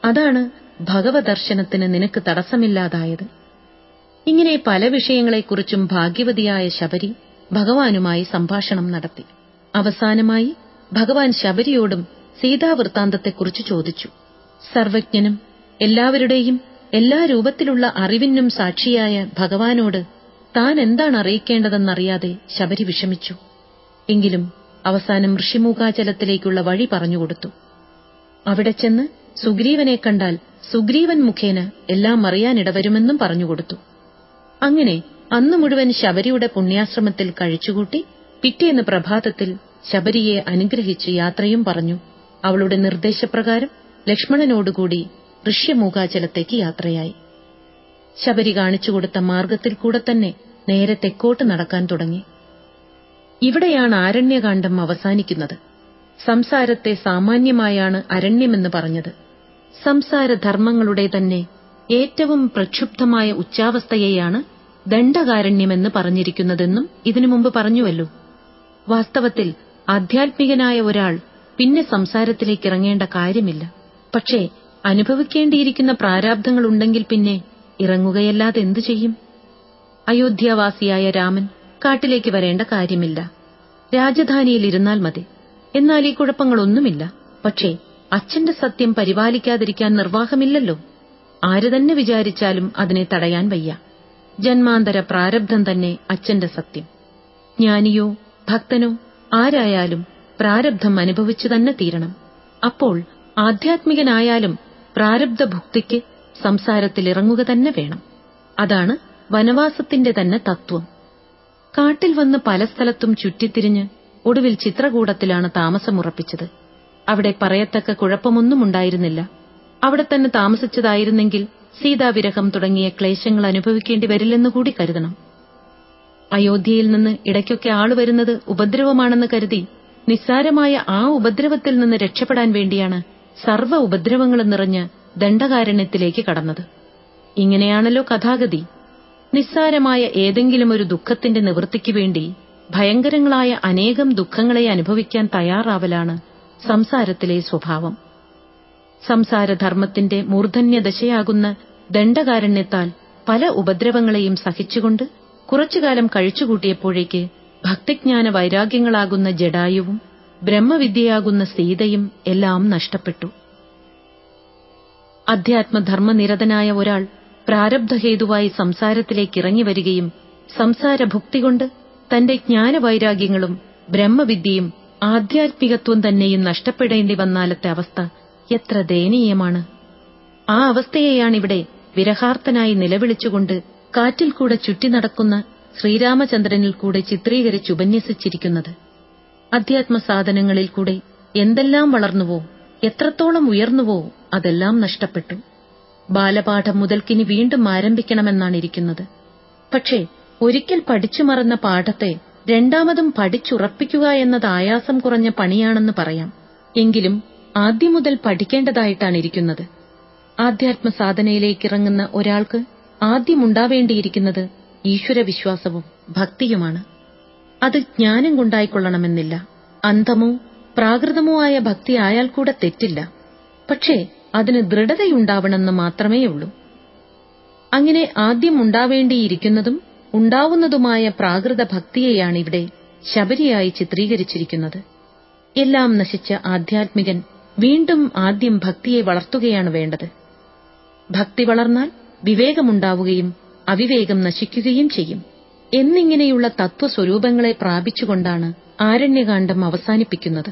അതാണ് ഭഗവദർശനത്തിന് നിനക്ക് തടസ്സമില്ലാതായത്. ഇങ്ങനെ പല വിഷയങ്ങളെക്കുറിച്ചും ഭാഗ്യവതിയായ ശബരി ഭഗവാനുമായി സംഭാഷണം നടത്തി. അവസാനമായി ഭഗവാൻ ശബരിയോടും സീതാവൃത്താന്തത്തെക്കുറിച്ച് ചോദിച്ചു. സർവജ്ഞനും എല്ലാവരുടെയും എല്ലാ രൂപത്തിലുള്ള അറിവിനും സാക്ഷിയായ ഭഗവാനോട് താൻ എന്താണ് അറിയിക്കേണ്ടതെന്നറിയാതെ ശബരി വിഷമിച്ചു. എങ്കിലും അവസാനം ഋഷിമൂകാചലത്തിലേക്കുള്ള വഴി പറഞ്ഞുകൊടുത്തു അവിടെ ചെന്ന് സുഗ്രീവനെ കണ്ടാൽ സുഗ്രീവൻ മുഖേന എല്ലാം അറിയാനിടവരുമെന്നും പറഞ്ഞുകൊടുത്തു. അങ്ങനെ അന്നു മുഴുവൻ ശബരിയുടെ പുണ്യാശ്രമത്തിൽ കഴിച്ചുകൂട്ടി പിറ്റേന്ന് പ്രഭാതത്തിൽ ശബരിയെ അനുഗ്രഹിച്ച് യാത്രയും പറഞ്ഞു. അവളുടെ നിർദ്ദേശപ്രകാരം ലക്ഷ്മണനോടുകൂടി ഋഷ്യമൂകാചലത്തേക്ക് യാത്രയായി. ശബരി കാണിച്ചുകൊടുത്ത മാർഗത്തിൽ കൂടെ തന്നെ നേരെ തെക്കോട്ട് നടക്കാൻ തുടങ്ങി. ഇവിടെയാണ് ആരണ്യകാന്ഡം അവസാനിക്കുന്നത്. സംസാരത്തെ സാമാന്യമായാണ് അരണ്യമെന്ന് പറഞ്ഞത്. സംസാരധർമ്മങ്ങളുടെ തന്നെ ഏറ്റവും പ്രക്ഷുബ്ധമായ ഉച്ചാവസ്ഥയെയാണ് ദണ്ഡകാരണ്യമെന്ന് പറഞ്ഞിരിക്കുന്നതെന്നും ഇതിനു മുമ്പ് പറഞ്ഞുവല്ലോ. വാസ്തവത്തിൽ ആധ്യാത്മികനായ ഒരാൾ പിന്നെ സംസാരത്തിലേക്ക് ഇറങ്ങേണ്ട കാര്യമില്ല. പക്ഷേ അനുഭവിക്കേണ്ടിയിരിക്കുന്ന പ്രാരാബ്ധങ്ങളുണ്ടെങ്കിൽ പിന്നെ ഇറങ്ങുകയല്ലാതെ എന്തു ചെയ്യും? അയോധ്യാവാസിയായ രാമൻ കാട്ടിലേക്ക് വരേണ്ട കാര്യമില്ല. രാജധാനിയിൽ ഇരുന്നാൽ മതി. എന്നാൽ ഈ കുഴപ്പങ്ങളൊന്നുമില്ല. പക്ഷേ അച്ഛന്റെ സത്യം പരിപാലിക്കാതിരിക്കാൻ നിർവാഹമില്ലല്ലോ. ആര് തന്നെ വിചാരിച്ചാലും അതിനെ തടയാൻ വയ്യ. ജന്മാന്തര പ്രാരബ്ധം തന്നെ അച്ഛന്റെ സത്യം. ജ്ഞാനിയോ ഭക്തനോ ആരായാലും പ്രാരബ്ധം അനുഭവിച്ചു തന്നെ തീരണം. അപ്പോൾ ആധ്യാത്മികനായാലും പ്രാരബ്ധഭുക്തിക്ക് സംസാരത്തിൽ ഇറങ്ങുക തന്നെ വേണം. അതാണ് വനവാസത്തിന്റെ തന്നെ തത്വം. കാട്ടിൽ വന്ന് പല സ്ഥലത്തും ചുറ്റിത്തിരിഞ്ഞ് ഒടുവിൽ ചിത്രകൂടത്തിലാണ് താമസമുറപ്പിച്ചത് അവിടെ പറയത്തക്ക കുഴപ്പമൊന്നും ഉണ്ടായിരുന്നില്ല അവിടെ തന്നെ താമസിച്ചതായിരുന്നെങ്കിൽ സീതാവിരഹം തുടങ്ങിയ ക്ലേശങ്ങൾ അനുഭവിക്കേണ്ടി വരില്ലെന്നുകൂടി കരുതണം. അയോധ്യയിൽ നിന്ന് ഇടയ്ക്കൊക്കെ ആൾ വരുന്നത് ഉപദ്രവമാണെന്ന് കരുതി നിസ്സാരമായ ആ ഉപദ്രവത്തിൽ നിന്ന് രക്ഷപ്പെടാൻ വേണ്ടിയാണ് സർവ ഉപദ്രവങ്ങളും നിറഞ്ഞ് ദണ്ഡകാരണ്യത്തിലേക്ക് കടന്നത്. ഇങ്ങനെയാണല്ലോ കഥാഗതി. നിസ്സാരമായ ഏതെങ്കിലും ഒരു ദുഃഖത്തിന്റെ നിവൃത്തിക്ക് വേണ്ടി ഭയങ്കരങ്ങളായ അനേകം ദുഃഖങ്ങളെ അനുഭവിക്കാൻ തയ്യാറാവലാണ് സംസാരത്തിലെ സ്വഭാവം. സംസാരധർമ്മത്തിന്റെ മൂർധന്യദശയാകുന്ന ദണ്ഡകാരണ്യത്താൽ പല ഉപദ്രവങ്ങളെയും സഹിച്ചുകൊണ്ട് കുറച്ചുകാലം കഴിച്ചുകൂട്ടിയപ്പോഴേക്ക് ഭക്തിജ്ഞാന വൈരാഗ്യങ്ങളാകുന്ന ജഡായുവും ബ്രഹ്മവിദ്യയാകുന്ന സീതയും എല്ലാം നഷ്ടപ്പെട്ടു. അധ്യാത്മധർമ്മനിരതനായ ഒരാൾ പ്രാരബ്ധഹേതുവായി സംസാരത്തിലേക്ക് ഇറങ്ങി വരികയും സംസാരഭുക്തി തന്റെ ജ്ഞാനവൈരാഗ്യങ്ങളും ബ്രഹ്മവിദ്യയും ആധ്യാത്മികത്വം തന്നെയും നഷ്ടപ്പെടേണ്ടി വന്നാലത്തെ അവസ്ഥ എത്ര ദയനീയമാണ്. ആ അവസ്ഥയെയാണിവിടെ വിരഹാർത്ഥനായി നിലവിളിച്ചുകൊണ്ട് കാറ്റിൽ കൂടെ ചുറ്റി നടക്കുന്ന ശ്രീരാമചന്ദ്രനിൽ കൂടെ ചിത്രീകരിച്ചുപന്യസിച്ചിരിക്കുന്നത് അധ്യാത്മസാധനങ്ങളിൽ കൂടെ എന്തെല്ലാം വളർന്നുവോ എത്രത്തോളം ഉയർന്നുവോ അതെല്ലാം നഷ്ടപ്പെട്ടു. ബാലപാഠം മുതൽക്കിനി വീണ്ടും ആരംഭിക്കണമെന്നാണ് ഇരിക്കുന്നത്. പക്ഷേ ഒരിക്കൽ പഠിച്ചു മറന്ന പാഠത്തെ രണ്ടാമതും പഠിച്ചുറപ്പിക്കുക എന്നത് ആയാസം കുറഞ്ഞ പണിയാണെന്ന് പറയാം. എങ്കിലും ആദ്യം മുതൽ പഠിക്കേണ്ടതായിട്ടാണ് ഇരിക്കുന്നത്. ഇറങ്ങുന്ന ഒരാൾക്ക് ആദ്യമുണ്ടാവേണ്ടിയിരിക്കുന്നത് ഈശ്വരവിശ്വാസവും ഭക്തിയുമാണ്. അത് ജ്ഞാനം കൊണ്ടായിക്കൊള്ളണമെന്നില്ല. അന്ധമോ പ്രാകൃതമോ ആയ ഭക്തി ആയാൽ കൂടെ തെറ്റില്ല. പക്ഷേ അതിന് ദൃഢതയുണ്ടാവണമെന്ന് മാത്രമേയുള്ളൂ. അങ്ങനെ ആദ്യം ഉണ്ടാവേണ്ടിയിരിക്കുന്നതും ഉണ്ടാവുന്നതുമായ പ്രാകൃത ഭക്തിയെയാണ് ഇവിടെ ശബരിയായി ചിത്രീകരിച്ചിരിക്കുന്നത്. എല്ലാം നശിച്ച ആധ്യാത്മികൻ വീണ്ടും ആദ്യം ഭക്തിയെ വളർത്തുകയാണ് വേണ്ടത്. ഭക്തി വളർന്നാൽ വിവേകമുണ്ടാവുകയും അവിവേകം നശിക്കുകയും ചെയ്യും. എന്നിങ്ങനെയുള്ള തത്വസ്വരൂപങ്ങളെ പ്രാപിച്ചുകൊണ്ടാണ് ആരണ്യകാന്ഡം അവസാനിപ്പിക്കുന്നത്.